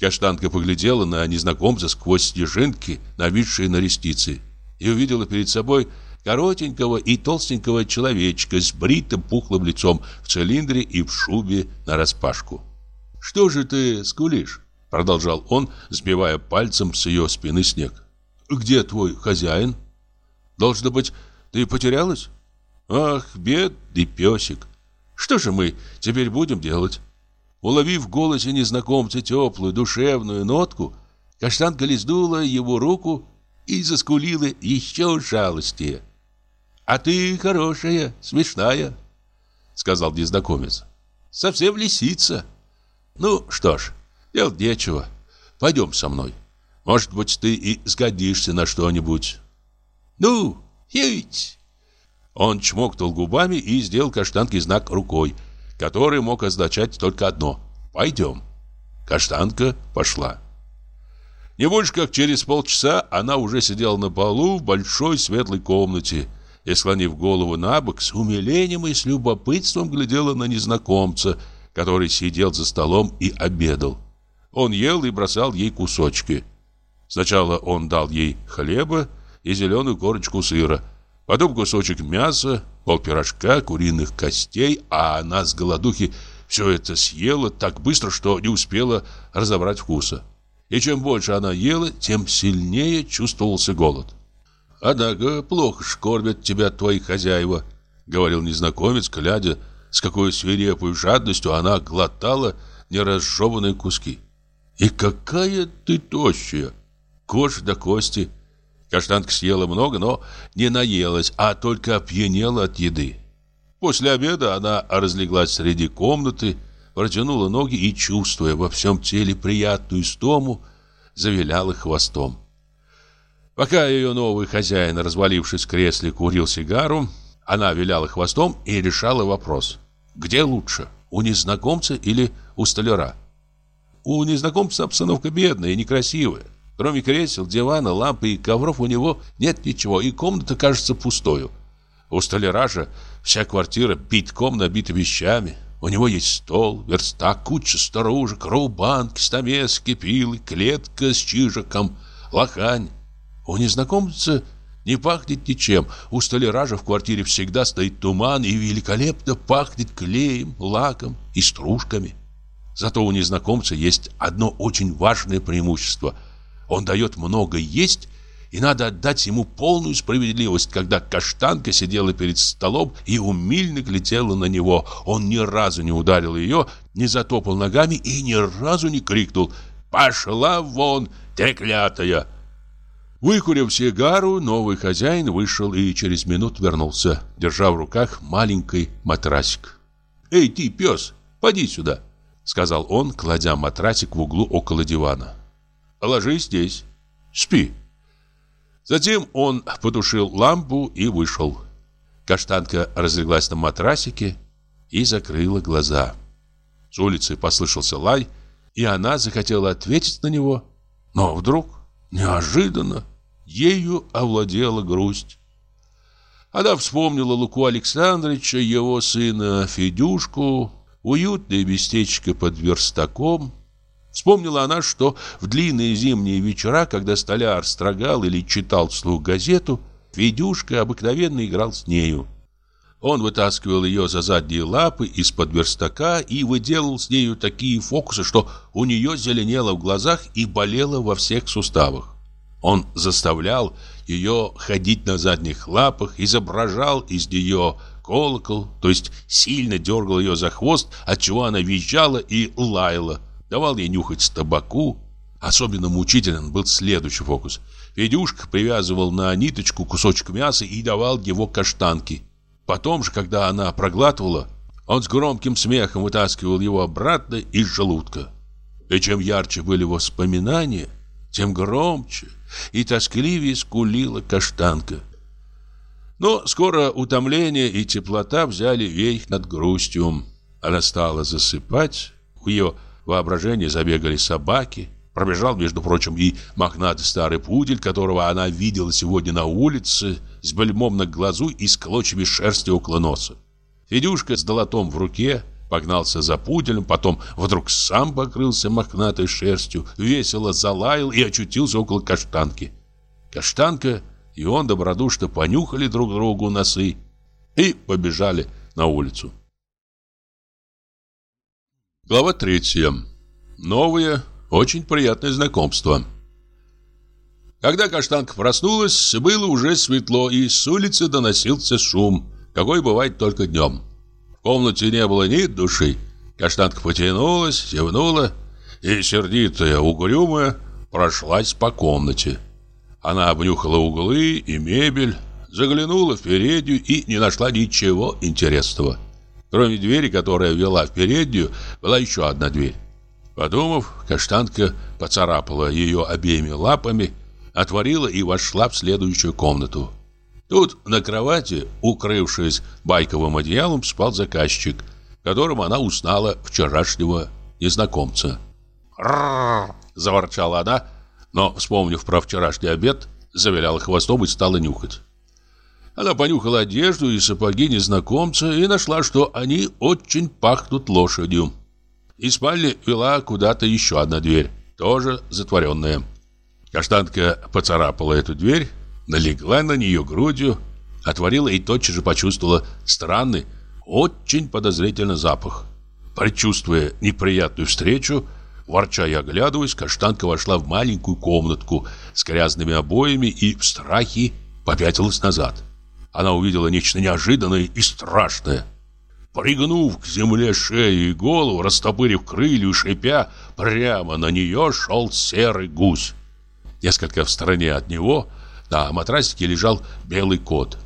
Каштанка поглядела на незнакомца сквозь снежинки, нависшие на ресницы, и увидела перед собой коротенького и толстенького человечка с бритым пухлым лицом в цилиндре и в шубе нараспашку. «Что же ты скулишь?» — продолжал он, сбивая пальцем с ее спины снег. «Где твой хозяин? Должно быть, ты потерялась? Ах, бедный песик! Что же мы теперь будем делать?» Уловив в голосе незнакомца теплую душевную нотку, каштанка лизнула его руку и заскулила еще жалостнее. «А ты хорошая, смешная», — сказал незнакомец. «Совсем лисица. Ну что ж, делать нечего. Пойдем со мной. Может быть, ты и сгодишься на что-нибудь». «Ну, едь!» Он чмокнул губами и сделал каштанке знак рукой — который мог означать только одно «Пойдем». Каштанка пошла. Не больше как через полчаса она уже сидела на полу в большой светлой комнате и, склонив голову на бок, с умилением и с любопытством глядела на незнакомца, который сидел за столом и обедал. Он ел и бросал ей кусочки. Сначала он дал ей хлеба и зеленую корочку сыра, потом кусочек мяса, пол пирожка, куриных костей, а она с голодухи все это съела так быстро, что не успела разобрать вкуса. И чем больше она ела, тем сильнее чувствовался голод. «Однако плохо ж кормят тебя твои хозяева», — говорил незнакомец, глядя, с какой свирепой жадностью она глотала неразжеванные куски. «И какая ты тощая! Кожа до кости!» Каштанка съела много, но не наелась, а только опьянела от еды. После обеда она разлеглась среди комнаты, протянула ноги и, чувствуя во всем теле приятную стому, завиляла хвостом. Пока ее новый хозяин, развалившись в кресле, курил сигару, она виляла хвостом и решала вопрос. Где лучше, у незнакомца или у столяра? У незнакомца обстановка бедная и некрасивая. Кроме кресел, дивана, лампы и ковров у него нет ничего, и комната кажется пустою. У столяра же вся квартира битком набита вещами. У него есть стол, верстак, куча старушек, рубанки, стамески, пилы, клетка с чижиком, лохань. У незнакомца не пахнет ничем. У столяра же в квартире всегда стоит туман и великолепно пахнет клеем, лаком и стружками. Зато у незнакомца есть одно очень важное преимущество. Он дает много есть и надо отдать ему полную справедливость, когда каштанка сидела перед столом и умильно глядела на него. Он ни разу не ударил ее, не затопал ногами и ни разу не крикнул «Пошла вон, треклятая!» Выкурив сигару, новый хозяин вышел и через минут вернулся, держа в руках маленький матрасик. «Эй, ты, пес, поди сюда!» — сказал он, кладя матрасик в углу около дивана. «Ложись здесь, спи!» Затем он потушил лампу и вышел. Каштанка разлеглась на матрасике и закрыла глаза. С улицы послышался лай, и она захотела ответить на него, но вдруг, неожиданно, ею овладела грусть. Она вспомнила Луку Александровича, его сына Федюшку, уютное местечко под верстаком, Вспомнила она, что в длинные зимние вечера, когда столяр строгал или читал вслух газету, Федюшка обыкновенно играл с нею. Он вытаскивал ее за задние лапы из-под верстака и выделал с нею такие фокусы, что у нее зеленело в глазах и болело во всех суставах. Он заставлял ее ходить на задних лапах, изображал из нее колокол, то есть сильно дергал ее за хвост, отчего она визжала и лаяла давал ей нюхать табаку. Особенно мучителен был следующий фокус. Федюшка привязывал на ниточку кусочек мяса и давал его каштанке. Потом же, когда она проглатывала, он с громким смехом вытаскивал его обратно из желудка. И чем ярче были воспоминания, тем громче и тоскливее скулила каштанка. Но скоро утомление и теплота взяли верх над грустью. Она стала засыпать. У ее воображении забегали собаки. Пробежал, между прочим, и мохнатый старый пудель, которого она видела сегодня на улице, с бельмом на глазу и с клочьями шерсти около носа. Федюшка с долотом в руке погнался за пуделем, потом вдруг сам покрылся мохнатой шерстью, весело залаял и очутился около каштанки. Каштанка и он добродушно понюхали друг другу носы и побежали на улицу. Глава третья. Новое, очень приятное знакомство. Когда каштанка проснулась, было уже светло, и с улицы доносился шум, какой бывает только днем. В комнате не было ни души. Каштанка потянулась, зевнула и, сердитая, угрюмая, прошлась по комнате. Она обнюхала углы и мебель, заглянула в переднюю и не нашла ничего интересного. Кроме двери, которая вела в переднюю, была еще одна дверь. Подумав, каштанка поцарапала ее обеими лапами, отворила и вошла в следующую комнату. Тут на кровати, укрывшись байковым одеялом, спал заказчик, которым она узнала вчерашнего незнакомца. Заворчала она, но, вспомнив про вчерашний обед, завиляла хвостом и стала нюхать. Она понюхала одежду и сапоги незнакомца и нашла, что они очень пахнут лошадью. Из спальни вела куда-то еще одна дверь, тоже затворенная. Каштанка поцарапала эту дверь, налегла на нее грудью, отворила и тотчас же почувствовала странный, очень подозрительный запах. Предчувствуя неприятную встречу, ворча и оглядываясь, каштанка вошла в маленькую комнатку с грязными обоями и в страхе попятилась назад она увидела нечто неожиданное и страшное. Пригнув к земле шею и голову, растопырив крылья и шипя, прямо на нее шел серый гусь. Несколько в стороне от него на матрасике лежал белый кот.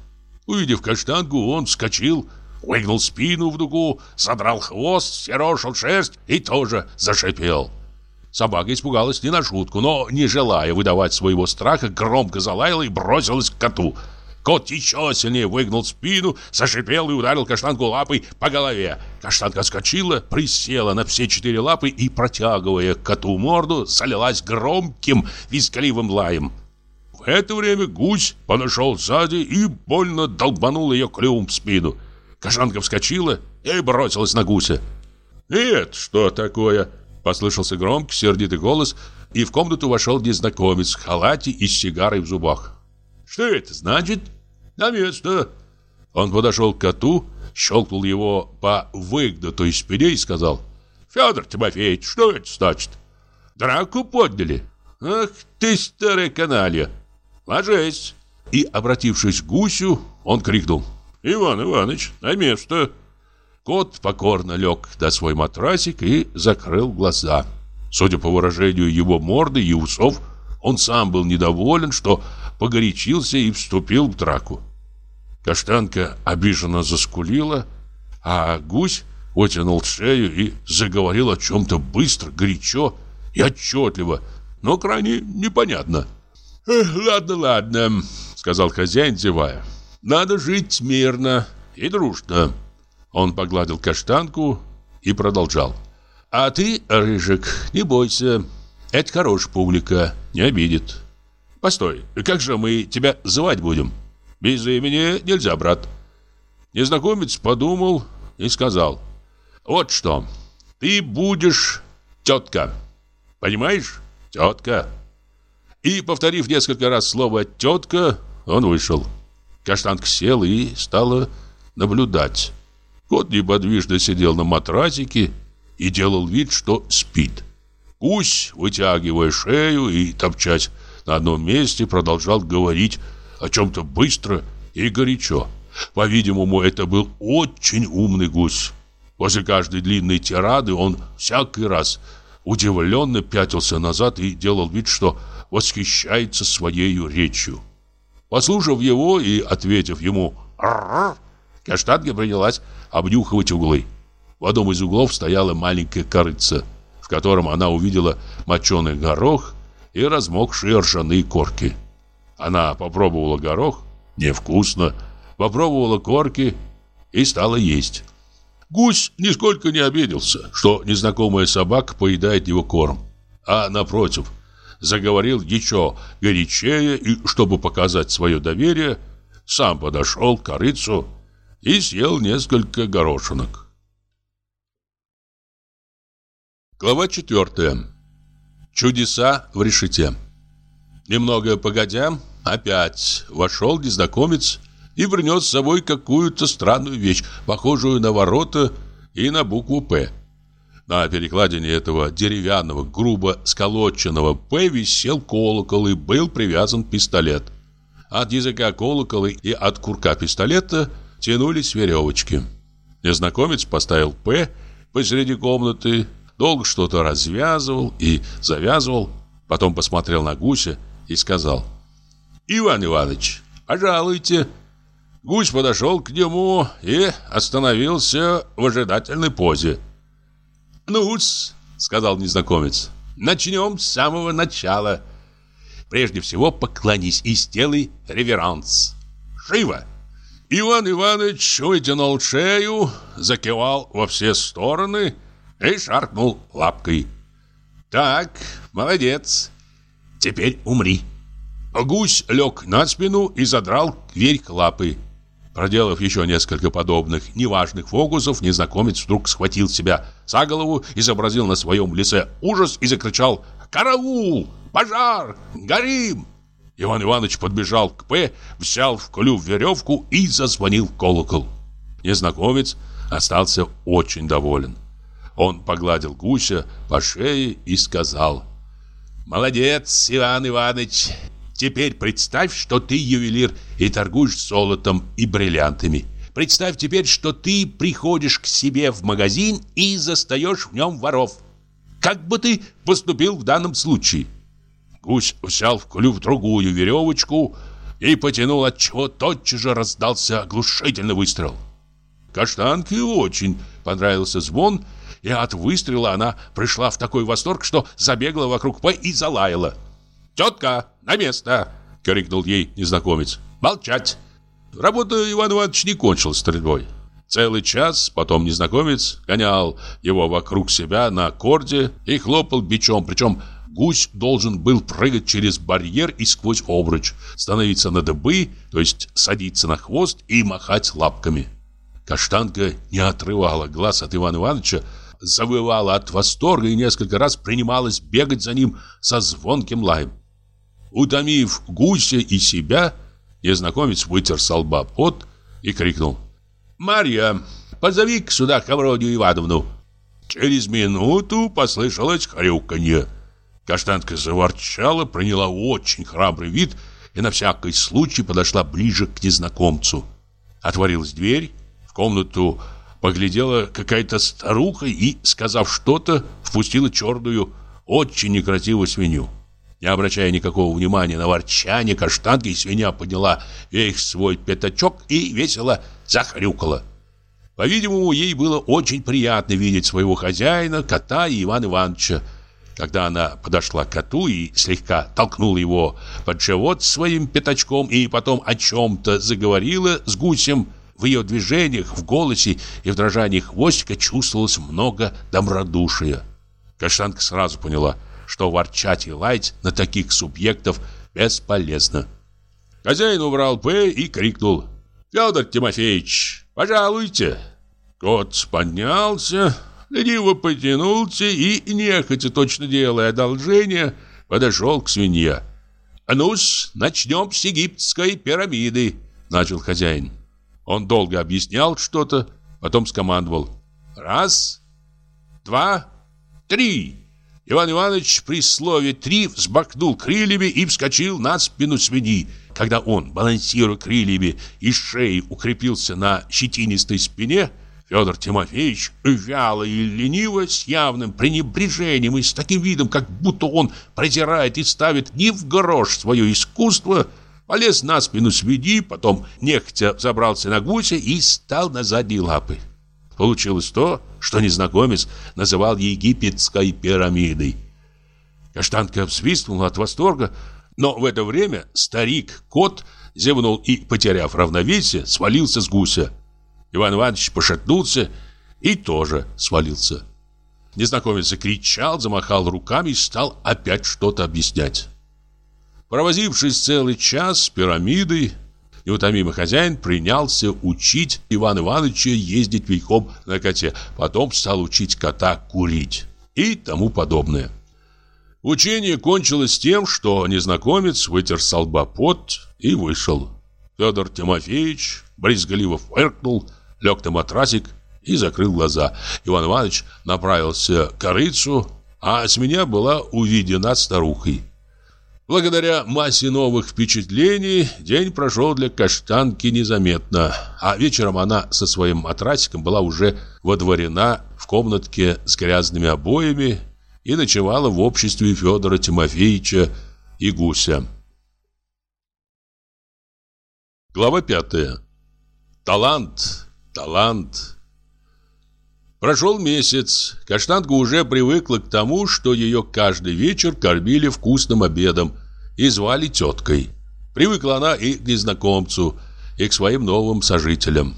Увидев каштанку, он вскочил, выгнул спину в дугу, задрал хвост, серошил шерсть и тоже зашипел. Собака испугалась не на шутку, но, не желая выдавать своего страха, громко залаяла и бросилась к коту. Кот еще сильнее выгнул спину, зашипел и ударил каштанку лапой по голове. Каштанка скочила, присела на все четыре лапы и, протягивая коту морду, залилась громким визгливым лаем. В это время гусь подошел сзади и больно долбанул ее клювом в спину. Каштанка вскочила и бросилась на гуся. «Нет, что такое?» Послышался громкий, сердитый голос, и в комнату вошел незнакомец в халате и с сигарой в зубах. «Что это значит?» «На место!» Он подошел к коту, щелкнул его по выгнутой спине и сказал «Федор Тимофеевич, что это значит?» «Драку подняли!» «Ах ты, старая каналья!» «Ложись!» И, обратившись к гусю, он крикнул «Иван Иванович, на место!» Кот покорно лег на свой матрасик и закрыл глаза. Судя по выражению его морды и усов, он сам был недоволен, что погорячился и вступил в драку. Каштанка обиженно заскулила, а гусь вытянул шею и заговорил о чем-то быстро, горячо и отчетливо, но крайне непонятно. «Ладно, ладно», — сказал хозяин, зевая. «Надо жить мирно и дружно». Он погладил каштанку и продолжал. «А ты, Рыжик, не бойся. Это хорошая публика, не обидит. Постой, как же мы тебя звать будем? Без имени нельзя, брат». Незнакомец подумал и сказал. «Вот что, ты будешь тетка. Понимаешь? Тетка». И, повторив несколько раз слово «тетка», он вышел. Каштанка сел и стала наблюдать. Кот неподвижно сидел на матрасике и делал вид, что спит. Гусь, вытягивая шею и топчась на одном месте, продолжал говорить о чем-то быстро и горячо. По-видимому, это был очень умный гусь. После каждой длинной тирады он всякий раз удивленно пятился назад и делал вид, что восхищается своей речью. Послушав его и ответив ему «Р-р-р», Каштанка принялась обнюхивать углы. В одном из углов стояла маленькая корыца, в котором она увидела моченый горох и размокшие ржаные корки. Она попробовала горох, невкусно, попробовала корки и стала есть. Гусь нисколько не обиделся, что незнакомая собака поедает его корм, а напротив, заговорил еще горячее и, чтобы показать свое доверие, сам подошел к корыцу и съел несколько горошинок. Глава четвертая. Чудеса в решете. Немного погодя, опять вошел незнакомец и принес с собой какую-то странную вещь, похожую на ворота и на букву «П». На перекладине этого деревянного, грубо сколоченного «П» висел колокол и был привязан пистолет. От языка колокола и от курка пистолета – тянулись веревочки. Незнакомец поставил «П» посреди комнаты, долго что-то развязывал и завязывал, потом посмотрел на гуся и сказал «Иван Иванович, пожалуйте». Гусь подошел к нему и остановился в ожидательной позе. «Ну-с», — сказал незнакомец, — «начнем с самого начала. Прежде всего поклонись и сделай реверанс. Живо!» Иван Иванович вытянул шею, закивал во все стороны и шаркнул лапкой. «Так, молодец. Теперь умри». Гусь лег на спину и задрал вверх лапы. Проделав еще несколько подобных неважных фокусов, незнакомец вдруг схватил себя за голову, изобразил на своем лице ужас и закричал «Караул! Пожар! Горим!» Иван Иванович подбежал к П, взял в клюв веревку и зазвонил колокол. Незнакомец остался очень доволен. Он погладил гуся по шее и сказал «Молодец, Иван Иванович! Теперь представь, что ты ювелир и торгуешь золотом и бриллиантами. Представь теперь, что ты приходишь к себе в магазин и застаешь в нем воров. Как бы ты поступил в данном случае?» Гусь взял в клюв другую веревочку и потянул, от чего тотчас же раздался оглушительный выстрел. Каштанке очень понравился звон, и от выстрела она пришла в такой восторг, что забегала вокруг П и залаяла. «Тетка, на место!» — крикнул ей незнакомец. «Молчать!» Работа Иван Иванович не кончилась стрельбой. Целый час потом незнакомец гонял его вокруг себя на корде и хлопал бичом, причем гусь должен был прыгать через барьер и сквозь обруч, становиться на дыбы, то есть садиться на хвост и махать лапками. Каштанка не отрывала глаз от Ивана Ивановича, завывала от восторга и несколько раз принималась бегать за ним со звонким лаем. Утомив гуся и себя, незнакомец вытер с лба пот и крикнул «Марья, позови-ка сюда Ковродию Ивановну!» Через минуту послышалось хрюканье. Каштанка заворчала, приняла очень храбрый вид и на всякий случай подошла ближе к незнакомцу. Отворилась дверь, в комнату поглядела какая-то старуха и, сказав что-то, впустила черную, очень некрасивую свинью. Не обращая никакого внимания на ворчание каштанки, свинья подняла весь свой пятачок и весело захрюкала. По-видимому, ей было очень приятно видеть своего хозяина, кота и Ивана Ивановича. Когда она подошла к коту и слегка толкнула его под живот своим пятачком и потом о чем-то заговорила с гусем, в ее движениях, в голосе и в дрожании хвостика чувствовалось много добродушия. Каштанка сразу поняла – что ворчать и лаять на таких субъектов бесполезно. Хозяин убрал «П» и крикнул «Федор Тимофеевич, пожалуйте!» Кот поднялся, лениво потянулся и, нехотя точно делая одолжение, подошел к свинье. «А ну-с, начнем с египетской пирамиды», — начал хозяин. Он долго объяснял что-то, потом скомандовал. «Раз, два, три!» Иван Иванович при слове «три» взбакнул крыльями и вскочил на спину свиньи. Когда он, балансируя крыльями и шеей, укрепился на щетинистой спине, Федор Тимофеевич, вяло и лениво, с явным пренебрежением и с таким видом, как будто он презирает и ставит не в грош свое искусство, полез на спину свиньи, потом нехотя забрался на гуся и стал на задние лапы. Получилось то, что незнакомец называл египетской пирамидой. Каштанка взвистнула от восторга, но в это время старик-кот зевнул и, потеряв равновесие, свалился с гуся. Иван Иванович пошатнулся и тоже свалился. Незнакомец закричал, замахал руками и стал опять что-то объяснять. Провозившись целый час с пирамидой, Неутомимый хозяин принялся учить Ивана Ивановича ездить верхом на коте, потом стал учить кота курить и тому подобное. Учение кончилось тем, что незнакомец вытер с лба пот и вышел. Федор Тимофеевич брезгливо фыркнул, лег на матрасик и закрыл глаза. Иван Иванович направился к корыцу, а с меня была увидена старухой. Благодаря массе новых впечатлений день прошел для каштанки незаметно, а вечером она со своим матрасиком была уже водворена в комнатке с грязными обоями и ночевала в обществе Федора Тимофеевича и Гуся. Глава пятая. Талант, талант. Прошел месяц. Каштанка уже привыкла к тому, что ее каждый вечер кормили вкусным обедом и звали теткой. Привыкла она и к незнакомцу, и к своим новым сожителям.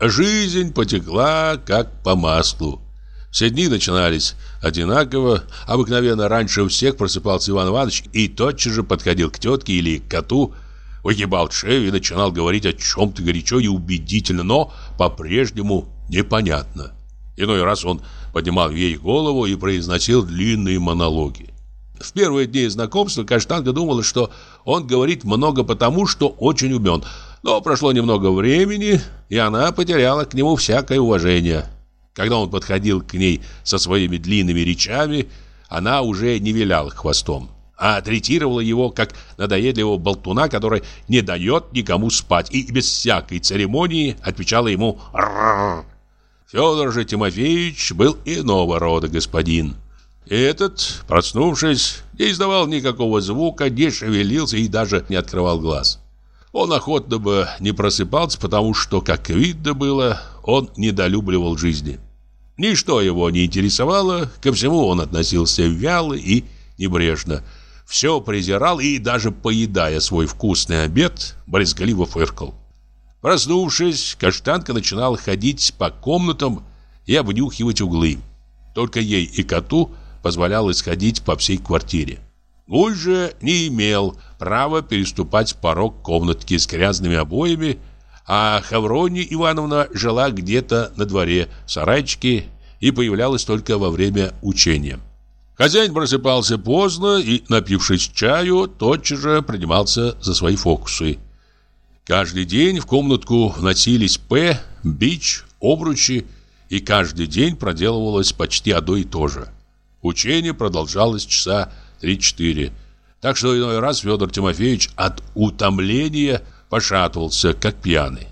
Жизнь потекла как по маслу. Все дни начинались одинаково. Обыкновенно раньше всех просыпался Иван Иванович и тотчас же подходил к тетке или к коту, выгибал шею и начинал говорить о чем-то горячо и убедительно, но по-прежнему непонятно. Иной раз он поднимал ей голову и произносил длинные монологи. В первые дни знакомства Каштанка думала, что он говорит много потому, что очень умен. Но прошло немного времени, и она потеряла к нему всякое уважение. Когда он подходил к ней со своими длинными речами, она уже не виляла хвостом, а третировала его как надоедливого болтуна, который не дает никому спать, и без всякой церемонии отвечала ему «Рррр». Федор же Тимофеевич был иного рода господин. И этот, проснувшись, не издавал никакого звука, не шевелился и даже не открывал глаз. Он охотно бы не просыпался, потому что, как видно было, он недолюбливал жизни. Ничто его не интересовало, ко всему он относился вяло и небрежно. Все презирал и даже поедая свой вкусный обед, брезгливо фыркал. Проснувшись, каштанка начинала ходить по комнатам и обнюхивать углы. Только ей и коту позволялось ходить по всей квартире. Гуль же не имел права переступать порог комнатки с грязными обоями, а Хаврония Ивановна жила где-то на дворе в сарайчике и появлялась только во время учения. Хозяин просыпался поздно и, напившись чаю, тотчас же принимался за свои фокусы. Каждый день в комнатку вносились П, бич, обручи, и каждый день проделывалось почти одно и то же. Учение продолжалось часа 3-4, так что иной раз Федор Тимофеевич от утомления пошатывался, как пьяный.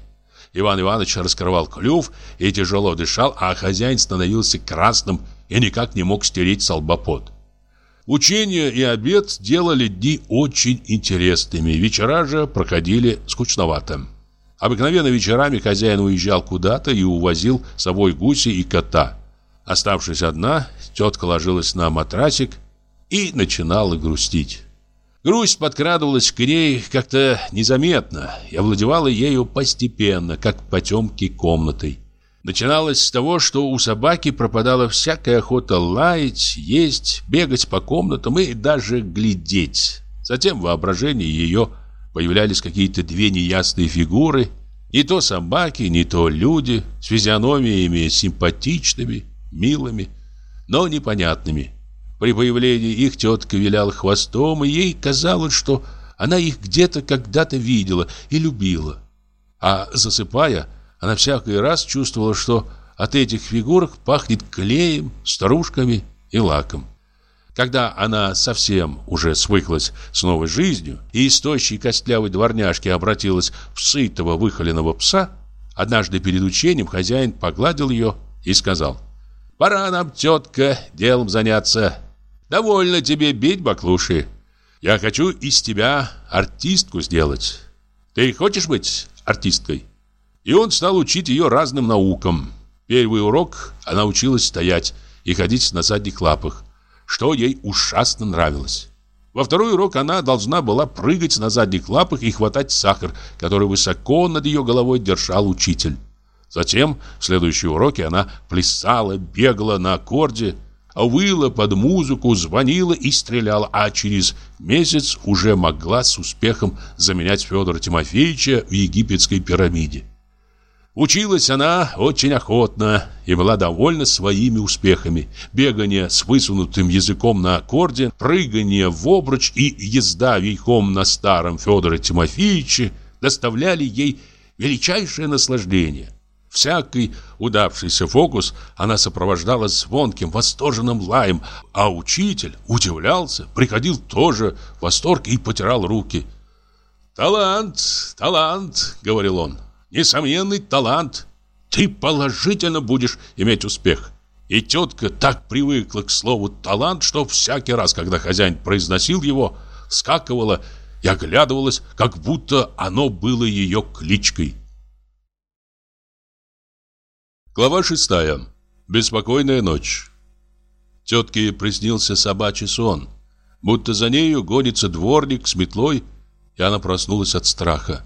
Иван Иванович раскрывал клюв и тяжело дышал, а хозяин становился красным и никак не мог стереть с Учение и обед делали дни очень интересными, вечера же проходили скучновато. Обыкновенно вечерами хозяин уезжал куда-то и увозил с собой гуси и кота. Оставшись одна, тетка ложилась на матрасик и начинала грустить. Грусть подкрадывалась к ней как-то незаметно и овладевала ею постепенно, как потемки комнатой. Начиналось с того, что у собаки пропадала всякая охота лаять, есть, бегать по комнатам и даже глядеть. Затем в воображении ее появлялись какие-то две неясные фигуры, не то собаки, не то люди, с физиономиями симпатичными, милыми, но непонятными. При появлении их тетка виляла хвостом, и ей казалось, что она их где-то когда-то видела и любила. А засыпая, она всякий раз чувствовала, что от этих фигурок пахнет клеем, старушками и лаком. Когда она совсем уже свыклась с новой жизнью и из тощей костлявой дворняжки обратилась в сытого выхоленного пса, однажды перед учением хозяин погладил ее и сказал «Пора нам, тетка, делом заняться. Довольно тебе бить баклуши. Я хочу из тебя артистку сделать. Ты хочешь быть артисткой?» И он стал учить ее разным наукам. Первый урок она училась стоять и ходить на задних лапах, что ей ужасно нравилось. Во второй урок она должна была прыгать на задних лапах и хватать сахар, который высоко над ее головой держал учитель. Затем в следующие уроки она плясала, бегала на аккорде, выла под музыку, звонила и стреляла, а через месяц уже могла с успехом заменять Федора Тимофеевича в египетской пирамиде. Училась она очень охотно и была довольна своими успехами. Бегание с высунутым языком на аккорде, прыгание в обруч и езда верхом на старом Федоре Тимофеевиче доставляли ей величайшее наслаждение. Всякий удавшийся фокус она сопровождала звонким, восторженным лаем, а учитель удивлялся, приходил тоже в восторг и потирал руки. «Талант, талант!» — говорил он несомненный талант. Ты положительно будешь иметь успех. И тетка так привыкла к слову «талант», что всякий раз, когда хозяин произносил его, скакивала и оглядывалась, как будто оно было ее кличкой. Глава шестая. Беспокойная ночь. Тетке приснился собачий сон, будто за нею гонится дворник с метлой, и она проснулась от страха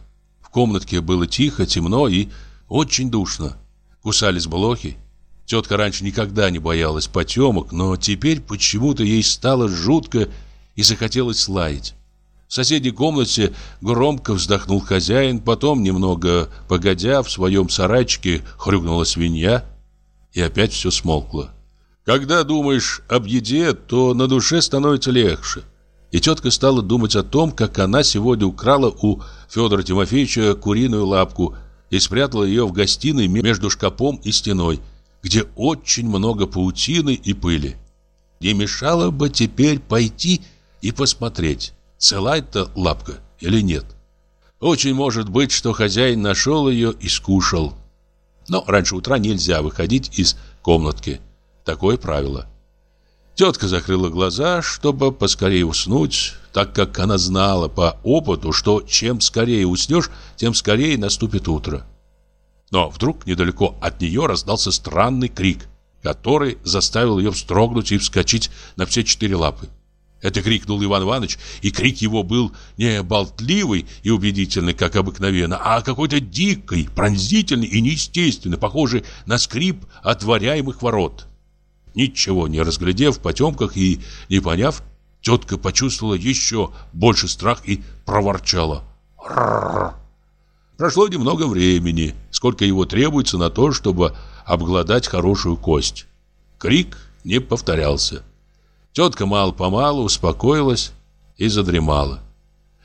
комнатке было тихо, темно и очень душно. Кусались блохи. Тетка раньше никогда не боялась потемок, но теперь почему-то ей стало жутко и захотелось лаять. В соседней комнате громко вздохнул хозяин, потом, немного погодя, в своем сарайчике хрюкнула свинья, и опять все смолкло. Когда думаешь об еде, то на душе становится легче. И тетка стала думать о том, как она сегодня украла у Федора Тимофеевича куриную лапку и спрятала ее в гостиной между шкафом и стеной, где очень много паутины и пыли. Не мешало бы теперь пойти и посмотреть, цела эта лапка или нет. Очень может быть, что хозяин нашел ее и скушал. Но раньше утра нельзя выходить из комнатки. Такое правило. Тетка закрыла глаза, чтобы поскорее уснуть, так как она знала по опыту, что чем скорее уснешь, тем скорее наступит утро. Но вдруг недалеко от нее раздался странный крик. который заставил ее вздрогнуть и вскочить на все четыре лапы. Это крикнул Иван Иванович, и крик его был не болтливый и убедительный, как обыкновенно, а какой-то дикий, пронзительный и неестественный, похожий на скрип отворяемых ворот. Ничего не разглядев в потемках и не поняв, тетка почувствовала еще больше страх и проворчала. Прошло немного времени, сколько его требуется на то, чтобы обглодать хорошую кость. Крик не повторялся. Тетка мало-помалу успокоилась и задремала.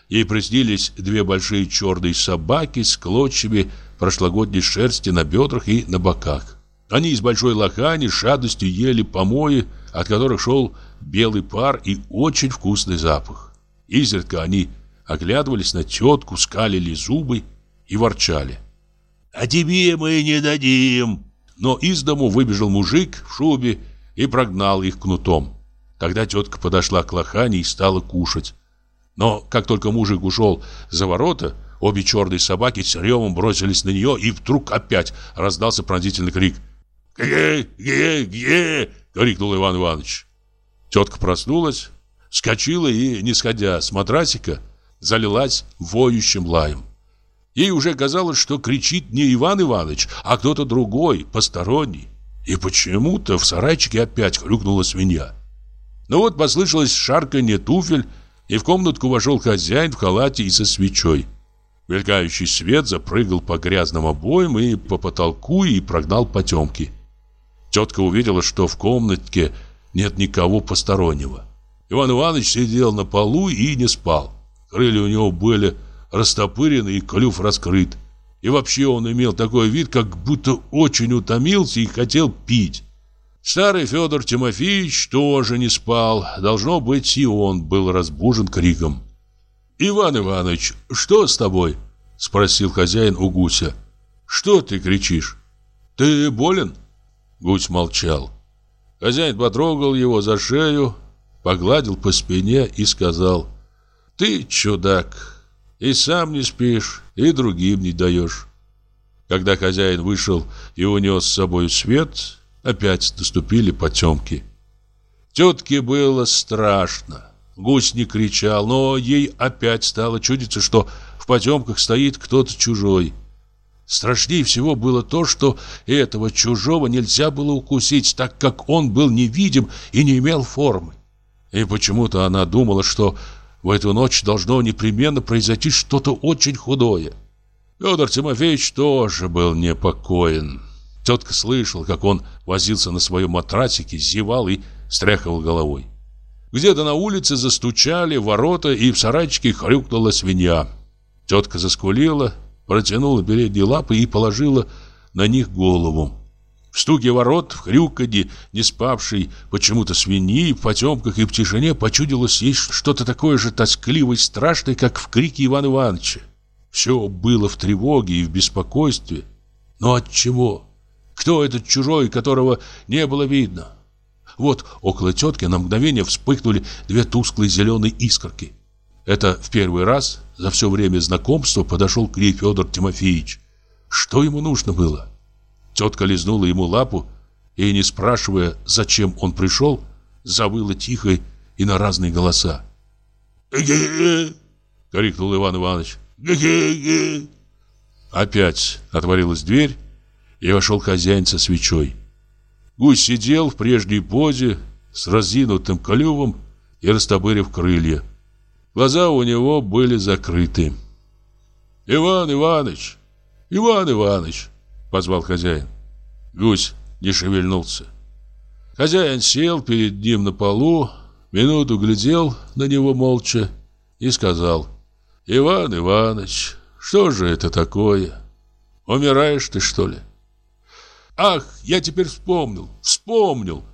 Ей приснились две большие черные собаки с клочьями прошлогодней шерсти на бедрах и на боках. Они из большой лохани с шадостью ели помои, от которых шел белый пар и очень вкусный запах. Изредка они оглядывались на тетку, скалили зубы и ворчали. «А тебе мы не дадим!» Но из дому выбежал мужик в шубе и прогнал их кнутом. Тогда тетка подошла к лохане и стала кушать. Но как только мужик ушел за ворота, обе черные собаки с ревом бросились на нее, и вдруг опять раздался пронзительный крик. «Где? Где? Где?» — крикнул Иван Иванович. Тетка проснулась, скочила и, не сходя с матрасика, залилась воющим лаем. Ей уже казалось, что кричит не Иван Иванович, а кто-то другой, посторонний. И почему-то в сарайчике опять хрюкнула свинья. Ну вот послышалось шарканье туфель, и в комнатку вошел хозяин в халате и со свечой. Мелькающий свет запрыгал по грязным обоям и по потолку и прогнал потемки. Тетка увидела, что в комнатке нет никого постороннего. Иван Иванович сидел на полу и не спал. Крылья у него были растопырены и клюв раскрыт. И вообще он имел такой вид, как будто очень утомился и хотел пить. Старый Федор Тимофеевич тоже не спал. Должно быть, и он был разбужен криком. «Иван Иванович, что с тобой?» Спросил хозяин у гуся. «Что ты кричишь? Ты болен?» Гусь молчал. Хозяин потрогал его за шею, погладил по спине и сказал «Ты чудак, и сам не спишь, и другим не даешь». Когда хозяин вышел и унес с собой свет, Опять наступили потемки. Тетке было страшно. Гусь не кричал, но ей опять стало чудиться, что в потемках стоит кто-то чужой. Страшнее всего было то, что этого чужого нельзя было укусить, так как он был невидим и не имел формы. И почему-то она думала, что в эту ночь должно непременно произойти что-то очень худое. Федор Тимофеевич тоже был непокоен. Тетка слышала, как он возился на своем матрасике, зевал и стряхивал головой. Где-то на улице застучали ворота, и в сарайчике хрюкнула свинья. Тетка заскулила, протянула передние лапы и положила на них голову. В стуке ворот, в хрюканье, не спавшей почему-то свиньи, в потемках и в тишине почудилось ей что-то такое же тоскливое и страшное, как в крике Ивана Ивановича. Все было в тревоге и в беспокойстве. Но от чего? Кто этот чужой, которого не было видно? Вот около тетки на мгновение вспыхнули две тусклые зеленые искорки. Это в первый раз за все время знакомства подошел к ней Федор Тимофеевич. Что ему нужно было? Тетка лизнула ему лапу и, не спрашивая, зачем он пришел, завыла тихо и на разные голоса. «Ге-ге!» — крикнул Иван Иванович. «Ге-ге-ге!» Опять отворилась дверь, и вошел хозяин со свечой. Гусь сидел в прежней позе с разинутым клювом и растопырив крылья. Глаза у него были закрыты. «Иван Иванович! Иван Иванович!» — позвал хозяин. Гусь не шевельнулся. Хозяин сел перед ним на полу, минуту глядел на него молча и сказал «Иван Иванович, что же это такое? Умираешь ты, что ли?» Ах, я теперь вспомнил, вспомнил!»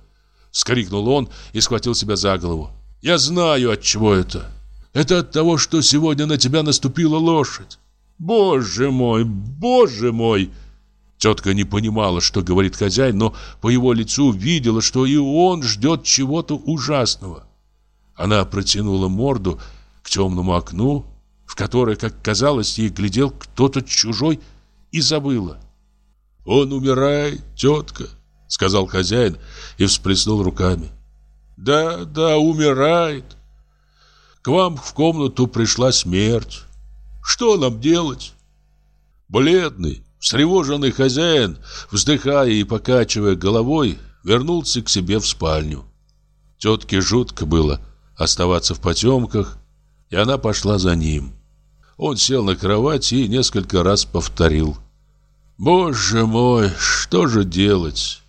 Скрикнул он и схватил себя за голову. «Я знаю, от чего это. Это от того, что сегодня на тебя наступила лошадь. Боже мой, боже мой!» Тетка не понимала, что говорит хозяин, но по его лицу видела, что и он ждет чего-то ужасного. Она протянула морду к темному окну, в которое, как казалось, ей глядел кто-то чужой, и забыла. Он умирает, тетка. сказал хозяин и всплеснул руками. Да, да, умирает. К вам в комнату пришла смерть. Что нам делать? Бледный, встревоженный хозяин, вздыхая и покачивая головой, вернулся к себе в спальню. Тетке жутко было оставаться в потемках, и она пошла за ним. Он сел на кровать и несколько раз повторил. «Боже мой, что же делать?»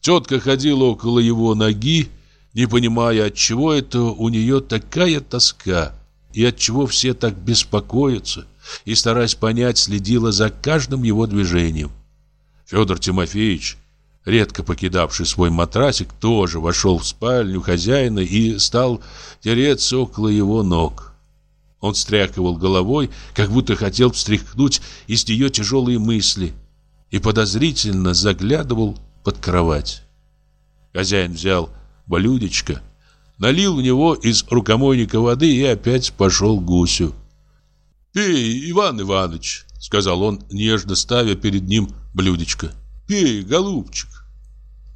Тетка ходила около его ноги, не понимая, от чего это у нее такая тоска и от чего все так беспокоятся, и, стараясь понять, следила за каждым его движением. Федор Тимофеевич, редко покидавший свой матрасик, тоже вошел в спальню хозяина и стал тереться около его ног. Он стряхивал головой, как будто хотел встряхнуть из нее тяжелые мысли, и подозрительно заглядывал под кровать. Хозяин взял блюдечко, налил в него из рукомойника воды и опять пошел к гусю. «Пей, Иван Иванович», — сказал он, нежно ставя перед ним блюдечко. «Пей, голубчик».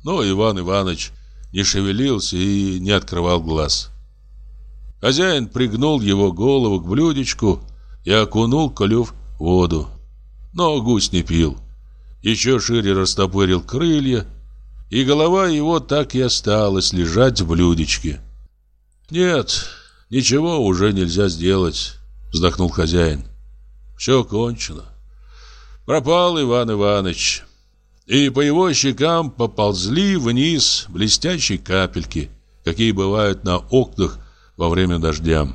Но Иван Иванович не шевелился и не открывал глаз. Хозяин пригнул его голову к блюдечку и окунул клюв в воду. Но гусь не пил. Еще шире растопырил крылья и голова его так и осталась лежать в блюдечке. «Нет, ничего уже нельзя сделать», — вздохнул хозяин. «Все кончено. Пропал Иван Иванович». И по его щекам поползли вниз блестящие капельки, какие бывают на окнах во время дождя.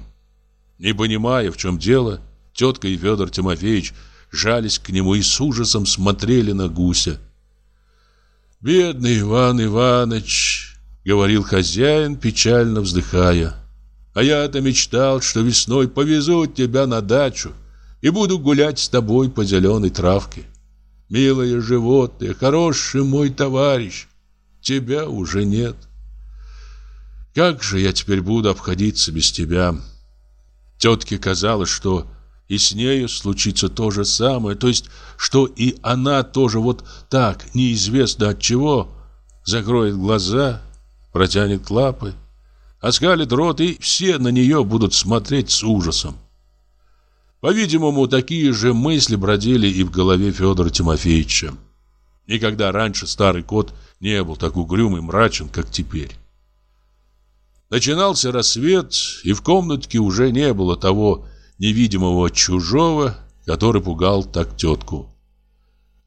Не понимая, в чем дело, тетка и Федор Тимофеевич жались к нему и с ужасом смотрели на гуся. «Бедный Иван Иванович!» — говорил хозяин, печально вздыхая. «А я-то мечтал, что весной повезу тебя на дачу и буду гулять с тобой по зеленой травке. Милое животное, хороший мой товарищ, тебя уже нет. Как же я теперь буду обходиться без тебя?» Тетке казалось, что и с нею случится то же самое, то есть, что и она тоже вот так, неизвестно от чего, закроет глаза, протянет лапы, оскалит рот, и все на нее будут смотреть с ужасом. По-видимому, такие же мысли бродили и в голове Федора Тимофеевича. Никогда раньше старый кот не был так угрюм и мрачен, как теперь. Начинался рассвет, и в комнатке уже не было того невидимого чужого, который пугал так тетку.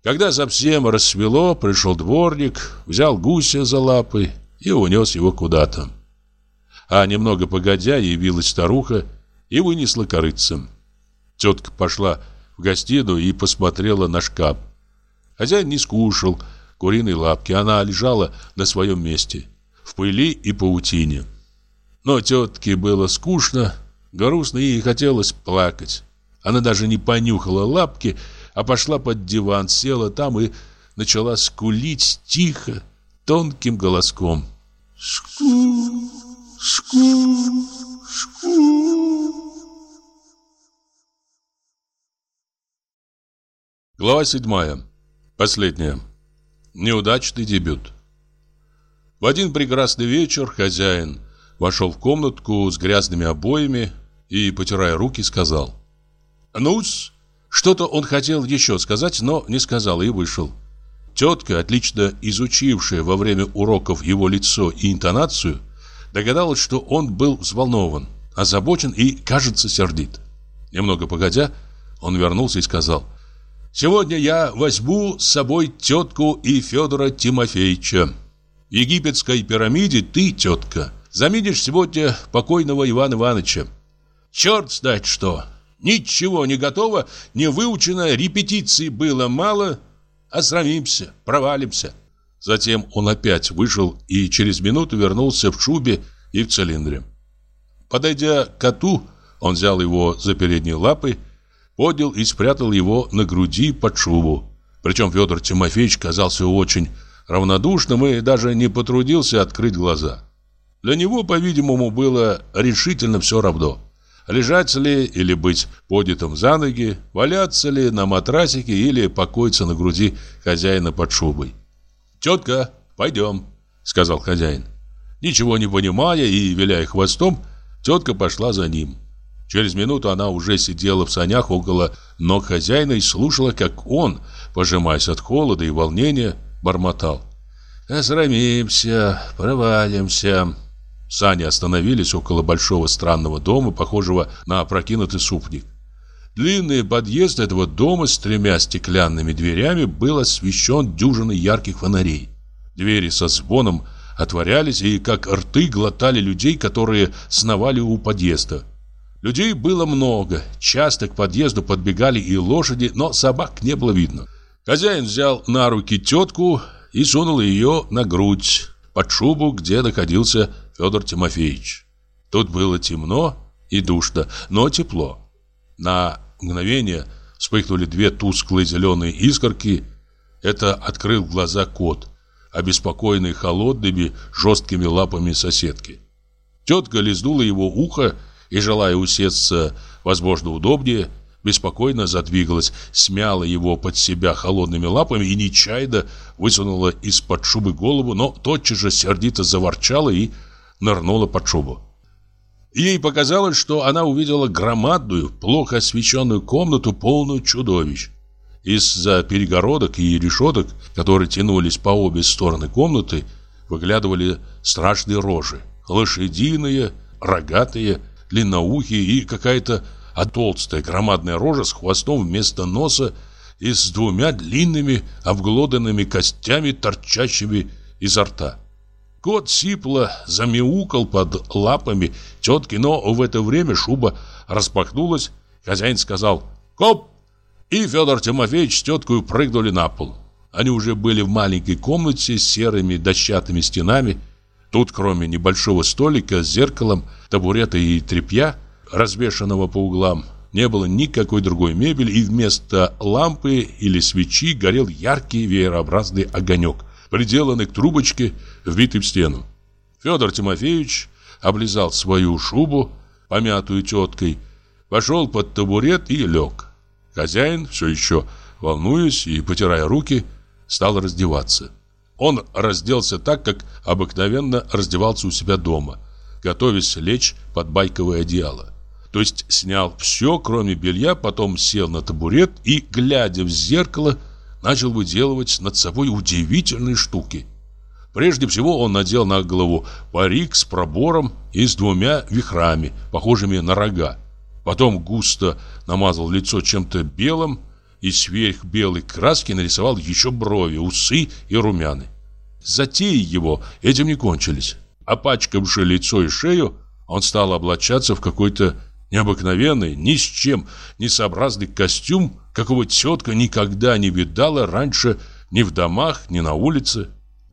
Когда совсем рассвело, пришел дворник, взял гуся за лапы и унес его куда-то. А немного погодя явилась старуха и вынесла корыцем. Тетка пошла в гостиную и посмотрела на шкаф. Хозяин не скушал куриной лапки, она лежала на своем месте, в пыли и паутине. Но тетке было скучно, Грустно ей хотелось плакать. Она даже не понюхала лапки, а пошла под диван, села там и начала скулить тихо, тонким голоском. Ску, ску, ску. Глава седьмая. Последняя. Неудачный дебют. В один прекрасный вечер хозяин вошел в комнатку с грязными обоями и, потирая руки, сказал «Ну-с». Что-то он хотел еще сказать, но не сказал и вышел. Тетка, отлично изучившая во время уроков его лицо и интонацию, догадалась, что он был взволнован, озабочен и, кажется, сердит. Немного погодя, он вернулся и сказал «Сегодня я возьму с собой тетку и Федора Тимофеевича. В египетской пирамиде ты, тетка, Заменишь сегодня покойного Ивана Ивановича. Черт знает что. Ничего не готово, не выучено, репетиции было мало. Осрамимся, провалимся. Затем он опять вышел и через минуту вернулся в шубе и в цилиндре. Подойдя к коту, он взял его за передние лапы, поднял и спрятал его на груди под шубу. Причем Федор Тимофеевич казался очень равнодушным и даже не потрудился открыть глаза. Для него, по-видимому, было решительно все равно. Лежать ли или быть поднятым за ноги, валяться ли на матрасике или покоиться на груди хозяина под шубой. «Тетка, пойдем», — сказал хозяин. Ничего не понимая и виляя хвостом, тетка пошла за ним. Через минуту она уже сидела в санях около ног хозяина и слушала, как он, пожимаясь от холода и волнения, бормотал. «Срамимся, провалимся». Сани остановились около большого странного дома, похожего на опрокинутый супник. Длинный подъезд этого дома с тремя стеклянными дверями был освещен дюжиной ярких фонарей. Двери со звоном отворялись и как рты глотали людей, которые сновали у подъезда. Людей было много, часто к подъезду подбегали и лошади, но собак не было видно. Хозяин взял на руки тетку и сунул ее на грудь, под шубу, где находился Федор Тимофеевич. Тут было темно и душно, но тепло. На мгновение вспыхнули две тусклые зеленые искорки. Это открыл глаза кот, обеспокоенный холодными жесткими лапами соседки. Тетка лизнула его ухо и, желая усесться, возможно, удобнее, беспокойно задвигалась, смяла его под себя холодными лапами и нечаянно высунула из-под шубы голову, но тотчас же сердито заворчала и нырнула под шубу. Ей показалось, что она увидела громадную, плохо освещенную комнату, полную чудовищ. Из-за перегородок и решеток, которые тянулись по обе стороны комнаты, выглядывали страшные рожи. Лошадиные, рогатые, длинноухие и какая-то толстая громадная рожа с хвостом вместо носа и с двумя длинными обглоданными костями, торчащими изо рта. Кот сипло замяукал под лапами тетки, но в это время шуба распахнулась. Хозяин сказал «Коп!» И Федор Тимофеевич с теткой прыгнули на пол. Они уже были в маленькой комнате с серыми дощатыми стенами. Тут, кроме небольшого столика с зеркалом, табурета и тряпья, развешанного по углам, не было никакой другой мебели, и вместо лампы или свечи горел яркий веерообразный огонек приделанный к трубочке, вбитый в стену. Федор Тимофеевич облизал свою шубу, помятую теткой, пошел под табурет и лег. Хозяин, все еще волнуясь и потирая руки, стал раздеваться. Он разделся так, как обыкновенно раздевался у себя дома, готовясь лечь под байковое одеяло. То есть снял все, кроме белья, потом сел на табурет и, глядя в зеркало, начал выделывать над собой удивительные штуки. Прежде всего он надел на голову парик с пробором и с двумя вихрами, похожими на рога. Потом густо намазал лицо чем-то белым и сверх белой краски нарисовал еще брови, усы и румяны. Затеи его этим не кончились. Опачкавши лицо и шею, он стал облачаться в какой-то необыкновенный, ни с чем не сообразный костюм, какого тетка никогда не видала раньше ни в домах, ни на улице.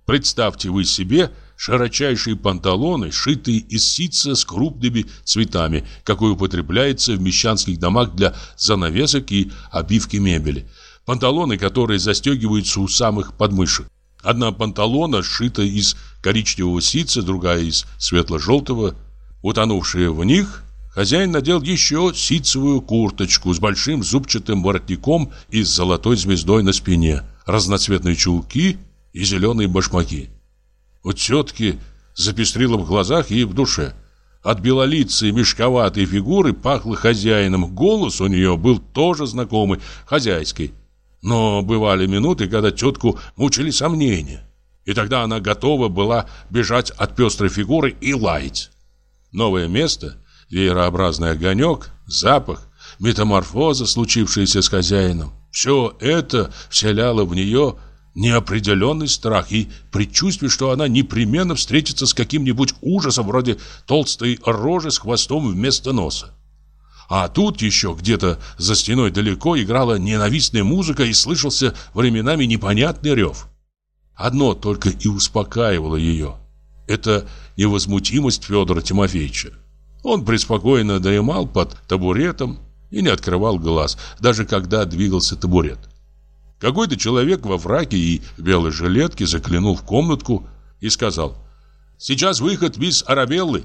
Представьте вы себе широчайшие панталоны, шитые из ситца с крупными цветами, какой употребляется в мещанских домах для занавесок и обивки мебели. Панталоны, которые застегиваются у самых подмышек. Одна панталона сшита из коричневого ситца, другая из светло-желтого. Утонувшие в них Хозяин надел еще ситцевую курточку с большим зубчатым воротником и с золотой звездой на спине, разноцветные чулки и зеленые башмаки. У тетки запестрило в глазах и в душе. От белолицей мешковатой фигуры пахло хозяином. Голос у нее был тоже знакомый, хозяйский. Но бывали минуты, когда тетку мучили сомнения. И тогда она готова была бежать от пестрой фигуры и лаять. Новое место — веерообразный огонек, запах, метаморфоза, случившаяся с хозяином. Все это вселяло в нее неопределенный страх и предчувствие, что она непременно встретится с каким-нибудь ужасом вроде толстой рожи с хвостом вместо носа. А тут еще где-то за стеной далеко играла ненавистная музыка и слышался временами непонятный рев. Одно только и успокаивало ее. Это невозмутимость Федора Тимофеевича. Он преспокойно дремал под табуретом и не открывал глаз, даже когда двигался табурет. Какой-то человек во фраке и белой жилетке заглянул в комнатку и сказал «Сейчас выход мисс Арабеллы.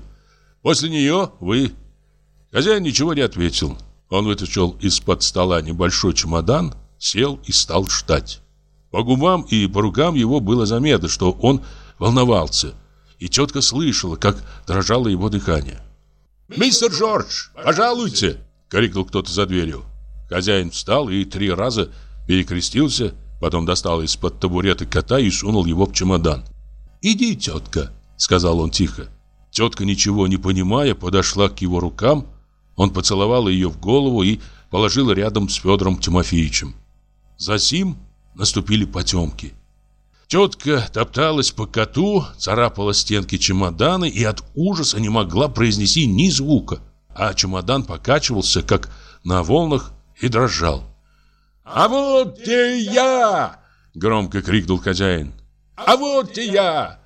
После нее вы». Хозяин ничего не ответил. Он вытащил из-под стола небольшой чемодан, сел и стал ждать. По губам и по рукам его было заметно, что он волновался. И тетка слышала, как дрожало его дыхание. «Мистер Джордж, пожалуйте!» — крикнул кто-то за дверью. Хозяин встал и три раза перекрестился, потом достал из-под табурета кота и сунул его в чемодан. «Иди, тетка», — сказал он тихо. Тетка, ничего не понимая, подошла к его рукам. Он поцеловал ее в голову и положил рядом с Федором Тимофеевичем. Засим наступили потемки. Тетка топталась по коту, царапала стенки чемодана и от ужаса не могла произнести ни звука, а чемодан покачивался, как на волнах, и дрожал. «А вот и я!» — громко крикнул хозяин. «А вот и я!»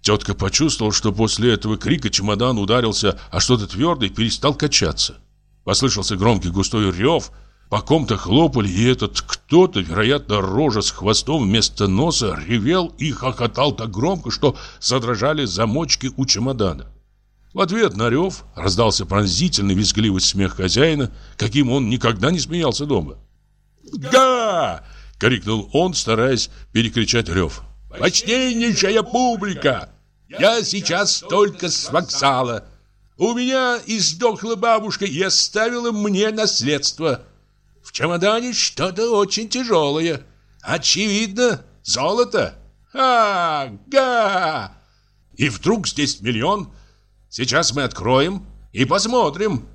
Тетка почувствовала, что после этого крика чемодан ударился, а что-то твердое перестал качаться. Послышался громкий густой рев, по ком-то хлопали, и этот кто-то, вероятно, рожа с хвостом вместо носа, ревел и хохотал так громко, что задрожали замочки у чемодана. В ответ на рев раздался пронзительный визгливый смех хозяина, каким он никогда не смеялся дома. «Га!» — крикнул он, стараясь перекричать рев. «Почтеннейшая публика! Я сейчас только с вокзала. У меня издохла бабушка и оставила мне наследство». В чемодане что-то очень тяжелое. Очевидно, золото. Ага! И вдруг здесь миллион. Сейчас мы откроем и посмотрим.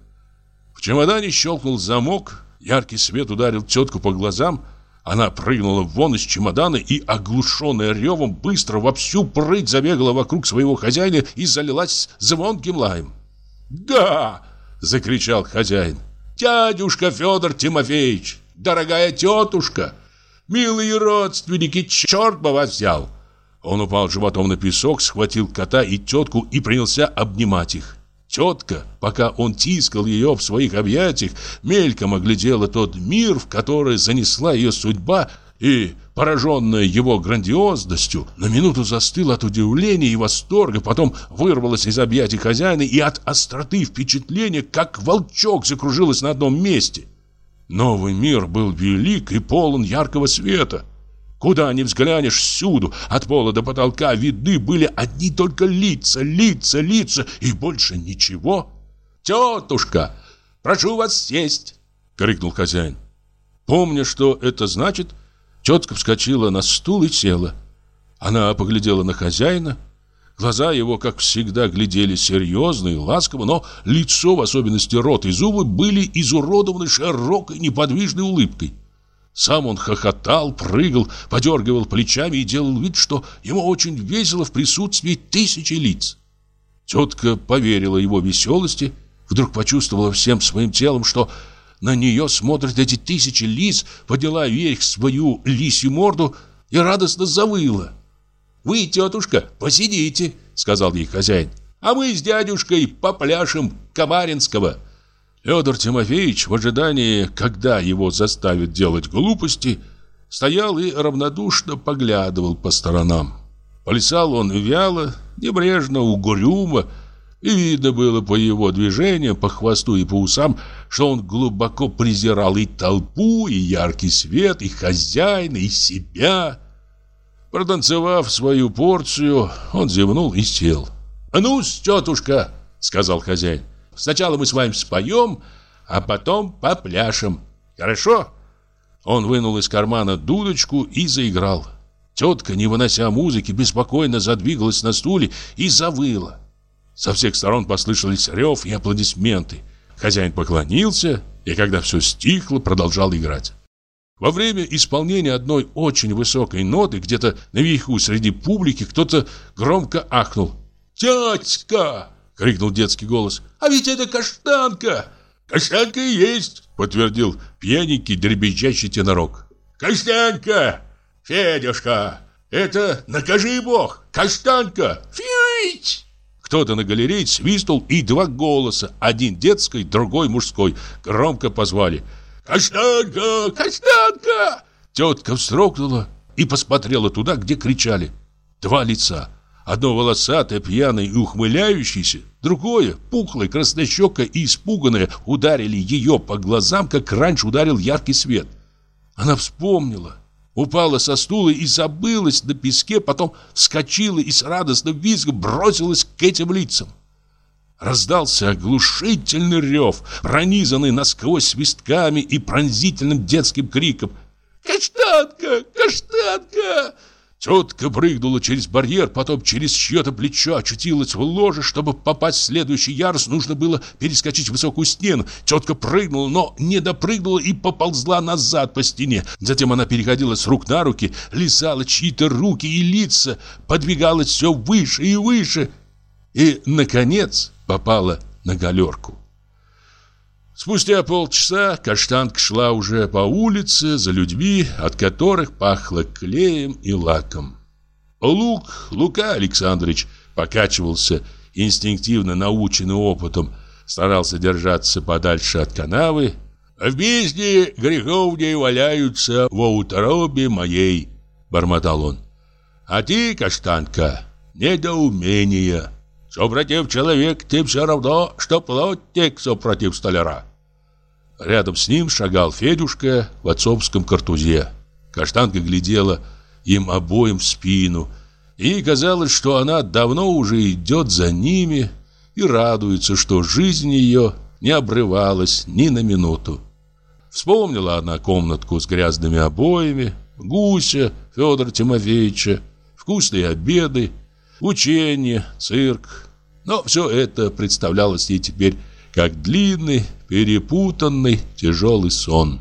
В чемодане щелкнул замок, яркий свет ударил тетку по глазам. Она прыгнула вон из чемодана и, оглушенная ревом, быстро во всю прыть забегала вокруг своего хозяина и залилась звонким лаем. «Да!» — закричал хозяин. Дядюшка Федор Тимофеевич, дорогая тетушка, милые родственники, черт бы вас взял!» Он упал животом на песок, схватил кота и тетку и принялся обнимать их. Тетка, пока он тискал ее в своих объятиях, мельком оглядела тот мир, в который занесла ее судьба, и, пораженная его грандиозностью, на минуту застыла от удивления и восторга, потом вырвалась из объятий хозяина и от остроты впечатления, как волчок, закружилась на одном месте. Новый мир был велик и полон яркого света. Куда ни взглянешь, всюду, от пола до потолка, видны были одни только лица, лица, лица и больше ничего. «Тетушка, прошу вас сесть!» — крикнул хозяин. Помня, что это значит, Тетка вскочила на стул и села. Она поглядела на хозяина. Глаза его, как всегда, глядели серьезно и ласково, но лицо, в особенности рот и зубы, были изуродованы широкой неподвижной улыбкой. Сам он хохотал, прыгал, подергивал плечами и делал вид, что ему очень весело в присутствии тысячи лиц. Тетка поверила его веселости, вдруг почувствовала всем своим телом, что на нее смотрят эти тысячи лис, подняла вверх свою лисью морду и радостно завыла. «Вы, тетушка, посидите», — сказал ей хозяин, «а мы с дядюшкой попляшем Камаринского». Федор Тимофеевич в ожидании, когда его заставят делать глупости, стоял и равнодушно поглядывал по сторонам. Плясал он вяло, небрежно, угрюмо, и видно было по его движениям, по хвосту и по усам, что он глубоко презирал и толпу, и яркий свет, и хозяина, и себя. Протанцевав свою порцию, он зевнул и сел. ну тетушка!» — сказал хозяин. «Сначала мы с вами споем, а потом попляшем. Хорошо?» Он вынул из кармана дудочку и заиграл. Тетка, не вынося музыки, беспокойно задвигалась на стуле и завыла. Со всех сторон послышались рев и аплодисменты. Хозяин поклонился, и когда все стихло, продолжал играть. Во время исполнения одной очень высокой ноты, где-то наверху среди публики, кто-то громко ахнул. «Тетька!» — крикнул детский голос. «А ведь это каштанка!» «Каштанка есть!» — подтвердил пьяненький дребезжащий тенорок. «Каштанка! Федюшка! Это накажи бог! Каштанка! Фить!» Кто-то на галерее свистнул, и два голоса, один детский, другой мужской, громко позвали «Каштанка! Каштанка!» Тетка встрогнула и посмотрела туда, где кричали. Два лица. Одно волосатое, пьяное и ухмыляющееся, другое, пухлое, краснощекое и испуганное, ударили ее по глазам, как раньше ударил яркий свет. Она вспомнила. Упала со стула и забылась на песке, потом вскочила и с радостным визгом бросилась к этим лицам. Раздался оглушительный рев, пронизанный насквозь свистками и пронзительным детским криком. «Каштанка! Каштанка!» Тетка прыгнула через барьер, потом через чье-то плечо очутилась в ложе. Чтобы попасть в следующий ярус, нужно было перескочить высокую стену. Тетка прыгнула, но не допрыгнула и поползла назад по стене. Затем она переходила с рук на руки, лизала чьи-то руки и лица, подвигалась все выше и выше. И, наконец, попала на галерку. Спустя полчаса каштанка шла уже по улице за людьми, от которых пахло клеем и лаком. Лук, Лука Александрович покачивался, инстинктивно наученный опытом, старался держаться подальше от канавы. «В бездне греховней валяются во утробе моей», — бормотал он. «А ты, каштанка, недоумение». Супротив человек, ты все равно, что плотник супротив столяра. Рядом с ним шагал Федюшка в отцовском картузе. Каштанка глядела им обоим в спину, и казалось, что она давно уже идет за ними и радуется, что жизнь ее не обрывалась ни на минуту. Вспомнила она комнатку с грязными обоями, гуся Федора Тимофеевича, вкусные обеды, учение, цирк. Но все это представлялось ей теперь как длинный, перепутанный, тяжелый сон.